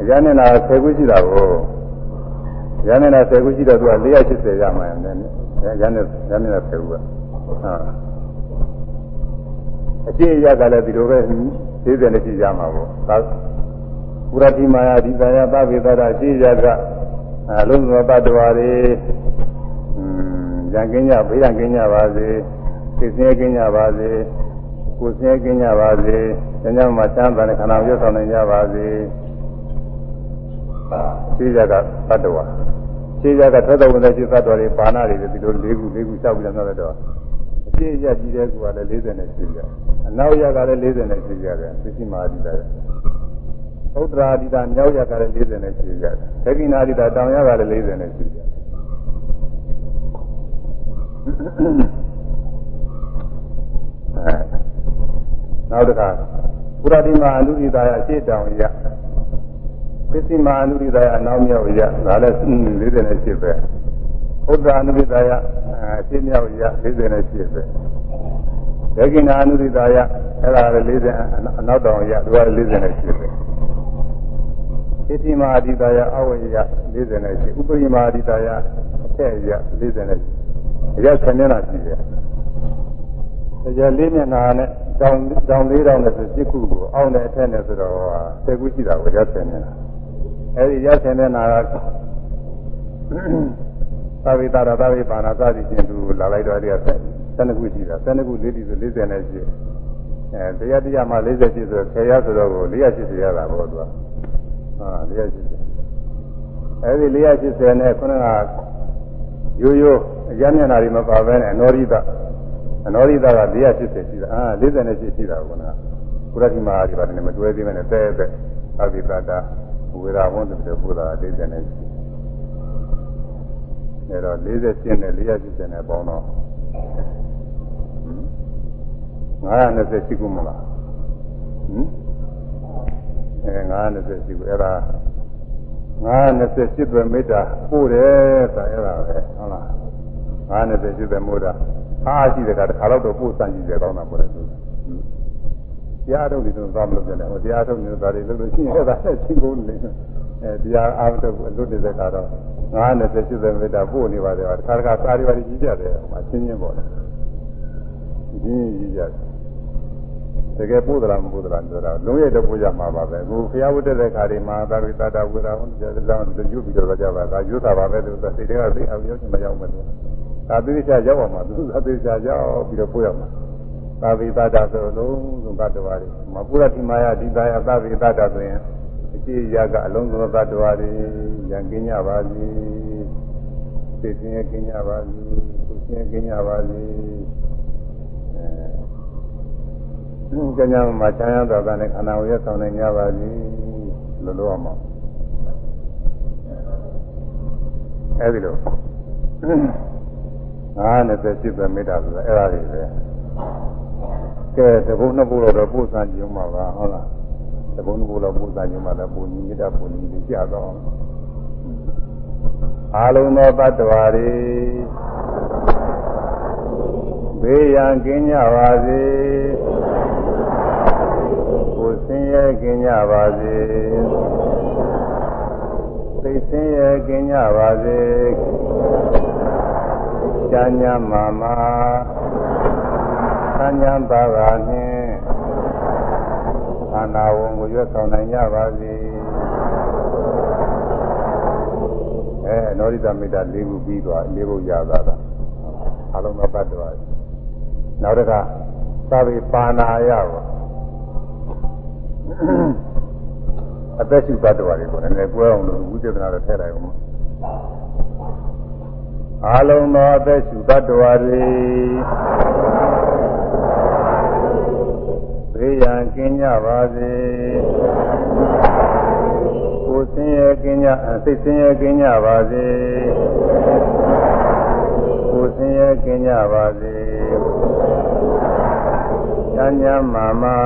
အကြမ်းမျက်နှာ10ခုရှိတာကိုအကြမ်းမျက်နှာ10ခုရှိတော့သူက480ရမှန်းတယ်အကြမ်းနဲ့အကြမ်းမျက်နှာ10ခုကဟာ အကျင့်ရကလည်းဒီလိုပဲ40နဲ့ကြည့်ကြမှာပေါ့ဒါပုရတိမာယာဒီသာယသဗ္ဗေတရအကျင့်ရကအလုံးစုံတ attva တွေอืมရံကင်းကြဘေးရန်ကင်းကြပါစေသိစင်းကင်းကြပါစေကိုယ်စင်းကင်းကြပါစေ။ဉာဏ်မှာချမ်းသာတဲ့ခန္ဓာကိုယ်ဆောင်နိုင်ကြပါစေ။ရှိကြကတ attva ရှိကြကသက်တော်ဝင်တဲ့ရှိသတ္တဝါတွေပါဏတွေဒီလို၄ခု၄ခုလျှောက်ပြီးတော့တော့ အပြည့်ရကြည့်တဲ့ကူကလည်း40နဲ့ရှိကြ။အနောက်ရကလည်း40နဲ့ရှိကြတယ်။သိရှိမာဒီတယ်။ဥဒ္ဒရာဒီတာမြောက်ရကလည်း40နဲ့ရှိကြတယ်။ဒက္ခိဏာဒီတာတောင်ရကလည်း40နဲ့ရှိကြတယ်။နောက်တစ်ခါပုရတိမအနုရိတာယအရှိတောင်ရပစ္စည်းမအနုရိတာယအနောက်မြောက်ရဒါလည်း48ပဲ ဥဒ္ဒအနုရိတာယအရှိမြောက်ရ48ပဲဒေဂိနာအနုရိတာယအဲ့ဒါလည်း40အနောက်တောင်ရသူက48ပဲဣတိမအဒီတာယအဝိယ48ဥပရိမအဒီတာယအထက်ရ48အရဆယ်မျက်နှာရှိတယ်တရားလေးမျက်နှာနဲ့တောင်တောင်လေးတောင်နဲ့ဆိုစစ်ခုကိုအောင်းတဲ့အထက်နဲ့ဆိုတော့ဆယ်ခုရှိတာကိုရဆယ်နေတာအဲဒီရဆယ်နေတာက သာဝိတာရသာဝိပါဏသတိချင်းသူလာလိုက်တော့အဲဒီက12ခုရှိတာ12ခုလေးတီဆို40နဲ့ရှိအဲတရားတရားမှ40ရှိဆို10ရဆိုတော့ကို480ရတာပေါ့သူကဟာ480အဲဒီ480နဲ့ခုနကရိုးရိုးအကြမ်းမျက်နှာတွေမပါဘဲနဲ့အနောရိတအနောရိတာက480ရှိတာအာ48ရှိတာကောနာကုရတိမဟာဒီပါတယ်မတွဲသေးမဲ့တဲ့တဲ့အဘိသတာဝေရာဝန္တတေဘုရား48နဲ့ရှိ အဲတော့48နဲ့480နဲ့ပေါင်းတော့920ရှိခုမလားဟင်အဲ920ရှိခုအဲ့ဒါ928ပဲမေတ္တာပို့တယ်ဆိုတာအဲ့ဒါပဲဟုတ်လား928ပဲမေတ္တာအားရှိတဲ့ကတခါတော့ပို့စမ်းကြည့်တယ်ကောင်းတာပေါ်တယ်သူတရားထုတ်နေတော့သွားမလို့ပြန်တယ်ဟိုတရားထုတ်နေတာတွေလို့လို့ရှိရင်အဲ့ဒါဆက်ချင်းကုန်နေအဲတရားအားထုတ်အလွတ်တဲ့ကတော့ 90 80မိတာပို့နေပါတယ်တခါတခါစားရီပါကြီးကြတယ်ဟိုမှာချင်းချင်းပေါ်တယ်ဒီကြီးကြတယ်တကယ်ပို့သလားမပို့သလားပြောတာလုံးရဲ့တော့ပို့ကြမှာပါပဲအခုဖျားဝတ်တဲ့ခါဒီမှာသာရိတတာဝေရာဟောကြားတဲ့ကြောင့်သူယူပြီးတော့ကြပါဒါယူတာပါပဲလို့စိတ်တွေကသိအောင်ရောက်ချင်မရောက်မယ်လို့သာသေချာရောက်အောင်မှာသူသာသေချာရောက်ပြီးတော့ပို့ရမှာသာဝိသတာဆိုလုံးစုံတ attva တွေမပုရတိမာယဒီသာယသာဝိသတာဆိုရင်အခြေရကအလုံးစုံတ attva တွေ ရံကင်းကြပါစေသိခြင်းကင်းကြပါစေသူခြင်းကင်းကြပါစေအဲကျမ်းစာမှာချမ်းသာတော်ကနဲ့ခန္ဓာဝရဆောင်နေကြပါစေလို့လို့အောင်အဲဒီလို98ပဲမေတ္တာဆိုတာအဲ့ဒါတွေပဲကဲတဘုံနှစ်ဘုတော့ပို့စားကြည့်မှာပါဟုတ်လားတဘုံနှစ်ဘုတော့ပို့စားကြည့်မှာလည်းပုံညီမေတ္တာပုံညီကြတော့ အာလုံးသောတ attva တွေဘေးရန်ကင်းကြပါစေကိုယ်ဆင်းရဲကင်းကြပါစေသိဆင်းရဲကင်းကြပါစေချမ်းသာမာမာသံဉာဏ်ပါပါနှင့်ခန္ဓာဝန်ကိုရွတ်ဆောင်နိုင်ကြပါစေ အဲနောရိတမေတ္တာ၄ခုပြီးသွား၄ခုရသွားတာအလုံးမပတ်တော့နောက်တစ်ခါသဗ္ဗေပါဏာယပါအသက်ရှုသတ္တဝါတွေကိုလည်းကိုယ်အောင်လို့ဝိသေသနာတော့ထည့်လိုက်အောင်အာလုံးသောအသက်ရှူတတ္တဝါတွေဘေးရန်ကင်းကြပါစေကိုယ်ဆင်းရဲ ကင်းကြစိတ်ဆင်းရဲကင်းကြပါစေကိုယ်ဆင်းရဲကင်းကြပါစေဉာဏ်ဉာဏ်မာမာ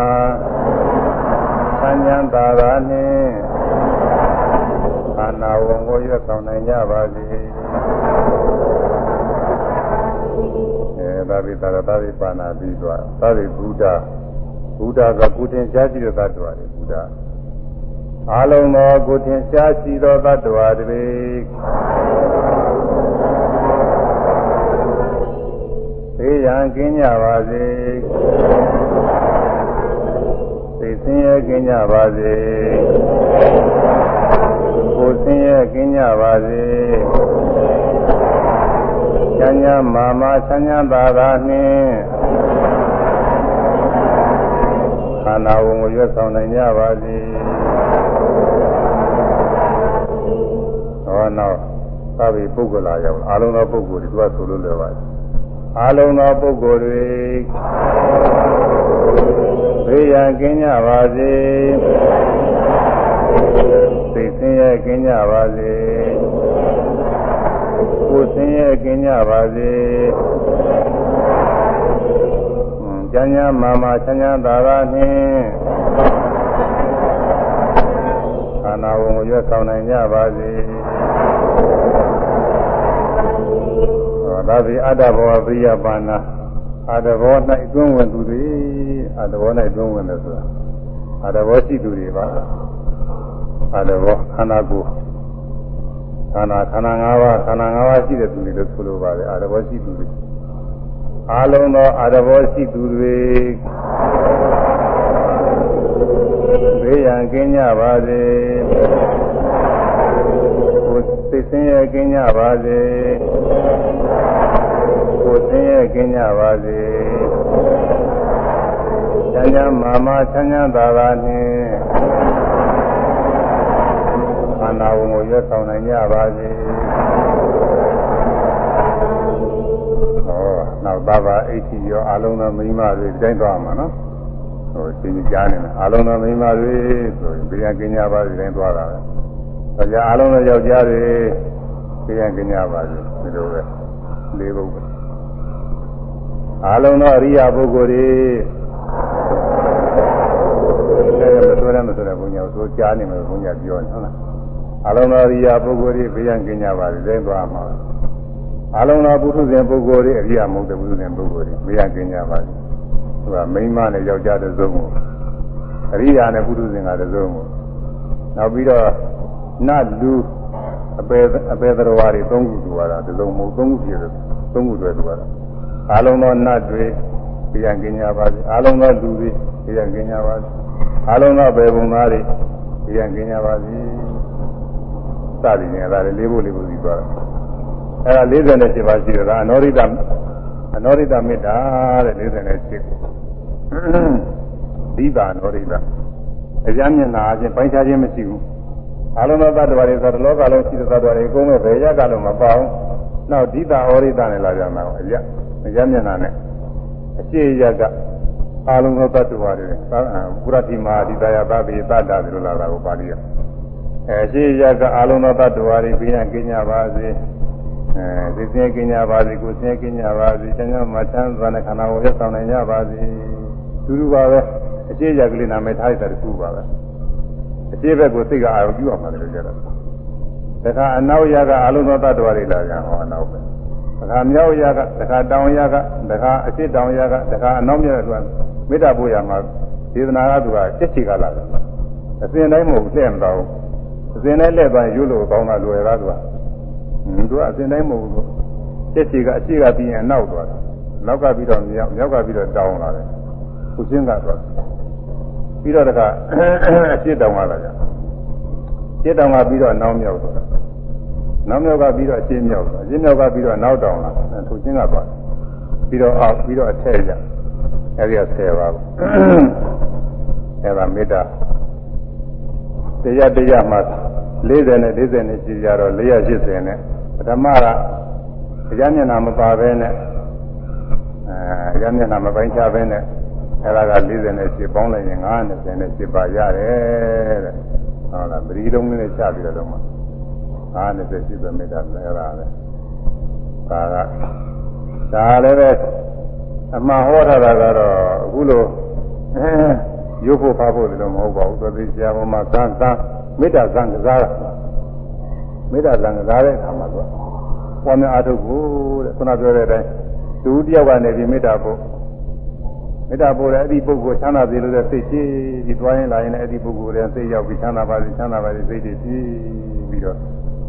ဉာဏ်ဉာဏ်သာသာနှင့်ခန္ဓာဝန်ကိုရွတ်ဆောင်နိုင်ကြပါစေအဲဒါပြီးသာသာပြီးပါဏာပြီးသွားသာပြီးဘုရားဘုရားကကုတင်ရှားကြည့်တဲ့သတ္တဝါတွေဘုရား အလုံးသောကုတင်ရှားရှိသောသတ္တဝါတွေသေရန်ကင်းကြပါစေသိစင်းရဲကင်းကြပါစေကိုယ်စင်းရဲကင်းကြပါစေချမ်းသာမာမာချမ်းသာပါသာနှင့်ခန္ဓာဝန်ကိုရွတ်ဆောင်နိုင်ကြပါစေ ဟောနောက်သဗ္ဗေပုဂ္ဂလာရောက်အာလုံးသောပုဂ္ဂိုလ်တွေသူကဆိုလို့လည်းပါတယ်အာလုံးသောပုဂ္ဂိုလ်တွေဘေးရန်ကင်းကြပါစေသိစင်းရဲကင်းကြပါစေကိုယ်ဆင်းရဲကင်းကြပါစေကျမ်းညာမာမာချမ်းသာသာသာနှင့် ခန္ဓာဝန်ကိုရွတ်ဆောင်နိုင်ကြပါစေသာသီအတ္တဘောပိယပါဏအတ္တဘော၌တွင်းဝင်သူတွေအတ္တဘော၌တွင်းဝင်တယ်ဆိုတာအတ္တဘောရှိသူတွေပါအတ္တဘောခန္ဓာကိုယ်ခန္ဓာခန္ဓာ၅ပါးခန္ဓာ၅ပါးရှိတဲ့သူတွေလို့ဆိုလိုပါတယ်အတ္တဘောရှိသူတွေအလုံးသောအတ္တဘောရှိသူတွေဘေးရန်ကင်းကြပါစေ ကိုယ်သိစင်းရဲကင်းကြပါစေကိုယ်ဆင်းရဲကင်းကြပါစေချမ်းသာမာမာချမ်းသာသာသာနှင့်ခန္ဓာဝန်ကိုရွတ်ဆောင်နိုင်ကြပါစေဟောနောက်သာဘာအိဋ္ဌိရောအလုံးသောမိန်းမတွေတိုင်းသွားမှာနော်ဟိုသင်ကြားနေတယ် အလုံးသောမိန်းမတွေဆိုရင်ဘေးရန်ကင်းကြပါစေတိုင်းသွားတာပဲဒါကြအလုံးသောယောက်ျားတွေဘေးရန်ကင်းကြပါစေဒီလိုပဲလေးဘုတ်အလုံးသောအရိယာပုဂ္ဂိုလ်တွေလည်းမဆိုရမဆိုရဘုညာဆိုကြားနေမယ်ဘုညာပြောနေဟုတ်လားအလုံးသောအရိယာပုဂ္ဂိုလ်တွေဘေးရန်ကင်းကြပါစေသိသွားမှာအလုံးသောပုထုဇဉ်ပုဂ္ဂိုလ်တွေအရိယာမဟုတ်တဲ့ပုထုဇဉ်ပုဂ္ဂိုလ်တွေဘေးရန်ကင်းကြပါစေသူကမိန်းမနဲ့ယောက်ျားတစ်စုံကို အရိယာနဲ့ပုထုဇဉ်ကတစ်စုံကိုနောက်ပြီးတော့နတ်လူအပေအပေတော်ဝါတွေသုံးခုတူရတာတစ်စုံမဟုတ်သုံးခုပြည့်တယ်သုံးခုတွေ့တူရတာအလုံးသောနတ်တွေပြန်ကင်းကြပါစေအလုံးသောလူတွေပြန်ကင်းကြပါစေအလုံးသောဘေဘုံသားတွေပြန်ကင်းကြပါစေစသည်နဲ့ဒါလည်းလေးဖို့လေးဖို့ပြီးသွားတယ်အဲဒါ48ပါးရှိတယ်ဒါအနောရိတအနောရိတမေတ္တာတဲ့48ကို ဒီတာအနောရိတအကြမ်းမျက်နာအချင်းပိုင်းခြားခြင်းမရှိဘူးအလုံးသောသတ္တဝါတွေဆိုတော့လောကလုံးရှိတဲ့သတ္တဝါတွေအကုန်လုံးပဲရကလုံးမပေါအောင်နောက်ဒီတာဩရိတနဲ့လာကြမှာအကြမရမျက်နှာနဲ့အရှိရကအာလုံးသောတ attva တွေပုရတိမာဒီတရားသဗ္ဗေတတ္တတွေလို့လာတာကိုပါဠိရအဲအရှိရကအာလုံးသောတ attva တွေပြင်းရကင်းကြပါစေအဲသိစင်းကင်းကြပါစေကိုစင်းကင်းကြပါစေကျန်ကျမချမ်းသာတဲ့ခန္ဓာကိုရက်ဆောင်နိုင်ကြပါစေတူတူပါပဲအ ရှိရကလေးနာမည်ထားရတဲ့ခုပါပဲအရှိဘက်ကိုစိတ်ကအာရုံပြုအောင်ပါလို့ကြတာတခါအနောက်ရကအလုံးသောတ attva တွေလာကြဟောအနောက်ပဲတခါမြောက်ရကတခါတောင်ရကတခါအရှိတောင်ရကတခါအနောက်မြတ်ကမေတ္တာပို့ရမှာဒေသနာကသူကတက်ချီကလာတယ်အစဉ်တိုင်းမဟုတ်လှည့်မတော့အစဉ်တိုင်းလှည့်သွားရွလို့ကောင်းတာလွယ်တာသူကသူကအစဉ်တိုင်းမဟုတ်ဘူးတက်ချီကအရှိကပြီးရင်နောက်သွားတယ်နောက်ကပြီးတော့မြောက်မြောက်ကပြီးတော့တောင်လာတယ်ခုချင်းကသွား ပြီးတော့တခါအရှိတောင်ကလာကြအရှိတောင်ကပြီးတော့နောက်မြောက်သွားနောက်မြောက်ကပြီးတော့အရှင်းမြောက်အရှင်းမြောက်ကပြီးတော့နောက်တောင်လာထိုချင်းကသွားပြီးတော့အောက်ပြီးတော့အထက်ရအဲဒီက10ပါဘူးအဲဒါမေတ္တာတရားတရားမှာ40နဲ့40နဲ့ရှိကြတော့480နဲ့ပထမကတရားမျက်နှာမပါဘဲနဲ့အဲတရားမျက်နှာမပိုင်းခြားဘဲနဲ့ အဲ့ဒါက48ပေါင်းလိုက်ရင်98ပါရတယ်တဲ့ဟုတ်လားပရိလုံးလေးချပြီးတော့မှ98ရှိပဲမေတ္တာလဲရတာပဲဒါကဒါလည်းပဲအမှန်ဟောထားတာကတော့အခုလိုရုပ်ဖို့ဖားဖို့လည်းမဟုတ်ပါဘူးသတိဆရာပေါ်မှာသံသံမေတ္တာသံကစားတာမေတ္တာသံကစားတဲ့အခါမှာသူပေါ်များအထုတ်ဖို့တဲ့ခုနပြောတဲ့အတိုင်းသူတယောက်ကနေဒီမေတ္တာဖို့ မေတ္တာပို့တဲ့အဲ့ဒီပုဂ္ဂိုလ်ချမ်းသာစေလို့တဲ့စိတ်ရှိပြီးသွားရင်လာရင်လည်းအဲ့ဒီပုဂ္ဂိုလ်ရဲ့စိတ်ရောက်ပြီးချမ်းသာပါစေချမ်းသာပါစေစိတ်တွေပြီးပြီးတော့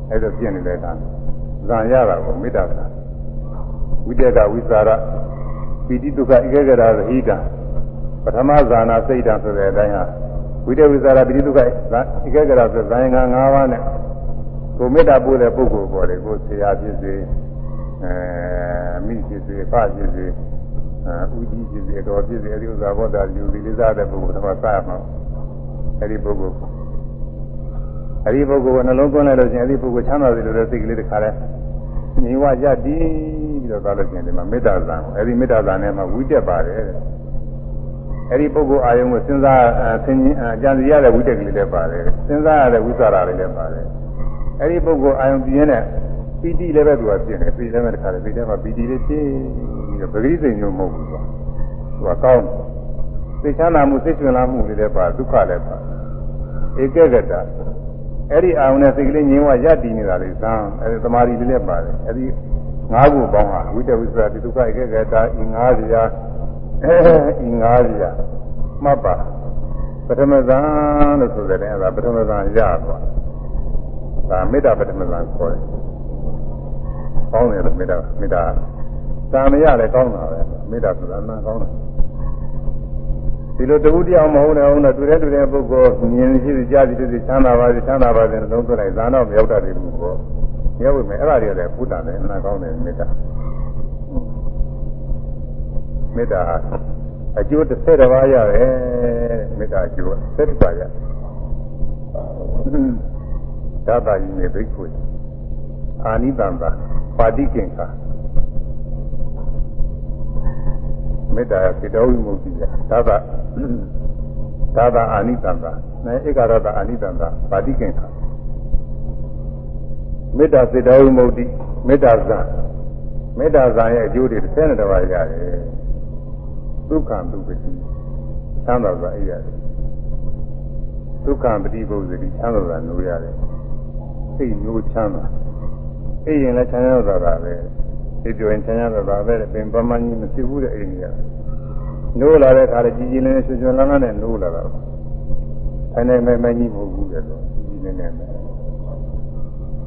အဲ့ဒါပြည့်နေတဲ့အခါဇံရတာကိုမေတ္တာကဝိတ္တကဝိသရာပိတိဒုက္ခဧကဂရာဟိတပထမဇာနာစိတ်တံဆိုတဲ့အတိုင်းဟာဝိတ္တဝိသရာပိတိဒုက္ခဧကဂရာဆိုဇာယင်္ဂ၅ပါးနဲ့ကိုမေတ္တာပို့တဲ့ပုဂ္ဂိုလ်ပေါ်တယ်ကိုဆရာဖြစ်စေအဲမိဖြစ်စေဖဖြစ်စေ အဲဥကြီးဖြစ်စေတော်ဖြစ်စေအဲဒီဥစ္စာဘောတာလူဒီလေးစားတဲ့ပုဂ္ဂိုလ်တော့စရမှာအဲဒီပုဂ္ဂိုလ်အဲဒီပုဂ္ဂိုလ်ကနှလုံးသွင်းလိုက်လို့ရှိရင်အဲဒီပုဂ္ဂိုလ်ချမ်းသာစေလို့တဲ့စိတ်ကလေးတစ်ခါလဲညီဝရတည်ပြီးတော့သွားလို့ရှိရင်ဒီမှာမေတ္တာဇံအဲဒီမေတ္တာဇံနဲ့မှဝိတက်ပါတယ်တဲ့အဲဒီပုဂ္ဂိုလ်အာယုံကိုစဉ်းစားဆင်ញအကြံစီရတဲ့ဝိတက်ကလေးလည်းပါတယ်စဉ်းစားရတဲ့ဝိသရာလေးလည်းပါတယ်အဲဒီပုဂ္ဂိုလ်အာယုံပြင်းတဲ့ ပီတိလည်းပဲသူကပြင်းတယ်ပီတိလည်းပဲတစ်ခါလေပီတိမှာပီတိလေးပြင်းပြီးတော့ပဂရိစိန်မျိုးမဟုတ်ဘူးသူကသူကကောင်းသိချမ်းသာမှုသိကျွမ်းလာမှုလေးလည်းပါဒုက္ခလည်းပါဧကဂတအဲ့ဒီအာယုံနဲ့စိတ်ကလေးငြင်းဝရတည်နေတာလေသံအဲ့ဒီသမာဓိလေးလည်းပါတယ်အဲ့ဒီငါးခုပေါင်းဟာဝိတဝိသရာဒီဒုက္ခဧကဂတဤငါးရာဤငါးရာမှတ်ပါပထမဇန်လို့ဆိုတဲ့အဲ့ဒါပထမဇန်ရသွားဒါမေတ္တာပထမဇန်ခေါ်တယ် ကောင်းတယ်မေတ္တာမေတ္တာသာမရလည်းကောင်းတာပဲမေတ္တာဆိုတာအမှန်ကောင်းတယ်ဒီလိုတဝုတရားမဟုတ်တဲ့အောင်တော့တွေ့တဲ့တွေ့တဲ့ပုဂ္ဂိုလ်မြင်ရှိသိကြားသိသိချမ်းသာပါစေချမ်းသာပါစေလုံးသွင်းလိုက်ဇာတော့မရောက်တတ်သေးဘူးပေါ့ရောက်ပြီမယ်အဲ့ဒါတွေလည်းဘုဒ္ဓလည်းအမှန်ကောင်းတယ်မေတ္တာမေတ္တာအကျိုး30ပါးရတယ်မေတ္တာအကျိုး30ပါးရသာသာယိမေဘိက္ခုအာနိတံသာ ပါတိကင်္ခာမေတ္တာစေတဝိမုတ်တိယသာသာသာသာအာနိတံသာနဲ့ဧကရတအာနိတံသာပါတိကင်္ခာမေတ္တာစေတဝိမုတ်တိမေတ္တာဇံမေတ္တာဇံရဲ့အကျိုးတွေတစ်ဆယ်နဲ့တစ်ပါးရတယ်ဒုက္ခံဒုပတိသံသာစွာအိရတယ်ဒုက္ခံပတိပုဇ္ဇတိသံသာစွာနိုးရတယ်စိတ်မျိုးချမ်းသာ အိရင်လည်းချမ်းသာတာပဲဒီပြောရင်ချမ်းသာတာပဲပင်ပမကြီးမဖြစ်ဘူးတဲ့အိမ်ကြီးကနိုးလာတဲ့ခါလေကြီးကြီးလေးနဲ့ရွှွှွလန်းလန်းနဲ့နိုးလာတာအဲ့နဲ့မဲမဲကြီးမဟုတ်ဘူးတဲ့တော့ကြီးကြီးလေးနဲ့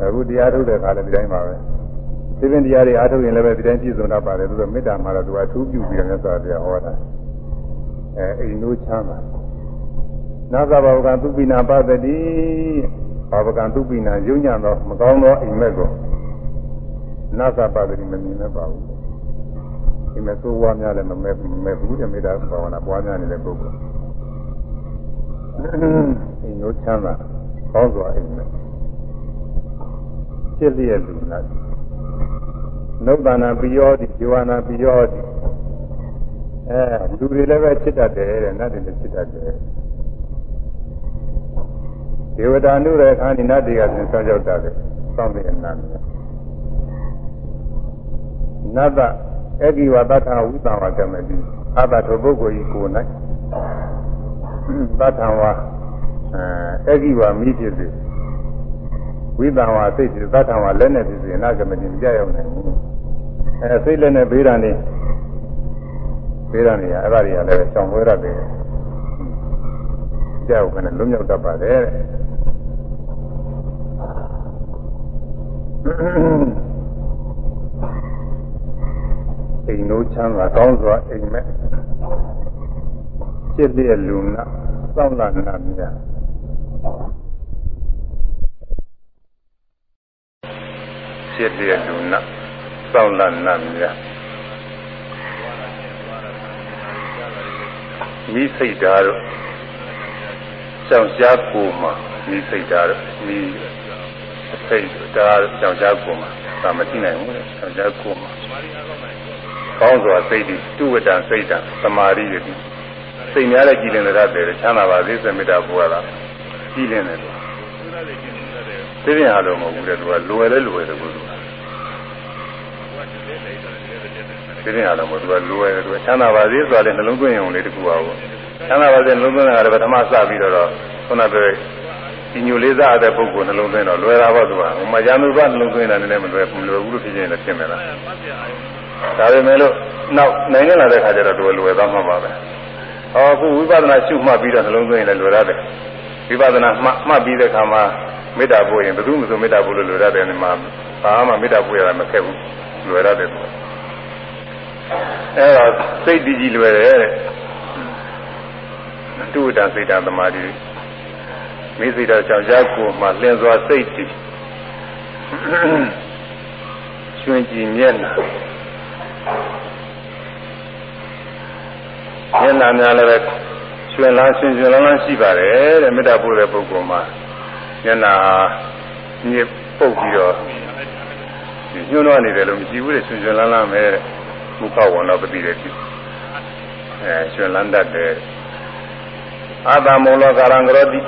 အခုတရားထုတ်တဲ့ခါလည်းဒီတိုင်းပါပဲဒီပင်တရားတွေအားထုတ်ရင်လည်းပဲဒီတိုင်းပြည့်စုံတတ်ပါတယ်သူကမေတ္တာမှာတော့သူကအထူးပြုပြီးတော့မြတ်စွာဘုရားဟောတာအဲအိမ်နိုးချမ်းသာနာသဘာဝကသုပိနာပတတိဘာဝကသုပိနာယုံညံသောမကောင်းသောအိမ်မက်ကို နာသပါတိမမြင်မဲ့ပါဘူးဒီမဲ့သိုးဝါများလည်းမမဲ့မဲ့ဘူးတဲ့မေတ္တာဘာဝနာပွားများနေတဲ့ပုဂ္ဂိုလ်အိမ်တို့ချမ်းသာကောင်းစွာအိမ်မဲ့ဖြစ်လျက်လူနာနုဿာနာပိယောတိဇေဝနာပိယောတိအဲလူတွေလည်းပဲချစ်တတ်တယ်တဲ့နတ်တွေလည်းချစ်တတ်တယ်ဒေဝတာနုရခန္ဒီနတ်တွေကသင်ဆောက်ရောက်တတ်တယ်စောင့်နေနာတယ် နတ္တအဂိဝတ္ထဝိသံဝကမတိအတ္တထိုပုဂ္ဂိုလ်ဤကို၌တတ္ထဝါအဲအဂိဝမိဖြစ်စေဝိသံဝစိတ်ဖြစ်တတ္ထဝါလက်နဲ့ဖြစ်စေအနာကမတိမကြရောက်နိုင်ဘူးအဲစိတ်လက်နဲ့ဘေးရန်နေဘေးရန်နေရအဲ့ဒါတွေကလည်းရှောင်ဝဲရတယ်ကြောက်ကနေလွတ်မြောက်တတ်ပါတယ် အိမ်တို့ချမ်းသာကောင်းစွာအိမ်မဲ့จิตရဲ့လူနာစောင့်လာနာမြတ်จิตရဲ့လူနာစောင့်လာနာမြတ်မိစိတ်ဓာတ်တို့ကြောင်ရှားကိုမှာမိစိတ်ဓာတ်တို့မိစိတ်ဓာတ်ကြောင်ရှားကိုမှာ ဒါမရှိနိုင်ဘူးတဲ့ယောက်ျားကိုမှာ ကောင်းစွာစိတ်ဒီတုဝတ္တစိတ်တသမာဓိရည်စိတ်များတဲ့ကြည်လင်တဲ့တဲ့ချမ်းသာပါသေးစမေတ္တာပူရတာကြည်လင်တယ်သူသိရင်အားလုံးမဟုတ်ဘူးတဲ့သူကလွယ်တယ်လွယ်တယ်ကိုသူသိရင်အားလုံးမဟုတ်သူကလွယ်တယ်သူချမ်းသာပါသေးဆိုတာလည်းနှလုံးသွင်းရုံလေးတခုပါဘူးချမ်းသာပါသေးနှလုံးသွင်းတာလည်းပထမစပြီးတော့ခုနကဒီညိုလေးစားတဲ့ပုဂ္ဂိုလ်နှလုံးသွင်းတော့လွယ်တာပေါ့သူကဟိုမှာရံသူကနှလုံးသွင်းတာလည်းမလွယ်ဘူးလွယ်ဘူးလို့ဖြစ်ရင်လည်းဖြစ်မယ်လား ဒါပေမဲ့လို့နောက်နိုင်ငံလာတဲ့ခါကျတော့သူလွယ်သွားမှာပါပဲဟောအခုဝိပဿနာရှုမှတ်ပြီးတော့နှလုံးသွင်းရင်လည်းလွယ်ရတယ်ဝိပဿနာမှတ်မှတ်ပြီးတဲ့ခါမှာမေတ္တာပို့ရင်ဘယ်သူမှဆိုမေတ္တာပို့လို့လွယ်ရတယ်ဒီမှာဘာမှမေတ္တာပို့ရတာမခက်ဘူးလွယ်ရတယ်သူအဲတော့စိတ်တည်ကြည်လွယ်တယ်တဲ့တုဒ္ဒစိတ်တသမာဓိမိစိတ်တော်ကြောင့်ရကိုမှလင်းစွာစိတ်တည်ရှင်ကြည်မျက်နှာ မျက်နှာများလည်းပဲရှင်လားရှင်ရှင်လားလားရှိပါတယ်တဲ့မေတ္တာပို့တဲ့ပုဂ္ဂိုလ်မှာမျက်နှာညစ်ပုတ်ပြီးတော့ညှိုးနှောနေတယ်လို့မရှိဘူးတဲ့ရှင်ရှင်လားလားပဲတဲ့မုခဝန္ဒပတိတဲ့ဖြစ်အဲရှင်လန်းတတ်တယ်အာသမုံလောကာရံကရောတိ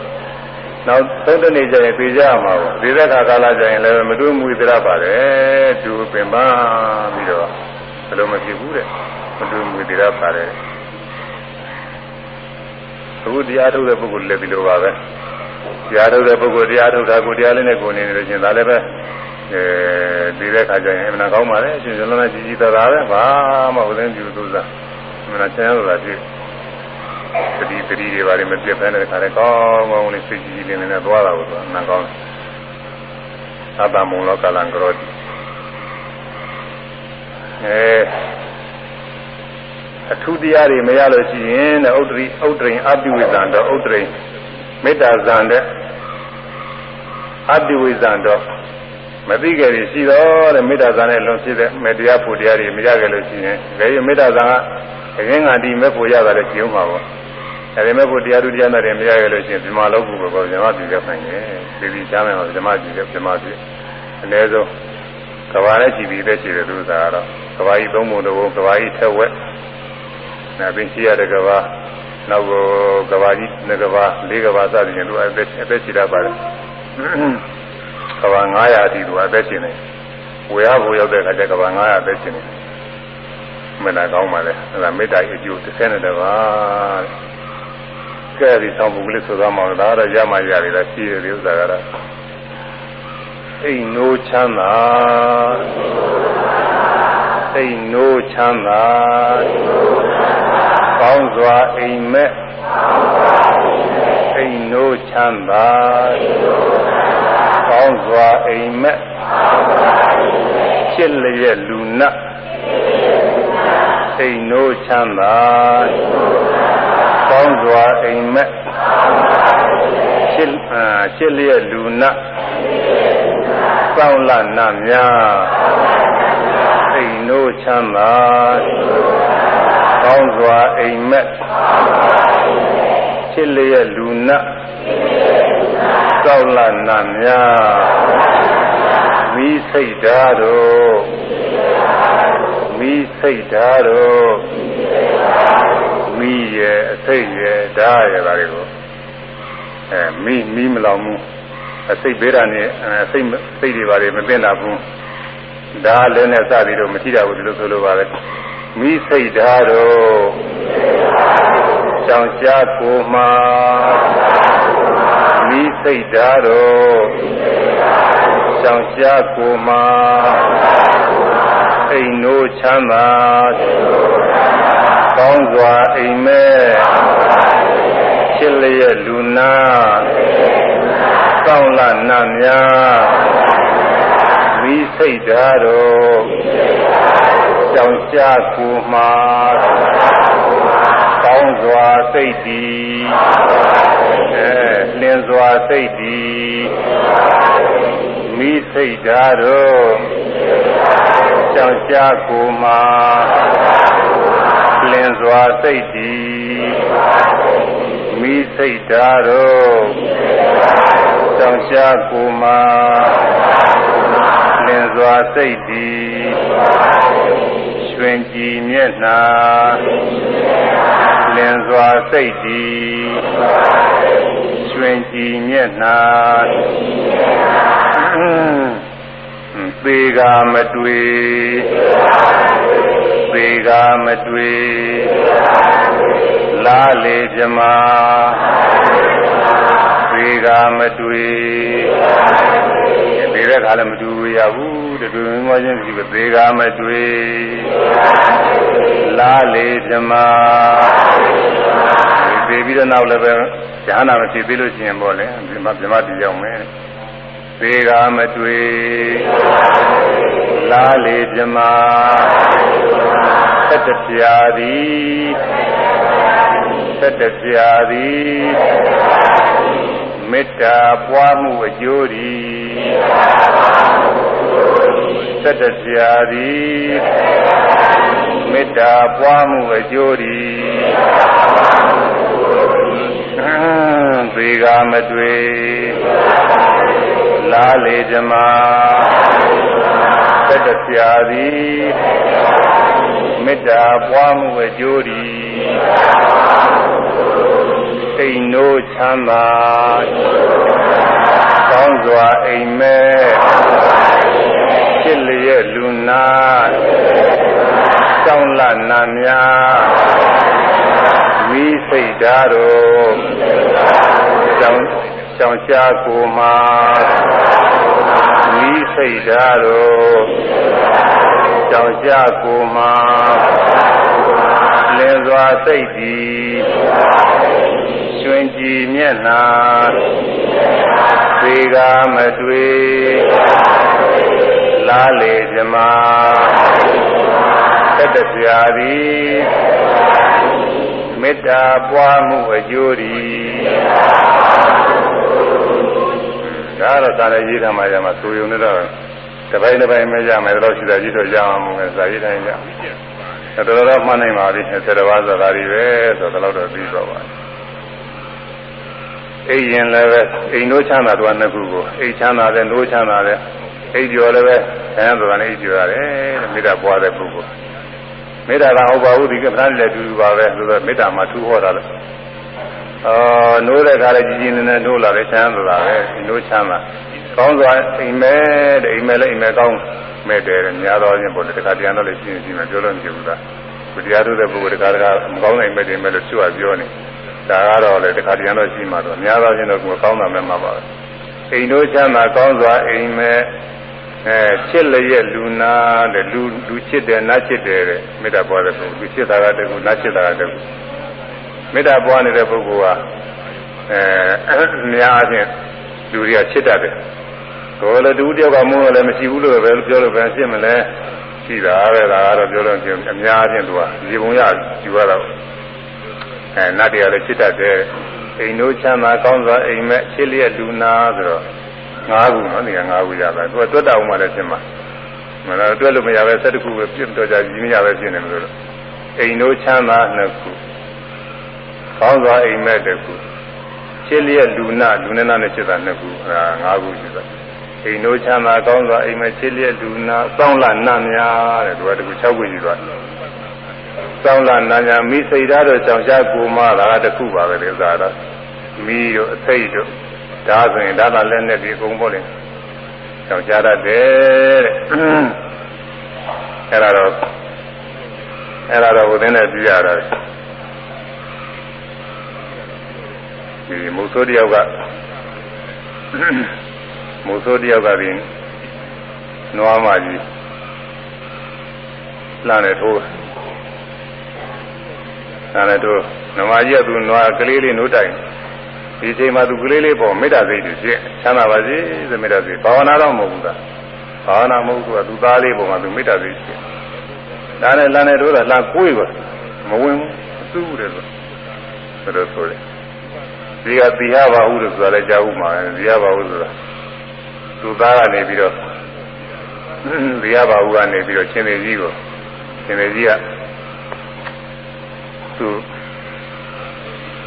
နောက်သုံးတနေ့ကျရင်ပြေကြရမှာပေါ့ဒီတဲ့ခါကာလကျရင်လည်းမတွေ့မှုသရပါတယ်သူပင်ပန်းပြီးတော့ ဘယ်လိုမဖြစ်ဘူးတဲ့မတွေ့မှုသရပါတယ်အခုတရားထုတ်တဲ့ပုဂ္ဂိုလ်လည်းဒီလိုပါပဲတရားထုတ်တဲ့ပုဂ္ဂိုလ်တရားထုတ်တာကိုတရားလေးနဲ့ကိုနေနေလို့ချင်းဒါလည်းပဲအဲဒီတဲ့ခါကျရင်အမှန်ကောင်းပါလေအရှင်ဇလနာကြီးကြီးသာသာပဲဘာမှဝိသင်းပြူသူစားအမှန်ချမ်းသာဖြစ်တတိတတိတွေပါလိမပြတ်ဖဲတဲ့ခါလဲကောင်းကောင်းလေးစိတ်ကြီးလေးနဲ့သွားတာကိုအမှန်ကောင်းသဗ္ဗမုံလောကလံကရောတိ အဲအထူးတရားတွေမရလို့ရှိရင်တဲ့ဥဒ္ဒရိဥဒ္ဒရိအပိဝိဇံတော့ဥဒ္ဒရိမေတ္တာဇံတဲ့အပိဝိဇံတော့မသိကြရရှိတော့တဲ့မေတ္တာဇံနဲ့လွန်ဖြစ်တဲ့မေတ္တရားဖို့တရားတွေမရကြလို့ရှိရင်ဒါရင်မေတ္တာဇံကအရင်ကဒီမဲ့ဖို့ရတာလည်းကျုံမှာပေါ့အဲဒီမဲ့ဖို့တရားသူတရားနဲ့မရကြလို့ရှိရင်ဒီမှာလောက်ဘူးပဲပေါ့ဇမပြည့်ရနိုင်တယ်ဒီဒီချမ်းမယ်ပါဇမပြည့်ရဇမပြည့်အနည်းဆုံး ကဘာနဲ့ကြည့်ပြီးသက်ရှိတဲ့သူစားကတော့ကဘာကြီးသုံးပုံတော့ကဘာကြီးထက်ဝက်နာပင်ရှိရတဲ့ကဘာနောက်ကကဘာကြီးနှစ်ကဘာလေးကဘာစသည်ဖြင့်သူအသက်အသက်ရှိတတ်ပါတယ်ကဘာ900အထိသူအသက်ရှင်နေဝေရဘူရောက်တဲ့အခါကျကဘာ900အသက်ရှင်နေမနာကောင်းပါလေအဲဒါမေတ္တာအကျိုး30နဲ့တပါးကဲဒီဆောင်ပုဂ္ဂလိဆိုသွားမှာဒါတော့ရမှရတယ်လားရှိတယ်ဒီဥစ္စာကတော့ အိမ်နိုးချမ်းသာအိမ်နိုးချမ်းသာကောင်းစွာအိမ်မက်အိမ်နိုးချမ်းသာကောင်းစွာအိမ်မက်ဖြစ်လျက်လူနတ်အိမ်နိုးချမ်းသာကောင်းစွာအိမ်မက်ဖြစ်ဖြစ်လျက်လူနတ် စောင့်လနာများအိမ်နိုးချမ်းသာကောင်းစွာအိမ်မက်ဖြစ်လျက်လူနတ်စောင့်လနာများမိစိတ်ဓာတ်တို့မိစိတ်ဓာတ်တို့မိရဲ့အစိတ်ရဲ့ဓာတ်ရဲ့ဒါတွေကိုအဲမိမိမလောင်ဘူး အစိတ်ဘေးတာနဲ့အစိတ်စိတ်တွေပါလေမပင်တာဘူးဒါလည်းနဲ့စသည်တော့မရှိတာဘူးဒီလိုဆိုလိုပါပဲမိစိတ်ဓာတ်တို့ကြောင်ရှားကိုမှာမိစိတ်ဓာတ်တို့ကြောင်ရှားကိုမှာအိမ်နိုးချမ်းသာကောင်းစွာအိမ်မဲ့ဖြစ်လျက်လူနာ ကောင်းလာနတ်များမိစိတ်ဓာတ်တို့ကြောင်ရှားကိုမှာကောင်းစွာစိတ်တည်အဲလင်းစွာစိတ်တည်မိစိတ်ဓာတ်တို့ကြောင်ရှားကိုမှာလင်းစွာစိတ်တည်မိစိတ်ဓာတ် တို့ကြောင်ရှားကိုမှာလင်းစွာစိတ်သည်ရွှင်ကြည်မျက်နှာလင်စွာစိတ်သည်ရွှင်ကြည်မျက်နှာသေကမတွေ့သေကမတွေ့လာလေပြမ သေကမတွေ့သေတဲ့ခါလည်းမတူရဘူးတူငေါချင်းစီကသေကမတွေ့လာလေပြမသေပြီးတော့နောက်လည်းပဲဈာနာမဖြစ်သေးလို့ရှိရင်ပေါ့လေဒီမှာပြမတည်ရောက်မယ်သေကမတွေ့လာလေပြမသတ္တပြာသည်သတ္တပြာသည် မေတ္တာပွားမှုအကျိုးသည်သတ္တပြာသည်မေတ္တာပွားမှုအကျိုးသည်သေကမတွေ့လာလေဓမ္မာသတ္တပြာသည်မေတ္တာပွားမှုအကျိုးသည် အိမ်နိုးချမ်းသာကောင်းစွာအိမ်မဲ့ဖြစ်လျက်လူနာကြောင်းလနာများမိစိတ်ဓာတ်တို့ကြောင်းကြောင်းရှားကိုမှာမိစိတ်ဓာတ်တို့ကြောင်းရှားကိုမှာလင်းစွာစိတ်သည်ရွှင် ကြည်မျက်နှာသေကမတွေ့လာလေဇမသတ္တပြာသည်မေတ္တာပွားမှုအကျိုးသည်ဒါတော့သာလည်းရေးထားမှရမှာဆိုရုံနဲ့တော့တစ်ပိုင်းတစ်ပိုင်းမရမယ်တော့ရှိတာကြီးတော့ရအောင်မလို့ဇာရေးတိုင်းရတော်တော်မှန်းနိုင်ပါပြီဆယ်တော်ပါးဆိုတာတွေပဲဆိုတော့တော့ပြီးတော့ပါ အိမ်ရင်လည်းပဲအိမ်တို့ချမ်းသာတော့နှစ်ခုကိုအိမ်ချမ်းသာတဲ့နိုးချမ်းသာတဲ့အိမ်ကျော်လည်းပဲဆန်းဆိုတာနဲ့အိမ်ကျော်ရတယ်တဲ့မေတ္တာပွားတဲ့ပုဂ္ဂိုလ်မေတ္တာကဟုတ်ပါဘူးဒီကပ္ပန်းလည်းတူတူပါပဲဆိုတော့မေတ္တာမှာထူးဟောတာလို့အော်နိုးတဲ့ခါလည်းကြီးကြီးနေနေနိုးလာတယ်ချမ်းသာပဲနိုးချမ်းသာကောင်းစွာအိမ်မဲတဲ့အိမ်မဲလည်းအိမ်မဲကောင်းမဲ့တယ်များတော့ချင်းပေါ့လေတခါပြန်တော့လည်းရှင်းရှင်းမပြောလို့မဖြစ်ဘူးလားဘုရားတို့တဲ့ပုဂ္ဂိုလ်တခါတခါမကောင်းနိုင်မဲ့တယ်မဲ့လို့သူကပြောနေ ဒါကတော့လေတခါပြန်တော့ရှိမှတော့များတော့ချင်းတော့ကိုကောင်းတာမဲ့မှာပါအိမ်တို့ချမ်းသာကောင်းစွာအိမ်မဲအဲချစ်လျက်လူနာတဲ့လူလူချစ်တယ်နားချစ်တယ်တဲ့မေတ္တာပွားတဲ့ပုဂ္ဂိုလ်လူချစ်တာကတကူနားချစ်တာကတကူမေတ္တာပွားနေတဲ့ပုဂ္ဂိုလ်ကအဲများအချင်းလူတွေကချစ်တတ်တယ်ကိုယ်လည်းတူတယောက်ကမုန်းလည်းမရှိဘူးလို့ပဲပြောလို့ပဲဖြစ်မလဲရှိတာပဲဒါကတော့ပြောလို့ချင်းအများအချင်းသူကဒီပုံရယူရတော့ အဲနတ်တွေကလည်းချစ်တတ်တယ်အိမ်တို့ချမ်းသာကောင်းစွာအိမ်မဲ့ချစ်လျက်လူနာဆိုတော့၅ခုနော်နေရာ၅ခုရတာသူကတွတ်တောင်းမှလည်းဖြစ်မှာမလားတွက်လို့မရပဲ၁၁ခုပဲပြည့်တော့ကြကြီးမရပဲဖြစ်နေလို့အိမ်တို့ချမ်းသာနှစ်ခုကောင်းစွာအိမ်မဲ့တစ်ခုချစ်လျက်လူနာလူနေနာနဲ့ချစ်တာနှစ်ခုအဲ၅ခုရှိတာအိမ်တို့ချမ်းသာကောင်းစွာအိမ်မဲ့ချစ်လျက်လူနာစောင်းလာနတ်များတဲ့သူကတခု၆ခုရှိသွား စောင်းလာနာညာမိစိတ်ဓာတ်တို့ကြောင့်ရှားကိုမတာတခုပါပဲဒီဥစ္စာတော့မိတို့အသိတို့ဒါဆိုရင်ဒါသာလက်နဲ့ဒီအကုန်ပေါ့လေကြောင့်ရှားတတ်တယ်တဲ့အဲ့ဒါတော့အဲ့ဒါတော့ဘုရင်နဲ့ပြရတာဒီမုဆိုးတယောက်ကမုဆိုးတယောက်ကဒီနွားမကြီးလှမ်းနေထိုး လှမ်းနေထိုးနွားကြီးကသူနွားကလေးလေးနိုးတိုင်ဒီချိန်မှာသူကလေးလေးပေါ်မေတ္တာစိတ်တွေဖြစ်ချမ်းသာပါစေသမေတ္တာစိတ်ဘာဝနာတော့မဟုတ်ဘူးလားဘာဝနာမဟုတ်ဘူးကသူသားလေးပေါ်မှာသူမေတ္တာစိတ်ဖြစ်ဒါနဲ့လှမ်းနေထိုးတာလှမ်းကိုးပါမဝင်ဘူးသူ့တယ်ဆိုဘယ်လိုဆိုလဲဒီကသီဟဘာဟုလို့ဆိုတာလည်းကြားဥမှာသီဟဘာဟုဆိုတာသူသားကနေပြီးတော့သီဟဘာဟုကနေပြီးတော့ရှင်သေးကြီးကိုရှင်သေးကြီးက သူ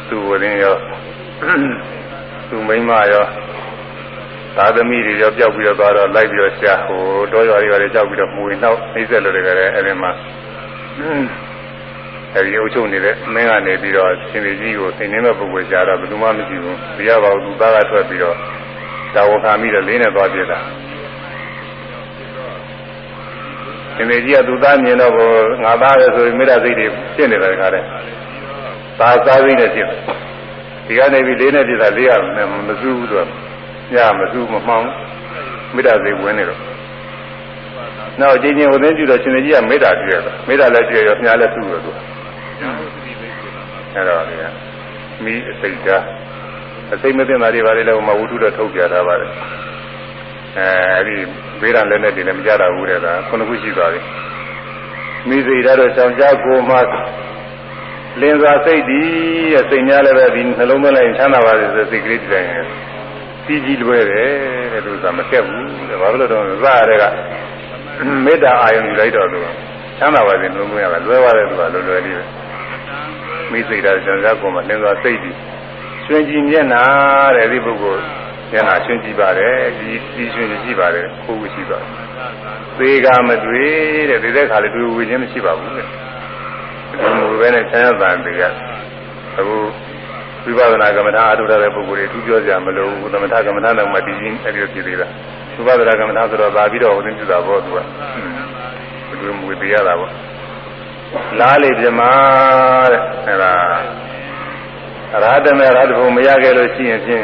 သူဝရင်ရောသူမိမရောသာသမီတွေရောပြောက်ပြီးတော့သွားတော့လိုက်ပြီးတော့ရှာဟိုတောရွာတွေရောကြောက်ပြီးတော့မူရင်နောက်နှိမ့်ဆက်လို့တကယ်အဲဒီမှာအဲဒီအုပ်ချုပ်နေတဲ့မင်းကနေပြီးတော့ရှင်ပြည်ကြီးကိုစိန်နေတဲ့ပုဂ္ဂိုလ်ရှာတော့ဘယ်သူမှမရှိဘူး။ပြရပါဘူးသူသားကထွက်ပြီးတော့တာဝခံပြီးတော့လေးနဲ့သွားပြတာ။ ရှင်ပြည်ကြီးကသူသားမြင်တော့ငါသားပဲဆိုရင်မေတ္တာစိတ်တွေဖြစ်နေတယ်ခါတဲ့။သာစားစိတ်နဲ့ဖြစ်တယ်။ဒီကနေပြီးလေးနဲ့ပြတာလေးရမစူးဘူးသူကညမစူးမမှောင်မေတ္တာစိတ်ဝင်နေတော့နောက်အချင်းချင်းဟိုသိကြည့်တော့ရှင်ကြီးကမေတ္တာကြည့်ရတာမေတ္တာလည်းကြည့်ရရောမြားလည်းသူ့ရသူအဲ့တော့လေမိအစိတ်ဓာတ်အစိတ်မသိတာတွေပါလေလည်းမဝုဒ္ဓတော့ထုတ်ပြထားပါတယ် အဲအဲ့ဒီဘေးရန်လည်းနဲ့တည်းလည်းမကြတာဘူးတဲ့ကခုနှစ်ခုရှိသွားပြီမိစိတ်ဓာတ်တော့ရှောင်ကြကိုမှလင်းစွာစိတ်ဒီရဲ့စိတ်များလည်းပဲဒီနှလုံးသွင်းလိုက်ချမ်းသာပါစေဆိုစိတ်ကလေးတည်းတိုင်းစီးကြီးလွဲတယ်တဲ့သူကမကက်ဘူးတဲ့ဘာလို့လဲတော့စရတဲ့ကမေတ္တာအာယုံယူလိုက်တော့သူချမ်းသာပါစေနှလုံးသွင်းရတာလွဲပါတယ်သူကလွယ်လွယ်လေးပဲမိစိတ်ဓာတ်ရှောင်ကြကိုမှလင်းစွာစိတ်ဒီရွှင်ကြည်မျက်နာတဲ့ဒီပုဂ္ဂိုလ်မျ က်နာရွှင်ကြည်ပါတယ်ဒီဒီရွှင်ကြည်ရှိပါတယ်ခိုးဝရှိပါတယ်သေကမတွေ့တဲ့ဒီတဲ့ခါလေးတွေ့ဝေခြင်းမရှိပါဘူးတဲ့ဒီလိုပဲနဲ့ချမ်းသာတယ်ကအခုဝိပဿနာကမ္မထာအထုရတဲ့ပုဂ္ဂိုလ်တွေသူပြောကြမလို့သမထကမ္မထာတော့မှတည်ရင်အဲ့ဒီဖြစ်သေးတာဝိပဿနာကမ္မထာဆိုတော့သာပြီးတော့ဟိုသင်ပြတာပေါ့သူကဒီလိုမွေပြရတာပေါ့လားလေပြမတဲ့အဲ့ဒါရာထမေရာထဘုံမရခဲ့လို့ရှိရင်ဖြင့်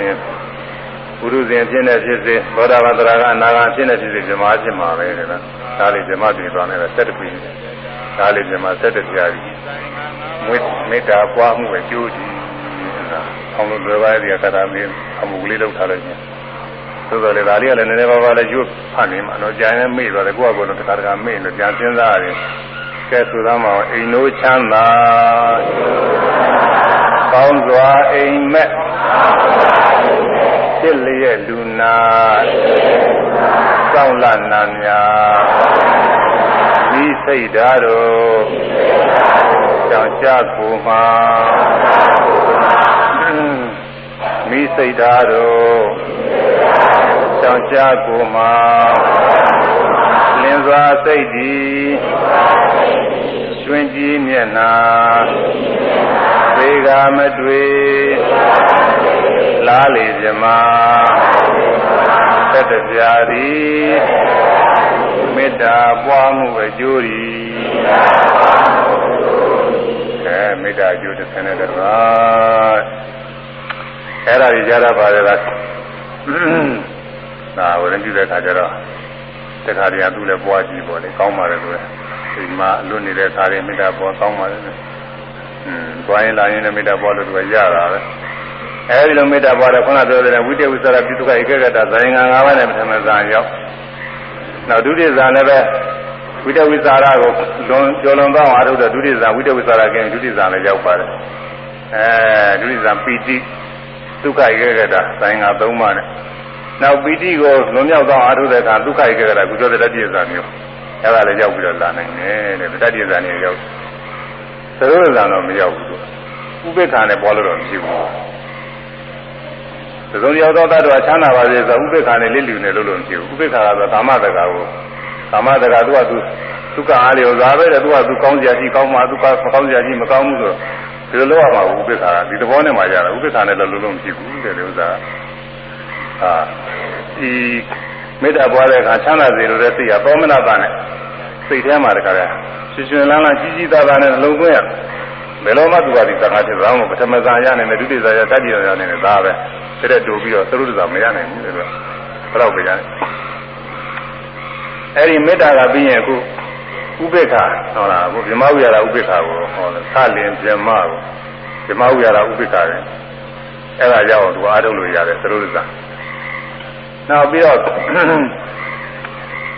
ဘုရုဇဉ်ဖြစ်နေဖြစ်စေဘောဓဘာသရာကအနာဂါဖြစ်နေဖြစ်စေပြမဖြစ်မှာပဲတဲ့လားဒါလေးပြမတည်သွားနေတာ၁၇ပြီဒါလေးပြမ၁၇ပြားပြီမွေမေတ္တာပွားမှုပဲကြိုးကြည့်အောင်လို့လွယ်ပါရဲ့ကတာမင်းအမှုကလေးလောက်ထားလို့ချင်းသို့တော်လေဒါလေးကလည်းနည်းနည်းပါးပါးလည်းရွတ်ဖတ်နေမှာတော့ကြာရင်မေ့သွားတယ်ကိုယ့်အကောတော့တစ်ခါတစ်ခါမေ့လို့ပြန်စဉ်းစားရတယ်ကဲဆိုသားမအောင်အိမ်တို့ချမ်းသာကောင်းစွာအိမ်မက် ဖြစ်လျက်လူနာစောင့်လနာများဒီစိတ်ဓာတ်တို့ကြောင့်ကြကိုမှာမိစိတ်ဓာတ်တို့ကြောင့်ကြကိုမှာလင်းစွာစိတ်သည်ရွှင်ကြည်မျက်နာသေကမတွေ့ လားလေမြမသက်တပြာသည်မေတ္တာပွားမှုအကျိုးသည်အဲမေတ္တာအကျိုးတစ်ဆယ်နဲ့တကားအဲ့ဒါကြီးကြားရပါတယ်လားဒါဝရင်ကြည့်တဲ့အခါကျတော့တခါတည်းကသူ့လည်းပွားကြည့်ပေါ့လေကောင်းပါတယ်လို့ဒီမှာလွတ်နေတဲ့ခါတွေမေတ္တာပွားကောင်းပါတယ်อืมတွိုင်းလာရင်လည်းမေတ္တာပွားလို့သူကရတာပဲ အဲဒီလိုမေတ္တာပွားတယ်ခုနပြောတဲ့ဝိတ္တဝိသရပိသုခဧကဂတဇာယင်္ဂ၅ပါးနဲ့ပထမဇာရောက်နောက်ဒုတိယဇာလည်းပဲဝိတ္တဝိသရာကိုလွန်ကျော်လွန်သွားအောင်အားထုတ်တဲ့ဒုတိယဇာဝိတ္တဝိသရာကင်းဒုတိယဇာလည်းရောက်ပါတယ်အဲဒုတိယဇာပီတိဒုက္ခဧကဂတဇာယင်္ဂ၃ပါးနဲ့နောက်ပီတိကိုလွန်မြောက်သောအားထုတ်တဲ့အခါဒုက္ခဧကဂတကုသိုလ်တတိယဇာမျိုးအဲဒါလည်းရောက်ပြီးတော့လာနိုင်တယ်တဲ့တတိယဇာနေရောက်သရုပ်ဇာတော့မရောက်ဘူးဥပေက္ခာနဲ့ပေါ်လို့တော့မရှိဘူး သုံးယောက်သောတတ်တော်ချမ်းသာပါစေဆိုဥပေက္ခာနဲ့လိလူနဲ့လို့လို့မရှိဘူးဥပေက္ခာကတော့ကာမတကာကိုကာမတကာသူကသူဒုက္ခအားလျော်သာပဲတဲ့သူကသူကောင်းကြကြီးကောင်းမှသူကမကောင်းကြကြီးမကောင်းဘူးဆိုဒီလိုလောက်ရမှာဥပေက္ခာကဒီသဘောနဲ့မှကြတာဥပေက္ခာနဲ့လည်းလို့လို့မရှိဘူးတဲ့ဥစ္စာဟာဒီမေတ္တာပွားတဲ့အခါချမ်းသာစေလို့တဲ့စိတ်ကသောမနတာနဲ့စိတ်ထဲမှာတခါလဲရှင်ရှင်လန်းလန်းကြီးကြီးသားသားနဲ့နှလုံးသွင်းရ ဘယ်လိုမှသူကဒီသံဃာဖြစ်သွားမှာပထမဇာရနဲ့ဒုတိယဇာရတတိယဇာနဲ့ဒါပဲတဲ့တူပြီးတော့သရုပ်ဇာမရနိုင်ဘူးလေဘယ်တော့ပဲရတယ်အဲ့ဒီမေတ္တာကပြီးရင်အခုဥပေက္ခဟုတ်လားအခုဗြဟ္မဥရတာဥပေက္ခကိုဟောတယ်သလင်ဗြဟ္မကိုဗြဟ္မဥရတာဥပေက္ခပဲအဲ့ဒါကြောင့်သူအားထုတ်လို့ရတယ်သရုပ်ဇာနောက်ပြီးတော့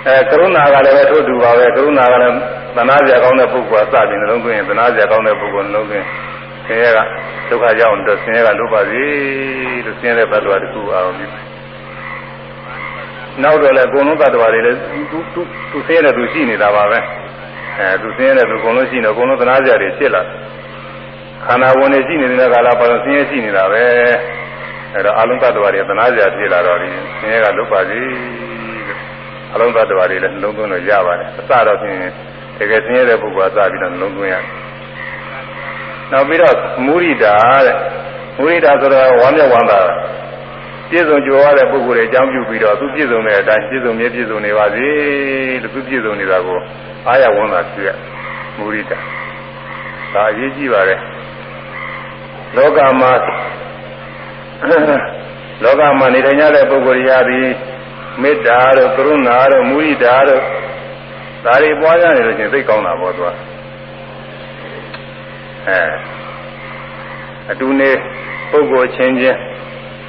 အဲကရုဏာကလည်းပဲထို့တူပါပဲကရုဏာကလည်း သနာစရာကောင်းတဲ့ပုဂ္ဂိုလ်ကစပြီးနှလုံးသွင်းရင်သနာစရာကောင်းတဲ့ပုဂ္ဂိုလ်နှလုံးသွင်းဆင်းရဲကဒုက္ခရောက်တော့ဆင်းရဲကလိုပါစေလို့ဆင်းရဲတဲ့ဘတ်တော်တခုအောင်ပြီးနောက်တော့လည်းအကုန်လုံးဘတ်တော်တွေလည်းသူသူသူဆင်းရဲတဲ့သူရှိနေတာပါပဲအဲသူဆင်းရဲတဲ့သူအကုန်လုံးရှိနေအကုန်လုံးသနာစရာတွေဖြစ်လာခန္ဓာဝင်နေရှိနေတဲ့ကာလပါတော့ဆင်းရဲရှိနေတာပဲအဲတော့အလုံးသတ္တဝါတွေသနာစရာဖြစ်လာတော့ဒီဆင်းရဲကလွတ်ပါစေအလုံးသတ္တဝါတွေလည်းနှလုံးသွင်းလို့ရပါတယ်အစတော့ဖြင့် တကယ်ဆင်းရဲတဲ့ပုဂ္ဂိုလ်ကစပြီးတော့နှလုံးသွင်းရတယ်နောက်ပြီးတော့မုရိဒာတဲ့မုရိဒာဆိုတော့ဝမ်းမြောက်ဝမ်းသာပြည့်စုံကြွယ်ဝတဲ့ပုဂ္ဂိုလ်တွေအကြောင်းပြုပြီးတော့သူပြည့်စုံတဲ့အတိုင်းပြည့်စုံမြဲပြည့်စုံနေပါစေလို့သူပြည့်စုံနေတာကိုအားရဝမ်းသာဖြစ်ရမုရိဒာဒါအရေးကြီးပါတယ်လောကမှာလောကမှာနေထိုင်ကြတဲ့ပုဂ္ဂိုလ်ရာသည်မေတ္တာတို့ကရုဏာတို့မုရိဒာတို့ ဒါတွေပွားကြနေလို့ချင်းသိကောင်းတာပေါ့သူကအဲအတူနေပုဂ္ဂိုလ်ချင်းချင်း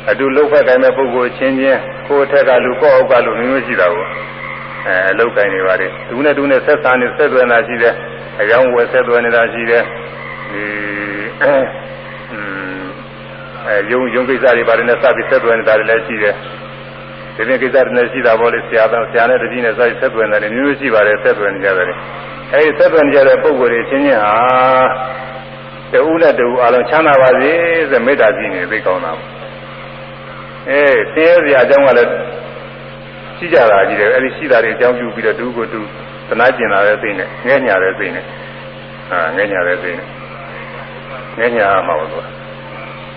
အတူလှုပ်ဖက်တိုင်းတဲ့ပုဂ္ဂိုလ်ချင်းချင်းကိုယ်ထက်ကလူကိုယ့်အောက်ကလူမျိုးမျိုးရှိတာကိုအဲအလုပ်ကိုင်းနေပါလေသူနဲ့သူနဲ့ဆက်ဆံနေဆက်သွယ်နေတာရှိတယ်အကြောင်းဝယ်ဆက်သွယ်နေတာရှိတယ်ဒီအဲယုံယုံကိစ္စတွေပါတယ်နဲ့စပြီးဆက်သွယ်နေတာတွေလည်းရှိတယ် ဒီနေ့ကိစ္စတွေနဲ့ရှိတာပေါ့လေဆရာတော်ဆရာနဲ့တတိနဲ့စပြီးဆက်သွယ်နေတာတွေမျိုးမျိုးရှိပါတယ်ဆက်သွယ်နေကြတယ်အဲဒီဆက်သွယ်နေကြတဲ့ပုဂ္ဂိုလ်တွေချင်းချင်းဟာတူနဲ့တူအလုံးချမ်းသာပါစေဆိုမေတ္တာကြည့်နေသိကောင်းတာအဲဆင်းရဲစရာအကြောင်းကလည်းရှိကြတာကြီးတယ်အဲဒီရှိတာတွေအကြောင်းပြုပြီးတော့တူကိုတူသနာကျင်လာတဲ့သိနဲ့ငဲ့ညာတဲ့သိနဲ့ဟာငဲ့ညာတဲ့သိနဲ့ငဲ့ညာမှာပေါ့သူက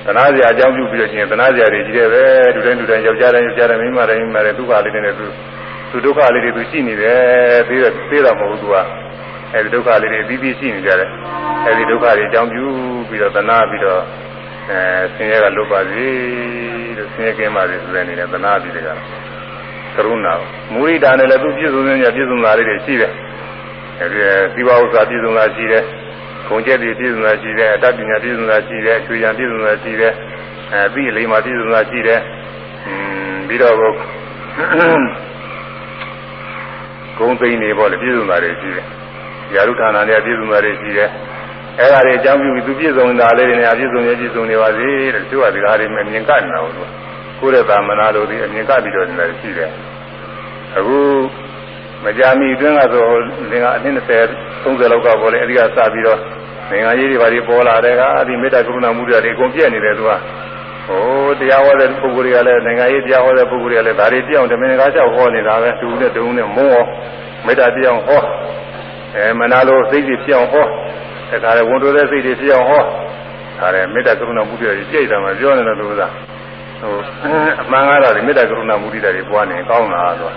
သနာစရာအကြောင်းပြုပြီးတော့ရှင်သနာစရာတွေကြီးတယ်ပဲလူတိုင်းလူတိုင်းယောက်ျားတိုင်းယောက်ျားတိုင်းမိန်းမတိုင်းမိန်းမတိုင်းဒုက္ခလေးတွေနဲ့သူသူဒုက္ခလေးတွေသူရှိနေတယ်သေးတယ်သေးတာမဟုတ်ဘူးသူကအဲဒီဒုက္ခလေးတွေအပြီးပြီးရှိနေကြတယ်အဲဒီဒုက္ခတွေအကြောင်းပြုပြီးတော့သနာပြီးတော့အဲဆင်းရဲကလွတ်ပါစေလို့ဆင်းရဲကင်းပါစေဆိုတဲ့အနေနဲ့သနာပြီးတကကရုဏာမူရိတာနဲ့လည်းသူပြည့်စုံနေပြည့်စုံတာလေးတွေရှိတယ်အဲဒီသီဝဥစ္စာပြည့်စုံတာရှိတယ် ဂုံကျက်တွေပြည့်စုံတာရှိတယ်အတတ်ပညာပြည့်စုံတာရှိတယ်ချွေရန်ပြည့်စုံတာရှိတယ်အဲပြီးအလေးမှာပြည့်စုံတာရှိတယ်อืมပြီးတော့ဂုံသိန်းတွေပေါ့လေပြည့်စုံတာတွေရှိတယ်ယာရုဌာနတွေပြည့်စုံတာတွေရှိတယ်အဲ့ဒါတွေအကြောင်းပြုပြီးသူပြည့်စုံတာလေးတွေနဲ့အပြည့်စုံရပြည့်စုံနေပါစေတဲ့သူကဒီကားတွေမမြင်ကနေတာဟုတ်လို့ကိုယ်ရဲ့သာမဏေတို့ဒီအမြင်ကပြီးတော့နေတယ်ရှိတယ်အခု မကြာမီအတွင်းကဆိုသင်္ကအနည်း20 30လောက်ကပေါ်လေအဲဒီကစပြီးတော့သင်္ကကြီးတွေဘာတွေပေါ်လာတဲ့ကဒီမေတ္တာကရုဏာမှုတွေအကုန်ပြည့်နေတယ်သူကဟိုတရားဟောတဲ့ပုဂ္ဂိုလ်တွေကလည်းနိုင်ငံရေးတရားဟောတဲ့ပုဂ္ဂိုလ်တွေကလည်းဒါတွေပြောင်းတမင်ကားကြောက်ဟောနေတာပဲတူနဲ့တုံနဲ့မုန်းဟောမေတ္တာပြောင်းဟောအဲမနာလို့စိတ်ကြီးပြောင်းဟောတခါလေဝန်တိုတဲ့စိတ်တွေပြောင်းဟောဒါလည်းမေတ္တာကရုဏာမှုတွေပြည့်တာမှပြောနေတယ်လို့သာဟိုအမှန်ကားတော့ဒီမေတ္တာကရုဏာမှုတွေတွေပွားနေကောင်းတာဆို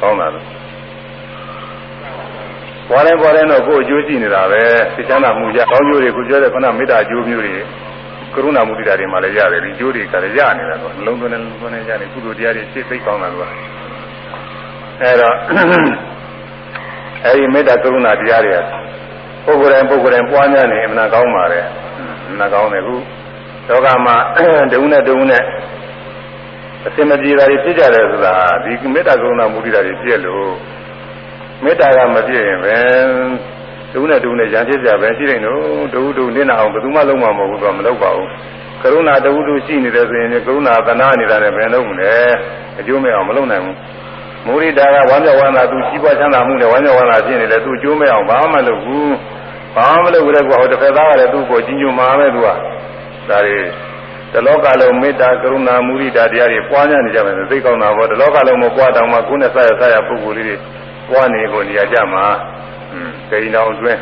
ကောင်းတာလို့ပေါ်တယ်ပေါ်တယ်တော့ကိုယ်အကျိုးရှိနေတာပဲသိချမ်းသာမှုကြကောင်းကျိုးတွေကိုပြောတဲ့ခဏမေတ္တာအကျိုးမျိုးတွေကရုဏာမုဒိတာတွေမှာလည်းရတယ်ဒီကျိုးတွေကလည်းရနေတာတော့နှလုံးသွင်းနှလုံးသွင်းနေကြတယ်ကုသိုလ်တရားတွေသိသိကောင်းတာကအဲတော့အဲဒီမေတ္တာကရုဏာတရားတွေပုဂ္ဂိုလ်တိုင်းပုဂ္ဂိုလ်တိုင်းပွားများနေအမှန်ကောင်းပါတယ်အမှန်ကောင်းတယ်ခုလောကမှာတဝုနဲ့တဝုနဲ့ အစင်မပြေတာတွေဖြစ်ကြတယ်ဆိုတာဒီမေတ္တာကရုဏာမုဒိတာတွေပြည့်လို့မေတ္တာကမပြည့်ရင်ပဲဒုနဲ့ဒုနဲ့ရံဖြစ်ကြပဲရှိနေတော့ဒုဒုနင်းနာအောင်ဘယ်သူမှလုံးမှာမဟုတ်ဘူးတော့မလုပ်ပါဘူးကရုဏာဒုဒုရှိနေတယ်ဆိုရင်ကရုဏာသနာနေတာနဲ့ဘယ်လုံးမလဲအကျိုးမဲ့အောင်မလုပ်နိုင်ဘူးမုရိဒါကဝမ်းမြောက်ဝမ်းသာသူရှိပွားချမ်းသာမှုနဲ့ဝမ်းမြောက်ဝမ်းသာဖြစ်နေတယ်သူအကျိုးမဲ့အောင်ဘာမှမလုပ်ဘူးဘာမှမလုပ်ဘူးလေကွာဟိုတစ်ဖက်သားကလည်းသူ့ကိုကြီးညိုမှာပဲသူကဒါတွေ တလောကလုံးမေတ္တာကရုဏာမုဒိတာတရားတွေပွားများနေကြမယ်သိကောင်းတာပေါ့တလောကလုံးမပွားတောင်မှကိုယ်နဲ့ဆက်ရဆက်ရပုဂ္ဂိုလ်လေးတွေပွားနေကိုနေရာကြမှာဟွန်းဂိဏောင်အတွင်း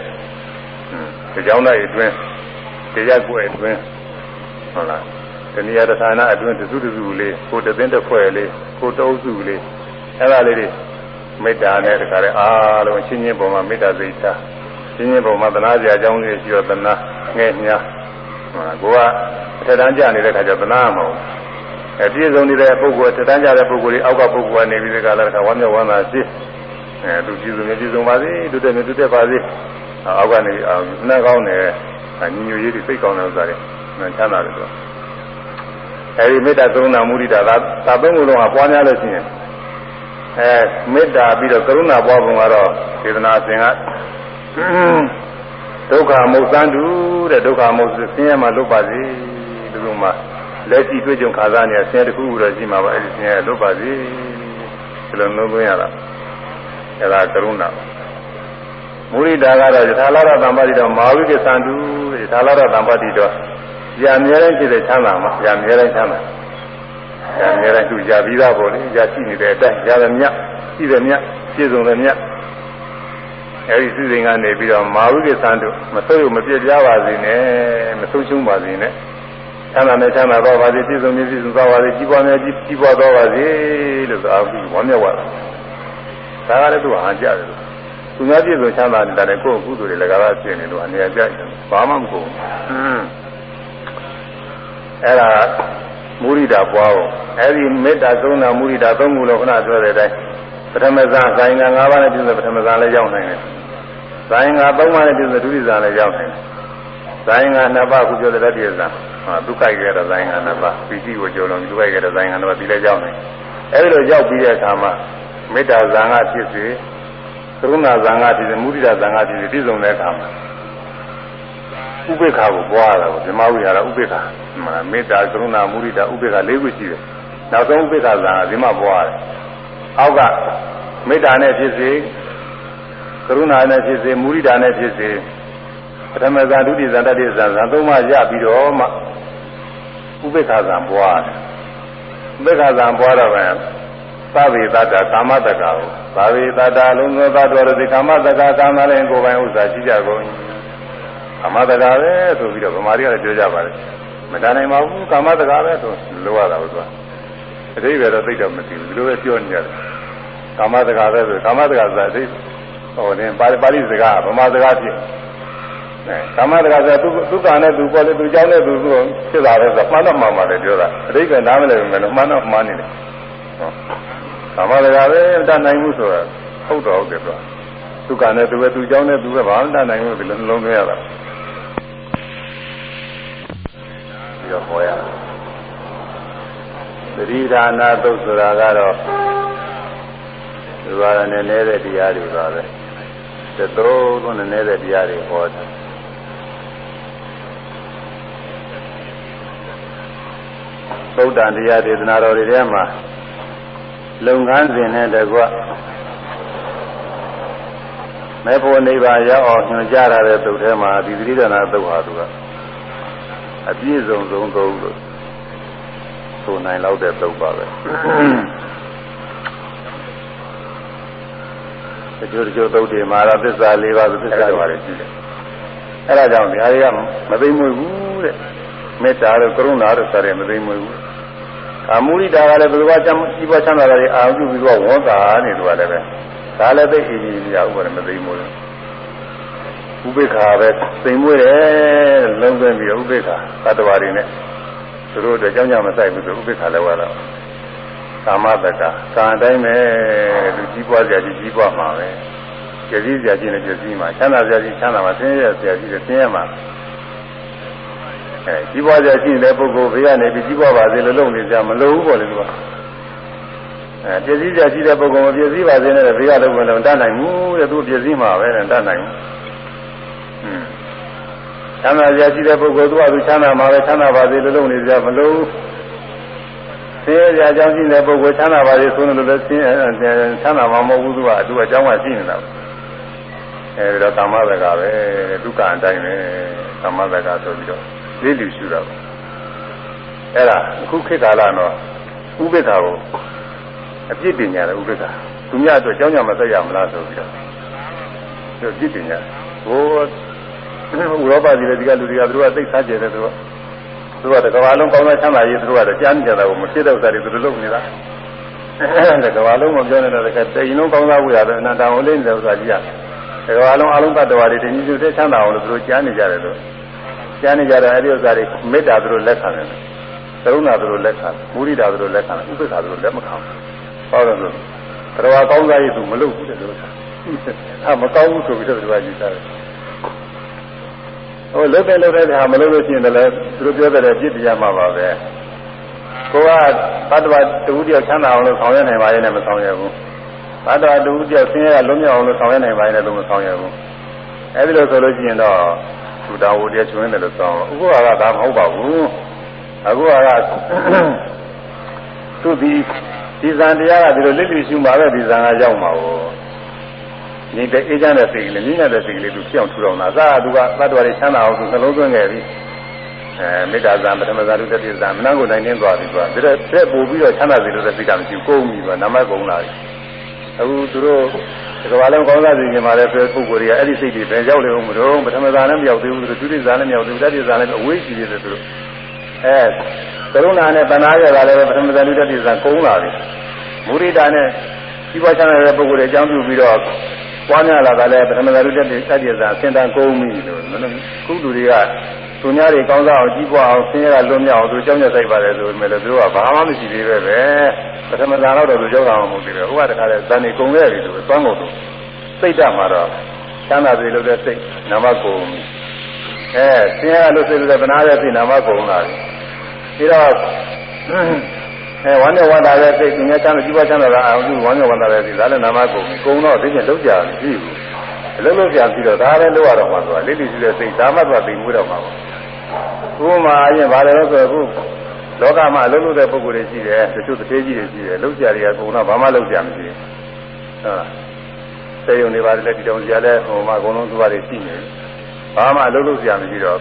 ဟွန်းဒီကြောင်းတိုင်းအတွင်းတရားကွယ်အတွင်းဟုတ်လားတဏှာတဌာနအတွင်းတစုတစုလေးကိုတသိန်းတစ်ခွဲလေးကိုတအုပ်စုလေးအဲ့ဒါလေးတွေမေတ္တာနဲ့တခါလဲအားလုံးချင်းချင်းပုံမှာမေတ္တာစိတ်ထားချင်းချင်းပုံမှာသနာစရာအကြောင်းတွေရှိတော့သနာငဲ့ညာ ဟုတ်လားကိုကထက်တန်းကြနေတဲ့ခါကျသနာမဟုတ်အပြည့်စုံနေတဲ့ပုဂ္ဂိုလ်ထက်တန်းကြတဲ့ပုဂ္ဂိုလ်တွေအောက်ကပုဂ္ဂိုလ်ကနေပြီးဒီကလာတဲ့ခါဝမ်းမြောက်ဝမ်းသာရှိအဲသူပြည်စုံပြည်စုံပါစေတူတဲ့တူတဲ့ပါစေအောက်ကနေနှက်ကောင်းတယ်ညီညွတ်ရေးတွေစိတ်ကောင်းတဲ့ဥစ္စာတွေမှန်ချမ်းသာတယ်ဆိုအဲဒီမေတ္တာကရုဏာမုဒိတာသာသာသုံးခုလုံးကပွားများလို့ရှိရင်အဲမေတ္တာပြီးတော့ကရုဏာပွားပုံကတော့စေတနာရှင်ကဒုက္ခမုတ်သန်းတူ တဲ့ဒုက္ခမုတ်ဆင်းရဲမှလွတ်ပါစေဒီလိုမှလက်ရှိတွေ့ကြုံခါစားနေဆင်းရဲတစ်ခုခုတော့ရှိမှာပါအဲဒီဆင်းရဲလွတ်ပါစေဒီလိုလုံးသွင်းရတာအဲဒါကရုဏာမုရိဒါကတော့ယထာလာရတံပါတိတော့မာဝိကသံတုယထာလာရတံပါတိတော့ကြာမြဲတိုင်းဖြစ်တဲ့ချမ်းသာမှာကြာမြဲတိုင်းချမ်းသာကြာမြဲတိုင်းသူကြာပြီးသားပေါ့လေကြာရှိနေတဲ့အတိုင်းကြာတယ်မြတ်ရှိတယ်မြတ်ပြည့်စုံတယ်မြတ် အဲဒီစိစဉ်ကနေပြီးတော့မာဝိကိသံတို့မဆုပ်ရမပြည့်ပြားပါစေနဲ့မဆုံးရှုံးပါစေနဲ့ချမ်းသာနဲ့ချမ်းသာတော့ပါစေပြည့်စုံပြည့်စုံသွားပါစေကြီးပွားများကြီးကြီးပွားသွားပါစေလို့သာပြီးဝမ်းမြောက်ပါလားဒါကလည်းသူဟာကြတယ်သူများပြည့်စုံချမ်းသာနေတာလည်းကိုယ့်ကုသိုလ်တွေလည်းကားဖြစ်နေလို့အနေအကျဘာမှမကုန်ဘူးအဲ့ဒါမုရိဒာပွားဖို့အဲ့ဒီမေတ္တာသုံးတာမုရိဒာသုံးခုလို့ခဏပြောတဲ့အတိုင်းပ ထမဇာဇာယင်္ဂ၅ပါးနဲ့ပြည့်စုံပထမဇာလည်းရောက်နိုင်တယ်ဇာယင်္ဂ၃ပါးနဲ့ပြည့်စုံဒုတိယဇာလည်းရောက်နိုင်တယ်ဇာယင်္ဂနှစ်ပါးခုပြောတဲ့တတိယဇာဟာဒုက္ခရဲ့ဇာယင်္ဂနှစ်ပါးပီတိကိုကြောလုံးဒုက္ခရဲ့ဇာယင်္ဂနှစ်ပါးဒီလည်းရောက်နိုင်အဲ့ဒီလိုရောက်ပြီးတဲ့အခါမှာမေတ္တာဇာငါဖြစ်စေကရုဏာဇာငါဖြစ်စေမုဒိတာဇာငါဖြစ်စေပြည့်စုံတဲ့အခါမှာဥပေက္ခကိုပွားရတာကိုဓမ္မဝိဟာရဥပေက္ခမေတ္တာကရုဏာမုဒိတာဥပေက္ခ၄ခုရှိတယ်နောက်ဆုံးဥပေက္ခဇာဒီမှာပွားတယ် အောက်ကမေတ္တာနဲ့ဖြစ်စေကရုဏာနဲ့ဖြစ်စေမုဒိတာနဲ့ဖြစ်စေပထမဇာဒုတိယဇာတတိယဇာဇာသုံးပါးရပြီးတော့မှဥပေက္ခဇာပွားတယ်ဥပေက္ခဇာပွားတော့ပဲသဗ္ဗေတ္တကာမတက္ကကိုသဗ္ဗေတ္တလုံးသောသတ္တဝရတိကာမတက္ကကာမလည်းကိုယ်ပိုင်ဥစ္စာရှိကြကုန်ကာမတက္ကပဲဆိုပြီးတော့ဗမာတွေကလည်းပြောကြပါတယ်မတန်နိုင်ပါဘူးကာမတက္ကပဲဆိုလိုရတာလို့ဆိုတာ အတိပ္ပယ်တော့သိတော့မသိဘူးဒီလိုပဲပြောနေရတယ်ကာမတက္ကပဲဆိုကာမတက္ကဆိုတာအတိဟိုတင်ပါဠိစကားဗမာစကားဖြစ်အဲကာမတက္ကဆိုသူသူကနဲ့သူပေါ်လေသူကြောင်းနဲ့သူသူဖြစ်လာတယ်ဆိုမှန်တော့မှန်ပါလေပြောတာအတိပ္ပယ်နားမလည်ဘူးမယ်လို့မှန်တော့မှန်နေတယ်ကာမတက္ကပဲတတ်နိုင်မှုဆိုတာဟုတ်တော့ဟုတ်တယ်ပြောသူကနဲ့သူပဲသူကြောင်းနဲ့သူပဲဘာမှတတ်နိုင်မှုဒီလိုနှလုံးသွင်းရတာပြီးတော့ဟောရတာ သတိဒါနာသုတ်ဆိုတာကတော့ဒီဘာရနဲ့နေတဲ့တရားတွေပါပဲသသုံးလုံးနဲ့နေတဲ့တရားတွေဟောတယ်သုတ်တန်တရားဒေသနာတော်တွေထဲမှာလုပ်ငန်းစဉ်နဲ့တကွမေဖို့နိဗ္ဗာန်ရောက်အောင်ညွှန်ကြားရတဲ့သုတ်ထဲမှာဒီသတိဒါနာသုတ်ဟာသူကအပြည့်စုံဆုံးသုံးလို့ ဆိုနိုင်လောက်တဲ့သုတ်ပါပဲတချို့တချို့သုတ်တွေမှာတော့သစ္စာ၄ပါးသစ္စာတွေပါတယ်ရှိတယ်အဲဒါကြောင့်ဗျာတွေကမသိမွေဘူးတဲ့မေတ္တာတို့ကရုဏာတို့ဆိုရဲမသိမွေဘူးအမူရိတာကလည်းဘယ်လိုချမ်းကြီးပွားချမ်းသာတာတွေအာရုံပြုပြီးတော့ဝန်တာနေသူကလည်းပဲဒါလည်းသိအင်းကြီးများဥပဒေမသိမွေဘူးဥပိ္ပခာပဲသိမ်မွေးတယ်လုံးသွင်းပြီးဥပိ္ပခာသတ္တဝါတွေနဲ့ သူတို့အတွက်ကြောင်းကြမဆိုင်ဘူးဆိုဥပိ္ပခာလည်းဝါတော့ကာမတက္ကကာအတိုင်းပဲသူကြီးပွားကြကြီးကြီးပွားမှာပဲကြည်စည်းကြကြီးနဲ့ကြည်စည်းမှာချမ်းသာကြကြီးချမ်းသာမှာဆင်းရဲကြကြီးနဲ့ဆင်းရဲမှာအဲကြီးပွားကြရှိတဲ့ပုဂ္ဂိုလ်ဘေးကနေပြီးကြီးပွားပါစေလို့လုပ်နေကြမလို့ဘူးပေါ့လေသူကအဲပြည့်စည်ကြရှိတဲ့ပုဂ္ဂိုလ်မပြည့်စည်ပါစေနဲ့ဘေးကလုပ်လို့တတ်နိုင်ဘူးတဲ့သူပြည့်စည်မှာပဲတဲ့တတ်နိုင်ဘူး ချမ်းသာကြရှိတဲ့ပုဂ္ဂိုလ်သူကသူချမ်းသာမှာပဲချမ်းသာပါစေလို့လုပ်နေကြမလို့ဆင်းရဲကြအကြောင်းရှိတဲ့ပုဂ္ဂိုလ်ချမ်းသာပါစေဆိုလို့လည်းဆင်းရဲချမ်းသာမှာမဟုတ်ဘူးသူကသူအကြောင်းကရှိနေတာအဲဒီတော့ကာမသကပဲဒုက္ခအတိုင်းပဲကာမသကဆိုပြီးတော့လေးလူရှုတာအဲ့ဒါအခုခေတ်ကာလတော့ဥပိ္ပခာကိုအပြစ်တင်ကြတယ်ဥပိ္ပခာသူများအတွက်ကြောင်းကြမဆက်ရမလားဆိုပြီးတော့သူပြစ်တင်ကြဟို ဥရောပပြည်တွေကလူတွေကသူတို့ကသိစားကြတယ်သူကသူကတကဘာလုံးကောင်းသောချမ်းသာရေးသူတို့ကတော့ကြားနေကြတာကိုမဖြစ်တဲ့ဥစ္စာတွေသူတို့လုပ်နေတာတကဘာလုံးမပြောနေတဲ့တကတိန်လုံးကောင်းသားဝိရတယ်အနန္တအောင်လေးနေတဲ့ဥစ္စာကြီးကတကဘာလုံးအလုံးတ attva တွေတင်ကြီးကျတဲ့ချမ်းသာအောင်လို့သူတို့ကြားနေကြတယ်လို့ကြားနေကြတဲ့အဲဒီဥစ္စာတွေမေတ္တာသူတို့လက်ခံတယ်ကရုဏာသူတို့လက်ခံမုဒိတာသူတို့လက်ခံဥပ္ပခာသူတို့လက်မခံဘူးဟောတယ်လို့တရားကောင်းစားရေးသူမလုပ်ဘူးတဲ့လို့ဟာမကောင်းဘူးဆိုပြီးတော့တရားကြည့်တာ ဟိုလုတ်တဲ့လုတ်တဲ့ဟာမလုပ်လို့ရှိရင်လည်းသူတို့ပြောတဲ့ပြစ်တရားမှာပါပဲကိုကဘတ်တော်တူတယောက်ချမ်းသာအောင်လို့ဆောင်ရွက်နိုင်ပါရဲ့နဲ့မဆောင်ရွက်ဘူးဘတ်တော်တူတယောက်ဆင်းရဲလုံးမြောက်အောင်လို့ဆောင်ရွက်နိုင်ပါရဲ့နဲ့လို့မဆောင်ရွက်ဘူးအဲဒီလိုဆိုလို့ရှိရင်တော့သူတော်ဝတရားကျွင်းတယ်လို့ဆိုအောင်အခုကဒါမဟုတ်ပါဘူးအခုကသူဒီဒီဇံတရားကဒီလိုလက်လျရှုမှာပဲဒီဇံကရောက်မှာ ကိုဒီတဲ့အေးချမ်းတဲ့စိတ်ကလေးနည်းနည်းတဲ့စိတ်ကလေးသူပြောင်းထူတော်လာသာသူကသတ္တဝါတွေချမ်းသာအောင်သူနှလုံးသွင်းခဲ့ပြီအဲမေတ္တာဇံပထမဇာတုတတိဇံမနကိုနိုင်နေသွားပြီကွာဒါတဲ့ပို့ပြီးတော့ချမ်းသာစေလို့တဲ့စိတ်ကမရှိဘူးကုန်ပြီကွာနာမကုံလာပြီအခုသူတို့ဒီကဘာလုံးကောင်းစားစီနေမှာလဲဆိုပုဂ္ဂိုလ်တွေကအဲ့ဒီစိတ်တွေပဲရောက်လေဦးမလို့ပထမဇာလည်းမရောက်သေးဘူးသူဒုတိယဇာလည်းမရောက်သေးဘူးတတိယဇာလည်းအဝေးရှိသေးတယ်သူတို့အဲကရုဏာနဲ့တဏှာရတာလည်းပထမဇာတုတတိယဇာကုန်လာပြီမုရိဒာနဲ့ဒီပွားချမ်းသာတဲ့ပုဂ္ဂိုလ်တွေအကြောင်းပြုပြီးတော့ ပွားများလာတာလည်းပထမဇာတုတတိယဇာစင်တန်ကုန်ပြီလို့ခုလူတွေကသူများတွေကောင်းစားအောင်ကြီးပွားအောင်ဆင်းရဲကလွတ်မြောက်အောင်သူကြောင်းရဆိုင်ပါတယ်ဆိုပေမဲ့လည်းသူတို့ကဘာမှမရှိသေးပဲပဲပထမဇာတော့သူကြောက်တာမှမဟုတ်သေးဘူးဟိုကတခါလဲဇန်နေကုန်ခဲ့ပြီသူသွမ်းကုန်သူစိတ်ဓာတ်မှာတော့ချမ်းသာပြီလို့တဲ့စိတ်နာမကုန်အဲဆင်းရဲကလွတ်စေလို့ဗနာတဲ့စိတ်နာမကုန်လာပြီပြီးတော့ အဲဝမ်းနဲ့ဝမ်းသာတဲ့စိတ်သူများချမ်းသာကြီးပွားချမ်းသာတာအောင်သူဝမ်းနဲ့ဝမ်းသာတဲ့စိတ်ဒါလည်းနာမကုန်ပြီကုန်တော့ဒီကျလောက်ကြပြီဘူးအလုံးလုံးပြန်ပြီးတော့ဒါလည်းလောက်ရတော့မှဆိုတာလိလိရှိတဲ့စိတ်ဒါမှသွားသိမှုတော့မှာပေါ့ဥပမာအရင်ဗါတယ်လို့ဆိုအခုလောကမှာအလုံးလုံးတဲ့ပုဂ္ဂိုလ်တွေရှိတယ်တချို့တစ်သေးကြီးတွေရှိတယ်လောက်ကြတွေကကုန်တော့ဘာမှလောက်ကြမရှိဘူးဟုတ်လားစေယုံတွေပါတယ်လက်ဒီတောင်ကြီးလည်းဟိုမှာအကုန်လုံးသူပါတယ်ရှိနေဘာမှအလုံးလုံးကြမရှိတော့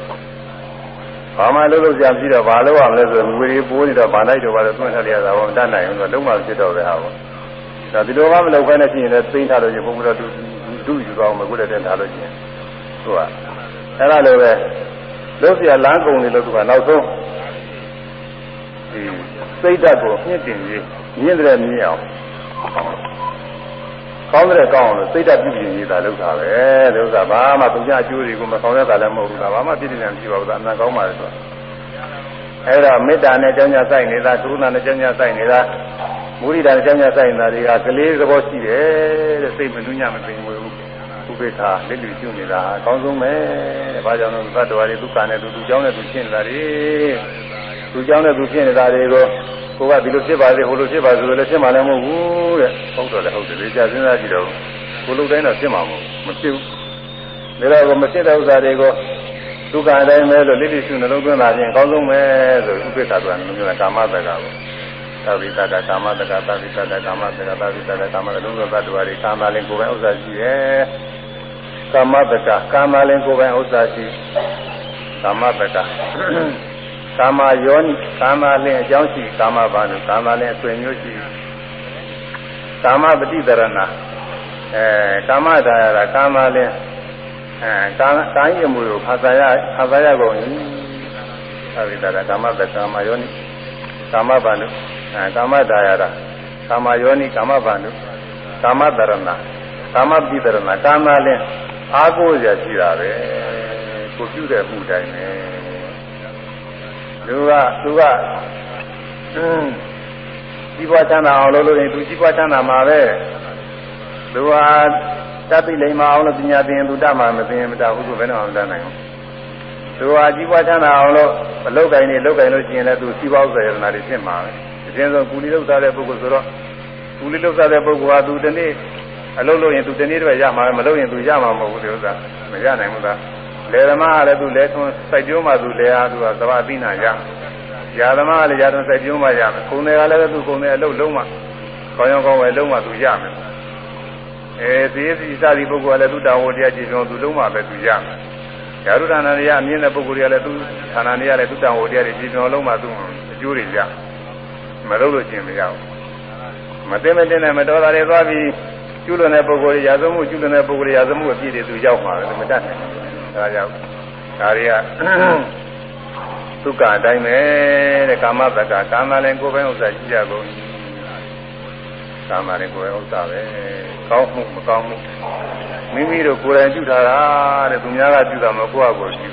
ဘာမှလုံးလုံးကြမရှိတော့ဘာလို့ရမလဲဆိုငွေတွေပိုးနေတော့ဗာလိုက်တော့ပါတော့သွန့်ထက်ရတာဘောမတတ်နိုင်ဘူးဆိုတော့လုံးဝဖြစ်တော့ပဲဟာပေါ့ဒါဒီလိုမှမလုပ်ဘဲနဲ့ရှိရင်လည်းသိမ်းထားလို့ရှိရင်ဘုံဘုရားတူဒုယူကောင်းမကုလည်းတင်ထားလို့ရှိရင်သူကအဲ့ဒါလိုပဲလို့เสียလမ်းကုန်နေလို့သူကနောက်ဆုံးဒီစိတ်ဓာတ်ကိုမြင့်တင်ရေးမြင့်တဲ့မြင့်အောင် ကောင်းတဲ့ကောင်းအောင်လို့စိတ်ဓာတ်ပြုပြင်ရေးတာလုပ်တာပဲဒီဥစ္စာဘာမှသူများအကျိုးတွေကိုမဆောင်ရတာလည်းမဟုတ်ဘူးလားဘာမှပြည့်စုံတယ်မရှိပါဘူးအမှန်ကောင်းပါလေဆိုအဲ့တော့မေတ္တာနဲ့ကြောင်းကြစိုက်နေတာသုဏနဲ့ကြောင်းကြစိုက်နေတာမုရိဒာနဲ့ကြောင်းကြစိုက်နေတာတွေကကလေးသဘောရှိတယ်တဲ့စိတ်မနှူးညမသိဘူးဥပေက္ခလက်လူကျွနေတာအကောင်းဆုံးပဲတဲ့ဘာကြောင့်လဲသတ္တဝါတွေဒုက္ခနဲ့သူသူကြောင်းနဲ့သူရှင်းနေတာတွေသူကြောင်းနဲ့သူရှင်းနေတာတွေကို ကိုကဒီလိုဖြစ်ပါလေဟိုလိုဖြစ်ပါဆိုလို့လည်းဖြစ်မှာလည်းမဟုတ်ဘူးတဲ့ဟုတ်တော့လည်းဟုတ်တယ်လေကြာစဉ်းစားကြည့်တော့ကိုလိုတိုင်းတော့ဖြစ်မှာမဟုတ်မဖြစ်ဘူးဒါတော့မဖြစ်တဲ့ဥစ္စာတွေကိုဒုက္ခအတိုင်းပဲလို့လိလိရှုနှလုံးသွင်းတာချင်းအကောင်းဆုံးပဲဆိုဥပိ္ပခါဆိုတာမျိုးကကာမတက္ကပေါ့သဗ္ဗိတကကာမတက္ကသဗ္ဗိတကကာမတက္ကသဗ္ဗိတကကာမတက္ကလုံးစုံသတ္တဝါတွေကာမလင်ကိုယ်ပိုင်ဥစ္စာရှိရဲ့ကာမတက္ကကာမလင်ကိုယ်ပိုင်ဥစ္စာရှိကာမတက္က ကာမယောနိကာမလင်အကြောင်းရှိကာမဘာနုကာမလင်အဆွေမျိုးရှိကာမပฏิတရဏအဲကာမဒါယရာကာမလင်အဲကာကာယမှုကိုခါသာရခါသာရကုန်၏သဗ္ဗိတကကာမတက္ကကာမယောနိကာမဘာနုအဲကာမဒါယရာကာမယောနိကာမဘာနုကာမတရဏကာမပฏิတရဏကာမလင်အားကိုးရရှိတာပဲကိုပြုတဲ့မှုတိုင်းပဲ သူကသူကကြီးပွားချမ်းသာအောင်လုပ်လို့ရင်သူကြီးပွားချမ်းသာမှာပဲသူဟာတတ်သိလိမ္မာအောင်လို့ပညာသင်သူတတ်မှာမသင်မတတ်ဘူးသူဘယ်တော့မှမတတ်နိုင်ဘူးသူဟာကြီးပွားချမ်းသာအောင်လို့မလုပ်ကိုင်နေလုပ်ကိုင်လို့ရှိရင်လည်းသူစီးပွားဥစ္စာရတနာတွေဖြစ်မှာပဲအရင်ဆုံးကူလီလုပ်သားတဲ့ပုဂ္ဂိုလ်ဆိုတော့ကူလီလုပ်သားတဲ့ပုဂ္ဂိုလ်ဟာသူတနေ့အလုပ်လုပ်ရင်သူတနေ့တည်းရမှာမလုပ်ရင်သူရမှာမဟုတ်ဘူးဒီဥစ္စာမရနိုင်ဘူးသား လယ်သမားကလည်းသူလယ်သွန်းစိုက်ပျိုးမှသူလယ်အားသူကသဘာသိနာရရာသမားကလည်းရာသွန်းစိုက်ပျိုးမှရမယ်ကုံတွေကလည်းသူကုံတွေအလုပ်လုံးမှကောင်းရောင်းကောင်းဝယ်လုံးမှသူရမယ်အဲသေစီစသည်ပုဂ္ဂိုလ်ကလည်းသူတာဝန်တရားကြည်ပြောသူလုံးမှပဲသူရမယ်ယာရုဒနာတွေကအမြင့်တဲ့ပုဂ္ဂိုလ်တွေကလည်းသူဌာနတွေကလည်းသူတာဝန်တရားတွေကြည်ပြောလုံးမှသူအကျိုးတွေရမလုပ်လို့ချင်းမရဘူးမသိမတင်နဲ့မတော်တာတွေသွားပြီးကျွလွန်တဲ့ပုဂ္ဂိုလ်တွေရာဇမှုကျွလွန်တဲ့ပုဂ္ဂိုလ်တွေရာဇမှုအပြည့်တွေသူရောက်မှာပဲမတတ်နိုင်ဘူး ဒါကြောင့်ဒါတွေကဒုက္ခအတိုင်းပဲတဲ့ကာမတက္ကကာမလည်းကိုယ်ပိုင်ဥစ္စာရှိကြကုန်ကာမလည်းကိုယ်ပိုင်ဥစ္စာပဲကောင်းမှုမကောင်းမှုမိမိတို့ကိုယ်တိုင်ပြုထားတာတဲ့သူများကပြုတာမကိုယ့်အကိုပြု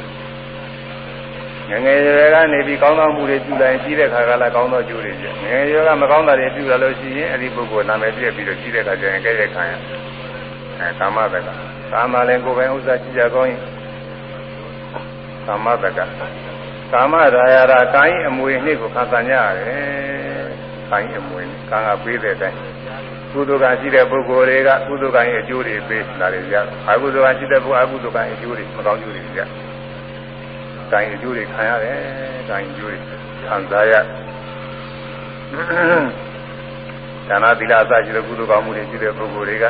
ငငယ်ရွယ်ကနေပြီးကောင်းသောမှုတွေပြုလိုက်ပြီးတဲ့ခါကလည်းကောင်းသောကျိုးတွေကျငငယ်ရွယ်ကမကောင်းတာတွေပြုရလို့ရှိရင်အဲ့ဒီပုဂ္ဂိုလ်နာမည်ပြည့်ပြီးတော့ကြီးတဲ့ခါကျရင်ကြဲ့တဲ့ခံရအဲကာမတက္ကကာမလည်းကိုယ်ပိုင်ဥစ္စာရှိကြကောင်း ကာမတကကာမရာယရာကာယအမွေနှစ်ကိုခံစားကြရတယ်ကာယအမွေကာကပေးတဲ့အတိုင်းကုသိုလ်ကရှိတဲ့ပုဂ္ဂိုလ်တွေကကုသိုလ်ကရဲ့အကျိုးတွေပေးတာတွေကြအကုသိုလ်ကရှိတဲ့ပုဂ္ဂိုလ်အကုသိုလ်ကရဲ့အကျိုးတွေမကောင်းကျိုးတွေကြကာယအကျိုးတွေခံရတယ်ကာယအကျိုးတွေခံစားရဒါနသီလအစရှိတဲ့ကုသိုလ်ကောင်းမှုတွေရှိတဲ့ပုဂ္ဂိုလ်တွေက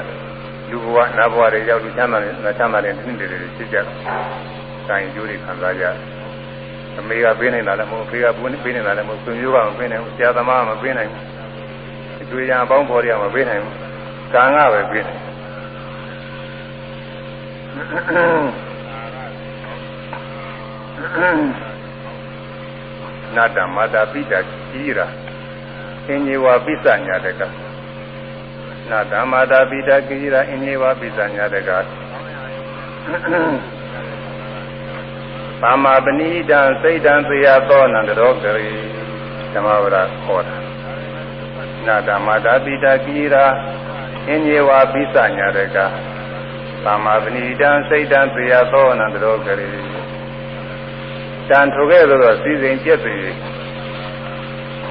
လူဘဝနတ်ဘဝတွေရောက်လူချမ်းသာတဲ့နတ်ချမ်းသာတဲ့တနည်းတွေဖြစ်ကြတယ်။ ကာယကျိုးတွေခံစားကြ။သအမေကပေးနေတာလည်းမဟုတ်ဖေကပေးနေတာလည်းမဟုတ်ဆွေမျိုးကမပေးနိုင်ဘူးဆရာသမားကမပေးနိုင်ဘူးအကျွေးရန်အပေါင်းဖော်တွေကမပေးနိုင်ဘူးကံကပဲပေးတယ်နာတမတာပိတာကြီးရာအင်းကြီးဝပိစညာတကနာတမတာပိတာကြီးရာအင်းကြီးဝပိစညာတက သမ္မာပဏိတံစိတ်တံသေယသောနန္တရောကရေဓမ္မဝရခေါ်တာနာတမတာပိတာကြီးရာအင်းကြီးဝပိစညာတကသမ္မာပဏိတံစိတ်တံသေယသောနန္တရောကရေတန်ထိုခဲ့သောစီစဉ်ပြည့်စုံ၍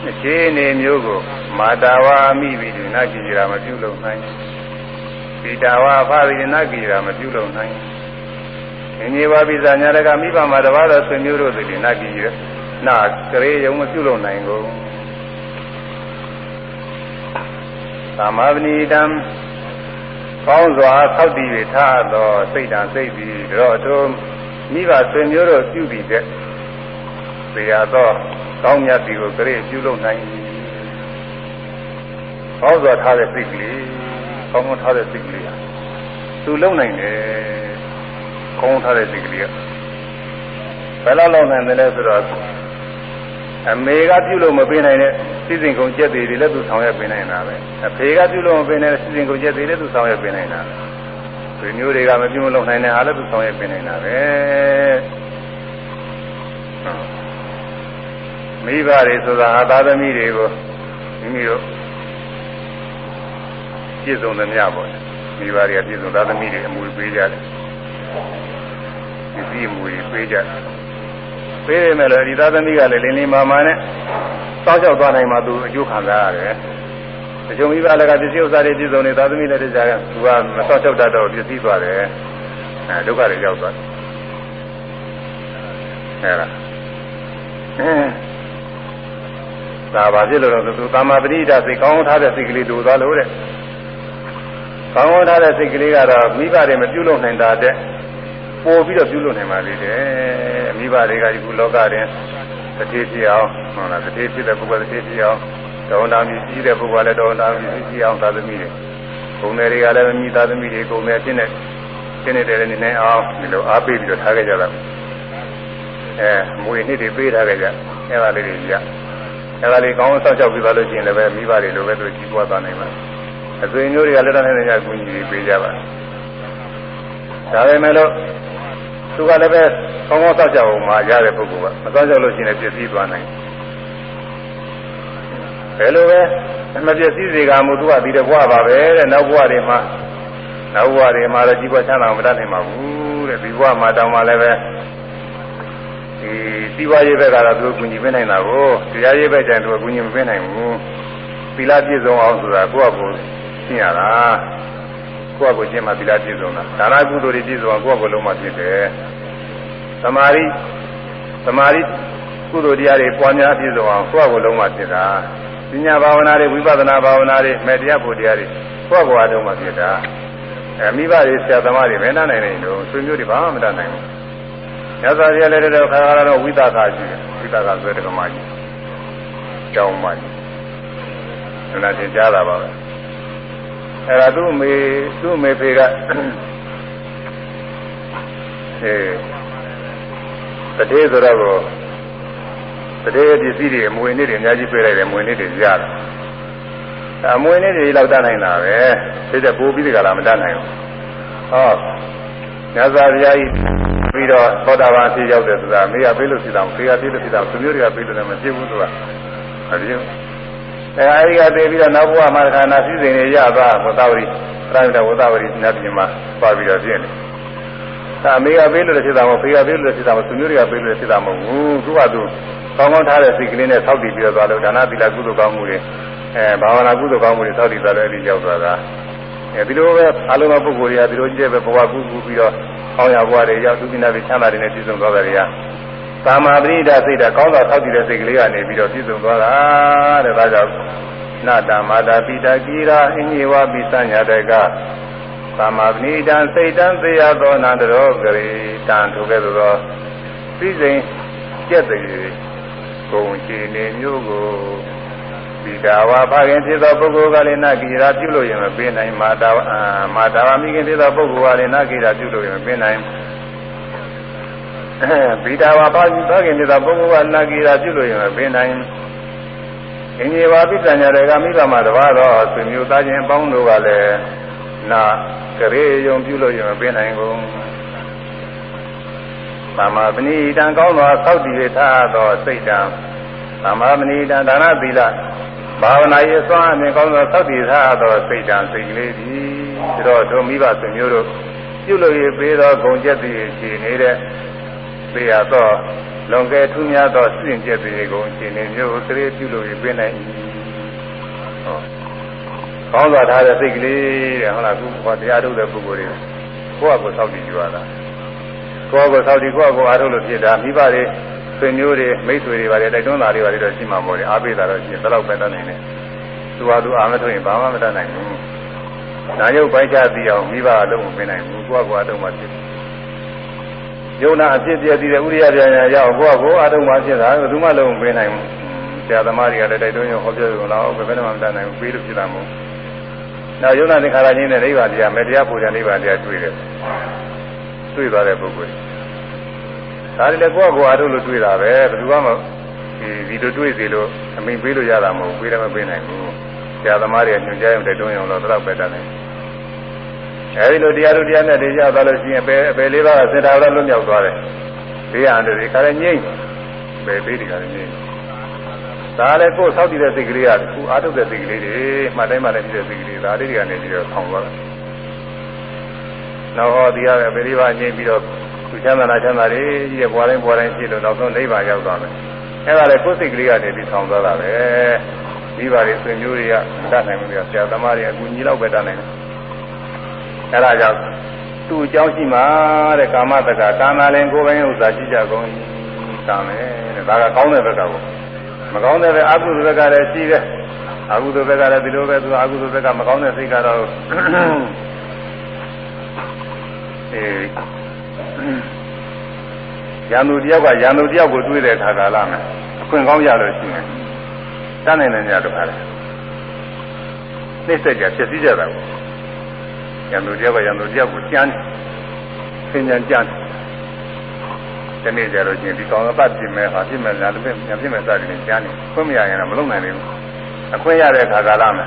အခြေအနေမျိုးကိုမာတာဝါမိပြီဒီနကိရာမပြုလုပ်နိုင်ပိတာဝါဖာရိနကိရာမပြုလုပ်နိုင်အ င်းကြီးဝါပိဇာညာတကမိဘမှာတပါးသောဆွေမျိုးတို့သည်နကိရနာကရေယုံမပြုလုပ်နိုင်ကုန်သမ္မာပဏိတံကောင်းစွာသောက်တည်၍ထားသောစိတ်ဓာတ်စိတ်ပြီးတော့ထိုမိဘဆွေမျိုးတို့ပြုပြီးတဲ့သေရသောကောင်းမြတ်ဒီကိုကြည့်ပြုလုပ်နိုင်ကောင်းစွာထားတဲ့စိတ်ကလေးကောင်းကောင်းထားတဲ့စိတ်ကလေးဟာသူလုံနိုင်တယ် ကောင်းထားတဲ့စိတ်ကလေးကဘယ်လောက်လုံနိုင်တယ်လဲဆိုတော့အမေကပြုလို့မပေးနိုင်တဲ့စိစဉ်ကုန်ကျက်တွေလည်းသူဆောင်ရွက်ပေးနိုင်တာပဲအဖေကပြုလို့မပေးနိုင်တဲ့စိစဉ်ကုန်ကျက်တွေလည်းသူဆောင်ရွက်ပေးနိုင်တာပဲဒီမျိုးတွေကမပြုမလုပ်နိုင်တဲ့အားလည်းသူဆောင်ရွက်ပေးနိုင်တာပဲမိဘတွေဆိုတာဟာသာသမီတွေကိုမိမိတို့ပြည့်စုံသမျှပေါ့မိဘတွေကပြည့်စုံသာသမီတွေအမွေပေးကြတယ် ဒီစီအမွေပေးကြတယ်ပေးရမယ်လို့ဒီသာသမီကလည်းလင်းလင်းမာမာနဲ့စောင့်ရှောက်သွားနိုင်မှသူအကျိုးခံစားရတယ်။အကျုံမိဘလည်းကပစ္စည်းဥစ္စာတွေပြည့်စုံနေသာသမီလည်းတရားကသူကမစောင့်ရှောက်တတ်တော့ပစ္စည်းသွားတယ်။အဲဒုက္ခတွေရောက်သွားတယ်။အဲဒါဒါပါဖြစ်လို့တော့သူသာမပရိဒစိတ်ကောင်းထားတဲ့စိတ်ကလေးဒူသွားလို့တဲ့ကောင်းထားတဲ့စိတ်ကလေးကတော့မိဘတွေမပြုလုပ်နိုင်တာတဲ့ ပို့ပြီးတော့ပြုလုပ်နိုင်ပါလေတဲ့မိဘတွေကဒီခုလောကတွင်တစ်ထေးဖြစ်အောင်ဟုတ်လားတစ်ထေးဖြစ်တဲ့ပုဂ္ဂိုလ်တစ်ထေးဖြစ်အောင်တောင်းတမ်းပြီးကြီးတဲ့ပုဂ္ဂိုလ်လည်းတောင်းတမ်းပြီးကြီးအောင်သာသမီတွေဂုံတွေကလည်းမိသားသမီးတွေဂုံတွေဖြစ်နေဖြစ်နေတယ်နေနေအောင်ဒီလိုအားပေးပြီးတော့ထားခဲ့ကြတာအဲမွေနှစ်တွေပေးထားခဲ့ကြအဲပါလေးတွေကြအဲဒါလေးကောင်းအောင်ဆောက်ရှောက်ပြီးသွားလို့ရှိရင်လည်းပဲမိဘတွေလိုပဲသူကြီးပွားသွားနိုင်ပါအသွင်မျိုးတွေကလက်တော်နဲ့လည်းကူညီပေးကြပါဒါပေမဲ့လို့ သူကလည်းပဲကောင်းကောင်းဆောက်ရှောက်အောင်မှာရတဲ့ပုဂ္ဂိုလ်ကမဆောက်ရှောက်လို့ရှိရင်ပြည့်စည်သွားနိုင်ဘယ်လိုပဲမပြည့်စည်စေကမှုသူကဒီတဲ့ဘဝပါပဲတဲ့နောက်ဘဝတွေမှာနောက်ဘဝတွေမှာလည်းကြီးပွားချမ်းသာမတတ်နိုင်ပါဘူးတဲ့ဒီဘဝမှာတောင်မှလည်းပဲဒီစီးပွားရေးဘက်ကတော့သူကူညီပေးနိုင်တာကိုတရားရေးဘက်ကျရင်သူကူညီမပေးနိုင်ဘူးသီလပြည့်စုံအောင်ဆိုတာကိုယ့်အကူရှင်းရတာ ကိုယ့်အကူရှင်းမှသီလပြည့်စုံတာဒါနကုသိုလ်တွေပြည့်စုံအောင်ကိုယ့်အကူလုံးမှဖြစ်တယ်သမာဓိသမာဓိကုသိုလ်တရားတွေပွားများပြည့်စုံအောင်ကိုယ့်အကူလုံးမှဖြစ်တာပညာဘာဝနာတွေဝိပဿနာဘာဝနာတွေမေတ္တရားဖို့တရားတွေကိုယ့်အကူအလုံးမှဖြစ်တာအဲမိဘတွေဆရာသမားတွေဘယ်နှနိုင်နိုင်လို့ဆွေမျိုးတွေဘာမှမတတ်နိုင်ဘူးမြတ်စွာဘုရားလည်းတော့ခါခါတော့ဝိသကာရှိတယ်ဝိသကာဆိုတဲ့ကမကြီးကျောင်းမကြီးဒါလည်းသင်ကြားတာပါပဲ အဲ့ဒါသူ့မေသူ့မေဖေကအဲတတိဆိုတော့တတိပစ္စည်းတွေအမွေနေ့တွေအများကြီးပြေးလိုက်တယ်မွေနေ့တွေရတယ်အမွေနေ့တွေလောက်တတ်နိုင်တာပဲသိတဲ့ပိုးပြီးတကလားမတတ်နိုင်ဘူးဟောမြတ်စွာဘုရားကြီးပြီးတော့သောတာပန်ဖြစ်ရောက်တယ်ဆိုတာမိကပြေးလို့ဖြစ်တာမဖေကပြေးလို့ဖြစ်တာသူမျိုးတွေကပြေးလို့လည်းမဖြစ်ဘူးဆိုတာအဲဒီ အဲအဲဒီကသိပြီးတော့နောက်ဘဝမှာခန္ဓာစည်းစိမ်တွေရသွားဝသဝရီပရိဒဝသဝရီနတ်ပြည်မှာပါပြီးတော့ပြည့်နေဒါမိကပြေးလို့လည်းဖြစ်တာမဟုတ်ဖေကပြေးလို့လည်းဖြစ်တာမဟုတ်သူမျိုးတွေကပြေးလို့လည်းဖြစ်တာမဟုတ်ဘူးသူကသူကောင်းကောင်းထားတဲ့စိတ်ကလေးနဲ့ဆောက်တည်ပြီးတော့သွားလို့ဒါနသီလကုသိုလ်ကောင်းမှုတွေအဲဘာဝနာကုသိုလ်ကောင်းမှုတွေဆောက်တည်သွားလို့အဲဒီရောက်သွားတာအဲဒီလိုပဲအလုံးစုံပုဂ္ဂိုလ်တွေကဒီလိုကြည့်တဲ့ဘဝကူးကူးပြီးတော့ကောင်းရဘဝတွေရောက်သူကိနာပြီးချမ်းသာတွေနဲ့ပြည့်စုံသွားတယ်တွေက သာမာပရိဒစိတ်ဓာတ်ကောင်းစွာထောက်တည်တဲ့စိတ်ကလေးကနေပြီးတော့ပြည့်စုံသွားတာတဲ့ဒါကြောင့်နာတမာတာပိတာကိရာအင်းကြီးဝပိစညာတကသာမာပရိဒစိတ်တံသေရသောနန္တရောဂရေတံထိုကဲ့သို့သောသိစိန်ကျက်တဲ့ဂုံချေနေမျိုးကိုဒီတာဝါဖခင်ဖြစ်သောပုဂ္ဂိုလ်ကလည်းနဂိရာပြုလို့ရင်မပေးနိုင်မာတာမာတာဝမိခင်ဖြစ်သောပုဂ္ဂိုလ်ကလည်းနဂိရာပြုလို့ရင်မပေးနိုင် ဗိတာဝါဖခင်ဖြစ်သောပုဂ္ဂိုလ်ကနဂိရာပြုလို့ရင်မပေးနိုင်အင်းကြီးဝါပိဋညာတွေကမိဘမှာတပါးတော့ဆွေမျိုးသားချင်းအပေါင်းတို့ကလည်းနာကရေယုံပြုလို့ရင်မပေးနိုင်ဘူးသမ္မာပဏိတံကောင်းသောသောက်တည်ထားသောစိတ်တံသမ္မာပဏိတံဒါနသီလဘာဝနာရေးစွမ်းအမြင်ကောင်းသောသောက်တည်ထားသောစိတ်တံစိတ်ကလေးသည်ဒါတော့တို့မိဘဆွေမျိုးတို့ပြုလို့ရပေးသောဂုံကျက်တည်ရှိနေတဲ့ ပေးရသောလွန်ကဲထူးများသောစိင့်ကျက်တည်ကိုရှင်နေမျိုးသရေပြုလို့ရပေးနိုင်ဟောကောင်းစွာထားတဲ့စိတ်ကလေးတဲ့ဟုတ်လားခုဟောတရားထုတ်တဲ့ပုဂ္ဂိုလ်တွေကိုယ့်အကိုသောက်တည်ကြရတာကိုယ့်ကိုသောက်တည်ကိုယ့်အကိုအားထုတ်လို့ဖြစ်တာမိဘတွေဆွေမျိုးတွေမိတ်ဆွေတွေပါတယ်တိုက်တွန်းတာတွေပါတယ်တော့ရှိမှာပေါ့လေအားပေးတာတော့ရှိရင်ဘယ်တော့ပဲတတ်နိုင်တယ်သူဟာသူအားမထုတ်ရင်ဘာမှမတတ်နိုင်ဘူးနာယုတ်ပိုက်ချသိအောင်မိဘအလုံးမပေးနိုင်ဘူးကိုယ့်ကိုအတုံးမှဖြစ် ယုံနာအဖြစ်ပြည့်တည်တဲ့ဥရိယပြန်ရရအောင်ကိုယ့်ကိုအတုံးမှဖြစ်တာဘယ်သူမှလုံးမပေးနိုင်ဘူးဆရာသမားတွေကလည်းတိုက်တွန်းရဟောပြောကြလားဘယ်ဘက်မှမတတ်နိုင်ဘူးပေးလို့ဖြစ်တာမဟုတ်နောက်ယုံနာသင်္ခါရချင်းနဲ့နိဗ္ဗာန်တရားမေတ္တရားပူဇာနိဗ္ဗာန်တရားတွေ့တယ်တွေ့သွားတဲ့ပုဂ္ဂိုလ်ဒါတွေလည်းကိုယ့်ကိုယ်အားထုတ်လို့တွေ့တာပဲဘယ်သူမှဒီဒီလိုတွေ့စီလို့အမိန်ပေးလို့ရတာမဟုတ်ပေးတယ်မပေးနိုင်ဘူးဆရာသမားတွေညွှန်ကြားရုံနဲ့တွန်းရုံတော့တော့ပဲတတ်တယ် အဲဒီလိုတရားတို့တရားနဲ့တရားသွားလို့ရှိရင်ပဲအပေလေးပါးကစင်တာတော့လွတ်မြောက်သွားတယ်ဘေးရန်တွေခါလည်းငြိမ့်ပဲဘေးတွေကလည်းငြိမ့်ဒါလည်းကိုယ်ဆောက်တည်တဲ့စိတ်ကလေးကခုအားထုတ်တဲ့စိတ်ကလေးတွေမှတ်တိုင်းမှလည်းဖြစ်တဲ့စိတ်ကလေးဒါလေးတွေကနေပြီးတော့ဆောင်းသွားတာနောက်ဟောတရားပဲဘေးလေးပါးငြိမ့်ပြီးတော့သူချမ်းသာလားချမ်းသာတယ်ကြီးရဲ့ဘွားတိုင်းဘွားတိုင်းရှိလို့နောက်ဆုံးနိဗ္ဗာန်ရောက်သွားမယ်အဲ့ဒါလေကိုယ်စိတ်ကလေးကနေပြီးဆောင်သွားတာပဲမိဘတွေဆွေမျိုးတွေကတတ်နိုင်မှုတွေဆရာသမားတွေအကူကြီးလောက်ပဲတတ်နိုင်တယ် အဲ့ဒါကြောင့်သူ့အကြောင်းရှိမှာတဲ့ကာမတက္ကကာနာလင်ကိုယ်ပိုင်ဥစ္စာရှိကြကုန်ကံမယ်တဲ့ဒါကကောင်းတဲ့ဘက်ကပေါ့မကောင်းတဲ့ဘက်အကုသိုလ်ဘက်ကလည်းရှိတယ်အကုသိုလ်ဘက်ကလည်းဒီလိုပဲသူအကုသိုလ်ဘက်ကမကောင်းတဲ့စိတ်ကတော့အဲရန်သူတယောက်ကရန်သူတယောက်ကိုတွေးတဲ့အခါကာလမှာအခွင့်ကောင်းရလို့ရှိရင်တတ်နိုင်တယ်ညတော့ခါတယ်နှိမ့်ဆက်ကြဖြစ်စည်းကြတာကို ရန်သူတယောက်ကရန်သူတယောက်ကိုကြမ်းဆင်ញံကြမ်းဒီနေ့ကျတော့ချင်းဒီကောင်ကပတ်ပြင်မဲ့ဟာပြင်မဲ့လားလည်းပြန်ပြင်မဲ့စတယ်ကြမ်းနေခွင့်မရရင်တော့မလုပ်နိုင်ဘူးအခွင့်ရတဲ့အခါကာလမှာ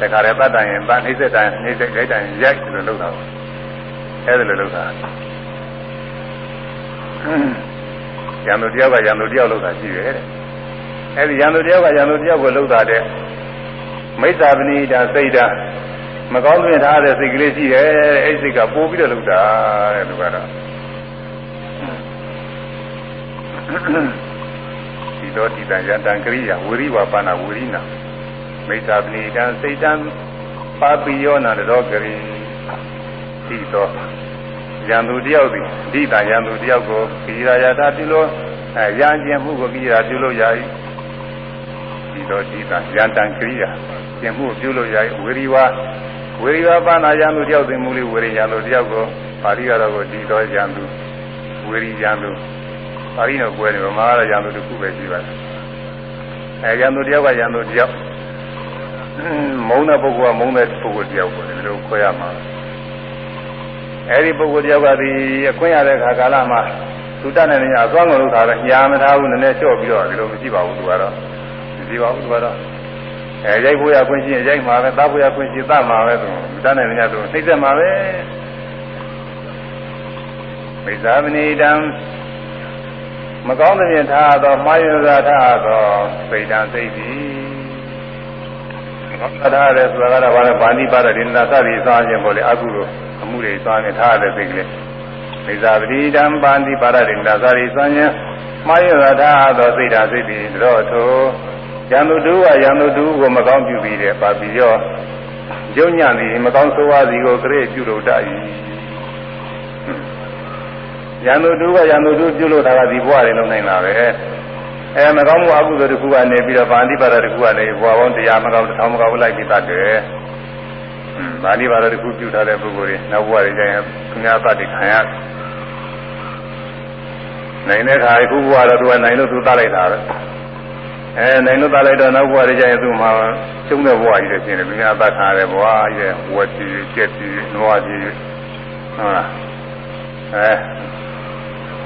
တခါတည်းပတ်တိုင်ရင်ပတ်နှိမ့်ဆက်တိုင်နှိမ့်ဆက်ကြိုက်တိုင်ရိုက်လို့လုပ်တာအဲ့ဒါလိုလုပ်တာရန်သူတယောက်ကရန်သူတယောက်လောက်တာရှိတယ်တဲ့အဲဒီရန်သူတယောက်ကရန်သူတယောက်ကိုလောက်တာတဲ့မိစ္ဆာပဏိတာစိတ်ဓာ မကောင်းသွင်းထားတဲ့စိတ်ကလေးရှိတယ်အဲဒီစိတ်ကပိုးပြီးတော့လောက်တာတဲ့သူကတော့ဒီတော့ဒီတန်ယတံကရိယာဝိရိဝပါဏဝိရိနာမိစ္ဆာပဏိတာစိတ်တံပါပိယောနာတော်ကရိဒီတော့ရန်သူတယောက်သည်ဒိတာရန်သူတယောက်ကိုကိရာယတာပြုလို့အဲရန်ကျင်မှုကိုကိရာပြုလို့ရ၏ဒီတော့ဒိတာရန်တန်ကိရာကျင်မှုပြုလို့ရ၏ဝေရီဝါ ဝေရီဝါပါဏာရန်သူတယောက်သည်မူလိဝေရီရန်သူတယောက်ကိုပါဠိကတော့ကိုဒီတော့ရန်သူဝေရီရန်သူပါဠိတော့ကွဲတယ်ဗမာကတော့ရန်သူတစ်ခုပဲရှိပါတယ်အဲရန်သူတယောက်ကရန်သူတယောက်မုန်းတဲ့ပုဂ္ဂိုလ်ကမုန်းတဲ့ပုဂ္ဂိုလ်တယောက်ကိုဒီလိုခွဲရမှာအဲဒီပုဂ္ဂိုလ်တယောက်ကဒီအခွင့်ရတဲ့ခါကာလမှာသူတတ်နေနေအသွားငုံလို့ခါပဲညာမထားဘူးနည်းနည်းလျှော့ပြီးတော့ဒီလိုမရှိပါဘူးသူကတော့မရှိပါဘူးသူကတော့ အဲရိုက်ဖို့ရခွင့်ရှိရင်ရိုက်မှာပဲသားဖို့ရခွင့်ရှိသတ်မှာပဲသူတတ်နေနေသူသိတဲ့မှာပဲမိစ္ဆာမဏိတံမကောင်းတဲ့ပြင်ထားသောမှားရသာထားသောစိတ်တံစိတ်သည်မကောင်းတာထားတယ်ဆိုတာကတော့ဘာလဲဗာဏိပါဒဒိနာသတိစားခြင်းပေါ်လေအကုသို့အမှုတွေသွားနေထားတဲ့စိတ်ကလေးမိစ္ဆာပတိတံပါဏိပါရဒိန္ဒသာရိသွမ်းခြင်းမှားရတာသောစိတ်ဓာတ်စိတ်ပြီးတော့ထို ယံသူတူကယံသူတူကိုမကောင်းပြုပြီးတဲ့ပါပြီးရောယုံညံ့သည်မကောင်းဆိုးဝါးစီကိုကြည့်ပြုလို့တတ်၏ယံသူတူကယံသူတူပြုလို့တာကဒီဘဝတွေလုံးနိုင်တာပဲအဲမကောင်းမှုအကုသိုလ်တစ်ခုကနေပြီးတော့ပါဠိပါဒတစ်ခုကနေဘဝပေါင်းတရားမကောင်းတစ်ထောင်မကောင်းလိုက်ပြီးတတ်တယ်ဗာလိပါရတခုပြုထားတဲ့ပုဂ္ဂိုလ်တွေနောက်ဘဝတွေကျရင်သူများသတ်တိခံရနိုင်တဲ့ခါခုဘဝတော့သူကနိုင်လို့သူသတ်လိုက်တာပဲ အဲနိုင်လို့သတ်လိုက်တော့နောက်ဘဝတွေကျရင်သူ့မှာကျုံတဲ့ဘဝကြီးတွေဖြစ်နေပြီများသတ်ခါတဲ့ဘဝရဲ့ဝတ်ကြီးကျက်ကြီးနွားကြီးဟုတ်လားအဲ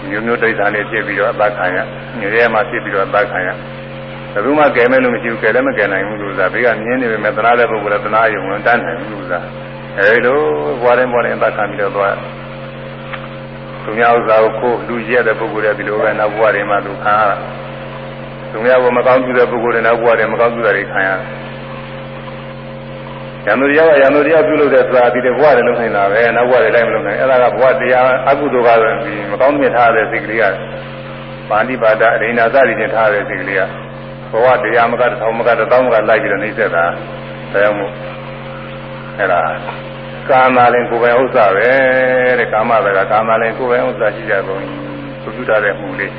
မျိုးမျိုးဒိဋ္ဌာန်တွေဖြစ်ပြီးတော့အသက်ခံရညရဲမှာဖြစ်ပြီးတော့အသက်ခံရဘယ်သူမှကယ်မဲ့လို့မရှိဘူးကယ်လည်းမကယ်နိုင်ဘူးလို့ဆိုတာဘေးကမြင်းနေပေမဲ့သနာတဲ့ပုဂ္ဂိုလ်ကသနာယုံဝင်တန်းနိုင်ဘူးလို့ဆိုတာအဲဒီလိုဘွားရင်ဘွားရင်အသက်ခံပြီးတော့သွားသူများဥစ္စာကိုခိုးလူရတဲ့ပုဂ္ဂိုလ်တွေဒီလိုပဲနောက်ဘဝတွေမှာသူခံရ သူများကမကောင်းပြုတဲ့ပုဂ္ဂိုလ်တွေနောက်ဘဝတွေမကောင်းပြုတာတွေခံရရံသူတရားကရံသူတရားပြုလို့တဲ့ဆိုတာဒီတဲ့ဘဝတွေလုံးနေတာပဲနောက်ဘဝတွေလိုက်မလုံးနိုင်အဲ့ဒါကဘဝတရားအကုသိုလ်ကဆိုဒီမကောင်းမြင်ထားတဲ့စိတ်ကလေးကပါဠိပါဒအရိဏာစသည်ဖြင့်ထားတဲ့စိတ်ကလေးကဘဝတရားမကတစ်ထောင်မကတစ်သောင်းမကလိုက်ပြီးတော့နှိမ့်ဆက်တာဒါကြောင့်မို့အဲ့ဒါကာမလည်းကိုယ်ပိုင်ဥစ္စာပဲတဲ့ကာမပဲကကာမလည်းကိုယ်ပိုင်ဥစ္စာရှိကြကုန်သုပြုထားတဲ့မှုလေး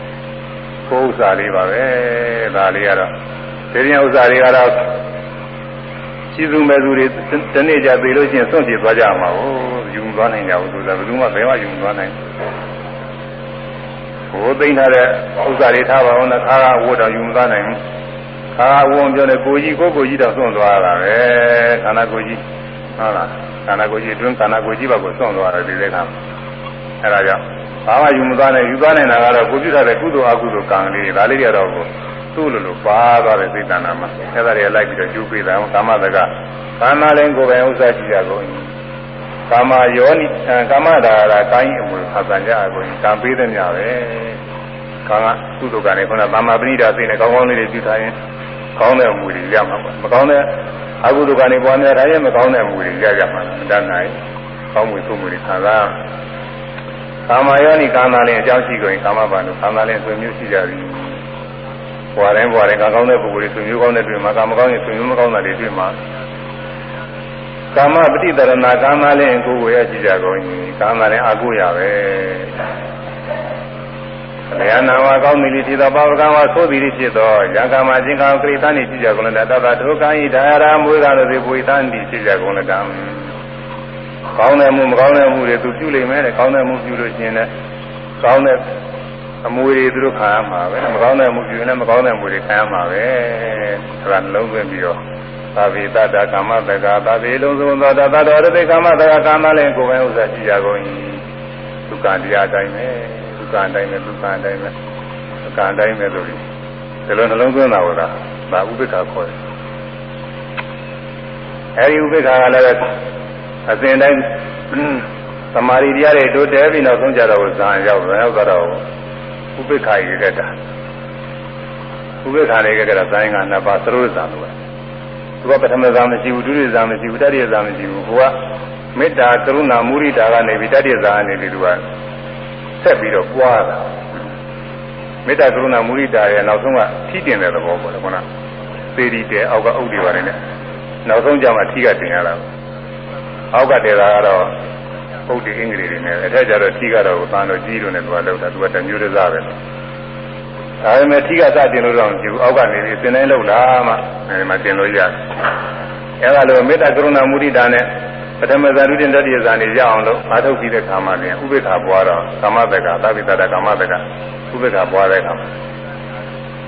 ကိုယ်ဥစ္စာလေးပါပဲဒါလေးကတော့ဒီရင်ဥစ္စာတွေကတော့ရှိသူမဲ့သူတွေတနေ့ကြသေးလို့ရှိရင်စွန့်ပြေသွားကြမှာဟုတ်ယူသွားနိုင်ကြဘူးဆိုတာဘယ်သူမှဘယ်မှယူသွားနိုင်ဘိုးသိမ့်ထားတဲ့ဥစ္စာတွေထားပါအောင်နဲ့ခါခါဝတ်တော်ယူမသွားနိုင်ဘူးခါခါဝုံပြောနေကိုကြီးကိုကိုကြီးတော့စွန့်သွားတာပဲခန္ဓာကိုကြီးဟုတ်လားခန္ဓာကိုယ်ကြီးအတွင်းခန္ဓာကိုယ်ကြီးဘက်ကိုစွန့်သွားတယ်ဒီတဲ့ခါအဲဒါကြောင့် ဘာမှယူမသွားနိုင်ယူသွားနိုင်တာကတော့ကိုပြုထားတဲ့ကုသိုလ်အကုသိုလ်ကံလေးဒါလေးတွေတော့ကိုသူ့လိုလိုပါသွားတဲ့စိတ်တဏ္ဍာမှာအဲဒါတွေလိုက်ပြီးတော့ကျူးပေးတာကာမတကကာမလည်းကိုယ်ပဲဥစ္စာကြည့်ရကုန်ကာမယောနိကာမဒါရာကိုင်းအမှုခါစံကြကုန်ကံပေးတဲ့မြပဲကာမကုသိုလ်ကံတွေခုနကာမပဏိဒါစိတ်နဲ့ကောင်းကောင်းလေးတွေပြုထားရင်ကောင်းတဲ့အမှုတွေရမှာပေါ့မကောင်းတဲ့အကုသိုလ်ကနေပွားများတာရဲ့မကောင်းတဲ့မှုတွေရကြမှာမတတ်နိုင်ကောင်းမှုသို့မှုတွေခံစား ကာမယောနိကာမလည်းအကြောင်းရှိကြရင်ကာမဘာလို့ကာမလည်းဆွေမျိုးရှိကြပြီဘွာတိုင်းဘွာတိုင်းကကောင်းတဲ့ပုဂ္ဂိုလ်တွေဆွေမျိုးကောင်းတဲ့တွေ့မှာကာမကောင်းရင်ဆွေမျိုးမကောင်းတာတွေတွေ့မှာကာမပฏิတရဏကာမလည်းကိုယ်ကိုရရှိကြကုန်ရင်ကာမလည်းအကုရပဲလျာနာဝကောင်းပြီဖြစ်သောပါဝကံဝသို့သည်ဖြစ်သောယံကာမခြင်းကံခရိသန်ဤဖြစ်ကြကုန်လည်းတတဒုက္ခဤဒါရမွေးကားလို့ဒီပွေသန်ဤဖြစ်ကြကုန်လည်းကံ ကောင်းတဲ့မှုမကောင်းတဲ့မှုတွေသူပြုလိမ့်မယ်တဲ့ကောင်းတဲ့မှုပြုလို့ရှိရင်လည်းကောင်းတဲ့အမွေတွေသူတို့ခံရမှာပဲမကောင်းတဲ့မှုပြုရင်လည်းမကောင်းတဲ့မှုတွေခံရမှာပဲအဲဒါလုံးသွင်းပြီးတော့သာဝေတတကာမတက္ကသာဝေလုံးစုံသောတတတော်ရတိကာမတက္ကကာမလည်းကိုယ်ပဲဥစ္စာရှိကြကုန်၏ဒုက္ခတရားတိုင်းပဲကံတိုင်းနဲ့ဒုက္ခတိုင်းနဲ့ကံတိုင်းနဲ့လို့ဒီလိုနှလုံးသွင်းတာဟုတ်လားဒါဥပိ္ပခါခေါ်တယ်အဲဒီဥပိ္ပခါကလည်း အစဉ်တိုင်းသမာဓိတရားတွေတိုးတဲပြီးနောက်ဆုံးကြတော့ဇာန်ရောက်ဇာန်ရောက်တော့ဥပိ္ပခါရေကတာဥပိ္ပခါရေကတာဇာန်ကနှစ်ပါးသရုပ်ဇာန်လို့သူကပထမဇာန်မရှိဘူးဒုတိယဇာန်မရှိဘူးတတိယဇာန်မရှိဘူးဟိုကမေတ္တာကရုဏာမုရိဒာကနေပြီးတတိယဇာန်ကနေပြီးသူကဆက်ပြီးတော့ပွားတာမေတ္တာကရုဏာမုရိဒာရဲ့နောက်ဆုံးကထိတင်တဲ့သဘောပေါ့လေခုနသေဒီတဲအောက်ကဥဒိပါတယ်နဲ့နောက်ဆုံးကြမှာထိကတင်ရတာ အောက်ကတဲတာကတော့ပုတ်ဒီအင်္ဂလိပ်တွေနဲ့အထက်ကျတော့ထိကတော့သံတော်ကြီးလို့နဲ့သူကလောက်တာသူကတမျိုးတစားပဲဒါပေမဲ့ထိကစတင်လို့တော့မဖြစ်ဘူးအောက်ကနေပြီးသင်တိုင်းလောက်လာမှအဲဒီမှာတင်လို့ရတယ်အဲဒါလိုမေတ္တာကရုဏာမုရိဒာနဲ့ပထမဇာတုတင်တတိယဇာနေရအောင်လို့အာထုတ်ပြီးတဲ့ခါမှလည်းဥပိ္ပခါပွားတော့ကာမတက္ကသဗ္ဗိတတကာမတက္ကဥပိ္ပခါပွားတဲ့ခါမှာ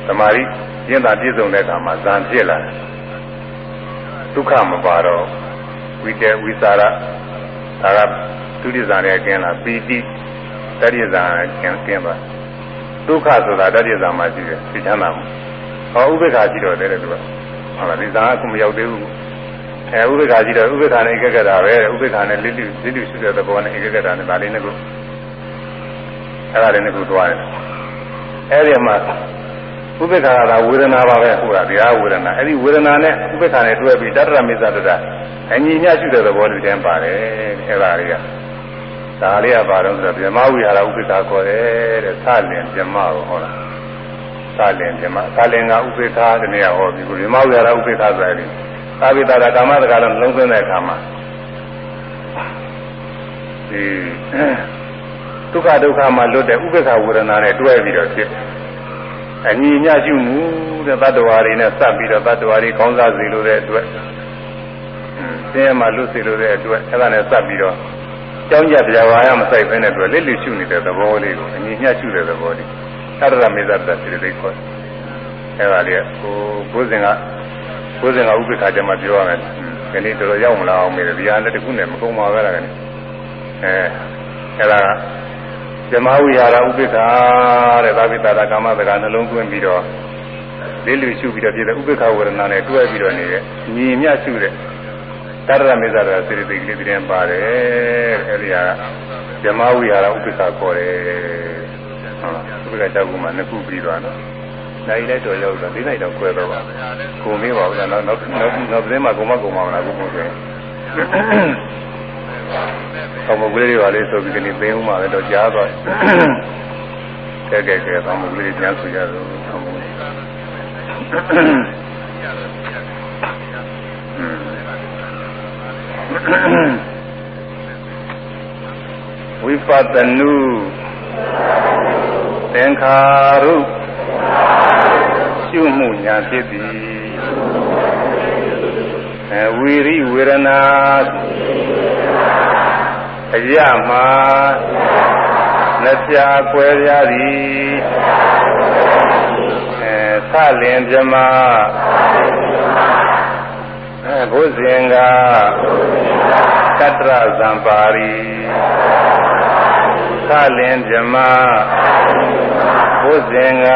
သမာဓိကျင့်တာပြည့်စုံတဲ့ခါမှာဇံဖြစ်လာတယ်ဒုက္ခမပါတော့ ဝိတေဝိသရာဒါကဒုတိယဇာနဲ့ကျင်းလာပီတိတတိယဇာကျင်းကျင်းပါဒုက္ခဆိုတာတတိယဇာမှာရှိတယ်သိချမ်းသာမှုဟောဥပိ္ပခါရှိတော့တယ်တဲ့သူကဟုတ်လားဒီဇာကမရောက်သေးဘူးအဲဥပိ္ပခာကြီးတော့ဥပိ္ပခာနဲ့ဧကဂတာပဲဥပိ္ပခာနဲ့လိလိလိလိရှိတဲ့သဘောနဲ့ဧကဂတာနဲ့ဒါလေးနှစ်ခုအဲဒါလေးနှစ်ခုသွားတယ်အဲဒီမှာ ဥပိ္ပခာကဝေဒနာပါပဲဟုတ်လားတရားဝေဒနာအဲဒီဝေဒနာနဲ့ဥပိ္ပခာနဲ့တွဲပြီးတတ္တရမေသတ္တအညီညရှိတဲ့သဘောတွေတည်းပါတယ်အဲဒါလေးကဒါလေးကဘာလို့ဆိုတော့ဗြဟ္မဝိဟာရဥပိ္ပခာခေါ်တယ်တဲ့သလင်ဗြဟ္မကိုဟောလားသလင်ဗြဟ္မသလင်ကဥပိ္ပခာတနည်းဟောပြီးဗြဟ္မဝိဟာရဥပိ္ပခာဆိုရင်သာဝိတာကာမတကာလုံးလုံးသွင်းတဲ့အခါမှာဒီဒုက္ခဒုက္ခမှာလွတ်တဲ့ဥပ္ပခဝေဒနာနဲ့တွဲပြီးတော့ဖြစ် အညီညှရှိမှုတဲ့တတ္တဝါတွေနဲ့စပ်ပြီးတော့တတ္တဝါတွေကောင်းစားစေလိုတဲ့အတွက်ဆင်းရဲမှလွတ်စေလိုတဲ့အတွက်အဲ့ဒါနဲ့စပ်ပြီးတော့ကြောင်းကြပြာဝါရမဆိုင်ဖဲတဲ့အတွက်လက်လျှရှုနေတဲ့သဘောလေးကိုအညီညှရှိတဲ့သဘောလေးသတ္တရမေဇ္ဇတစေတသိက်ခေါ်အဲ့ဒါလေးဟိုဘုဇင်ကဘုဇင်ကဥပိ္ပခါကျမှပြောရမယ်ဒီနေ့တော်တော်ရောက်မလာအောင်မေးတယ်ဒီဟာလည်းတခုနဲ့မကုန်ပါပဲလားကနေအဲအဲ့ဒါ ဇမဝိဟာရဥပိ္ပခါတဲ့သာဝိတာရကာမတကနှလုံးသွင်းပြီးတော့လေးလူရှုပြီးတော့ပြည့်တဲ့ဥပိ္ပခဝေဒနာနဲ့တွဲပြီးတော့နေတဲ့ညီမြရှုတဲ့တရရမေဇရာစေတသိက်လေးတင်ပါတယ်အဲဒီဟာဇမဝိဟာရဥပိ္ပခခေါ်တယ်ဟုတ်ဥပိ္ပခ၆ခုမှနှစ်ခုပြီးသွားတော့နိုင်လိုက်တော့ရောက်တော့၄နိုင်တော့ခွဲတော့ပါကိုမေးပါဦးလားနောက်နောက်နောက်သတင်းမှာကိုမကိုမမလားကိုပုံဆိုရင် ဆောင်းမကလေးတွေပါလေဆိုပြီးကနေသိအောင်ပါပဲတော့ကြားတော့ကဲကဲကဲဆောင်းမကလေးကြားဆိုရတော့ဆောင်းမဝိပဿနုသင်္ခါရုရှုမှုညာဖြစ်သည် အဲဝီရိဝေဒနာအရမှာလက်ပြကွဲပြားသည်အဲသလင်ပြမအဲဘုဇင်ကကတ္တရဇံပါရီသလင်ပြမဘုဇင်က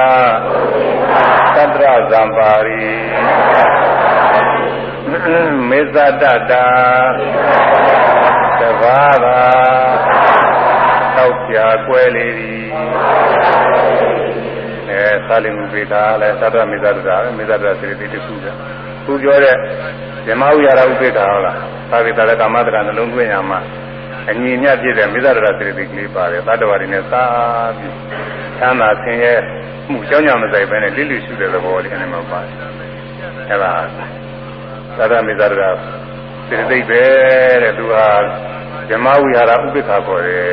သတ္တရဇံပါရီ မေဇတတတဘာသာတောက်ပြကွဲလေသည်အဲသာလင်မူပေတာလဲသတ္တရမေဇတတာမေဇတတာစေတိတခုပဲသူပြောတဲ့ဇမဝိရဥပေတာဟုတ်လားသာဝိတာကကာမတရနှလုံးသွင်းရမှာအညီအမျှပြည့်တဲ့မေဇတရာစေတိကလေးပါတယ်သတ္တဝါတွေနဲ့သာပြီးချမ်းသာဆင်းရဲမှုကြောင်းကြမဆိုင်ပဲနဲ့လိလိရှုတဲ့သဘောလေးနဲ့မှပါတယ်အဲ့ဒါ သာသမေဇရတာစေတသိက်ပဲတဲ့သူဟာဇမဝိဟာရဥပိ္ပခါခေါ်တယ်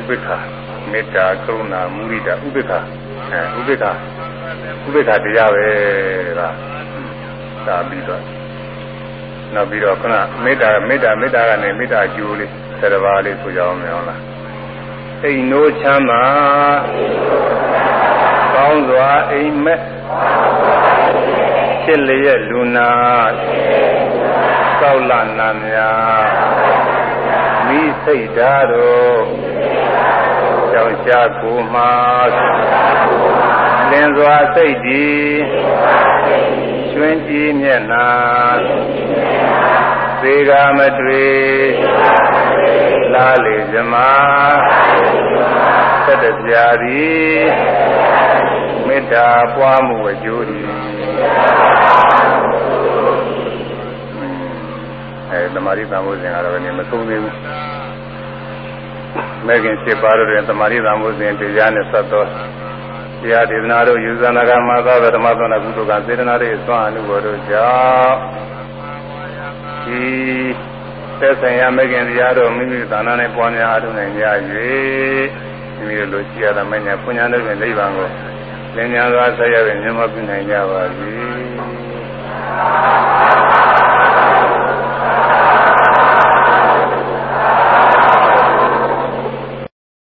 ဥပိ္ပခါမေတ္တာကရုဏာမုရိဒဥပိ္ပခါအဲဥပိ္ပခါဥပိ္ပခါတရားပဲဒါသာပြီးတော့နောက်ပြီးတော့ခုနမေတ္တာမေတ္တာမေတ္တာကနေမေတ္တာကျိုးလေးဆယ်ပါးလေးဆိုကြအောင်မဟုတ်လားအိမ်နိုးချမ်းသာကောင်းစွာအိမ်မက် ဖြစ်လျက်လူနာကောက်လနာများမိစိတ်ဓာတ်တို့ကြောင့်ရှားကိုမှာလင်းစွာစိတ်ဒီကျွင်းကြည်မျက်နာသေကမတွေ့လာလေဇမသက်တပြာသည်မေတ္တာပွားမှုအကျိုးသည် အဲသမာဓိသံဃာစဉ်ကတော့နေမဆုံးသေးဘူးမဲခင်7ပါးတို့တွင်သမာဓိသံဃာစဉ်တရားနဲ့ဆက်သောတရားဒေသနာတို့ယူဇနာကမာသဗဓမ္မသောနာကုသကစေတနာတို့သွမ်းအမှုဘောတို့ကြောင့်ဒီသက်ဆိုင်ရာမဲခင်တရားတို့မိမိသာနာနဲ့ပွားများအားထုတ်နိုင်ကြ၍မိမိတို့လိုရှိရတဲ့မညာပုညာတို့ဖြင့်နိဗ္ဗာန်ကို လင်းညာစွာဆက်ရောက်ရင်မြတ်မပြုနိုင်ကြပါစေ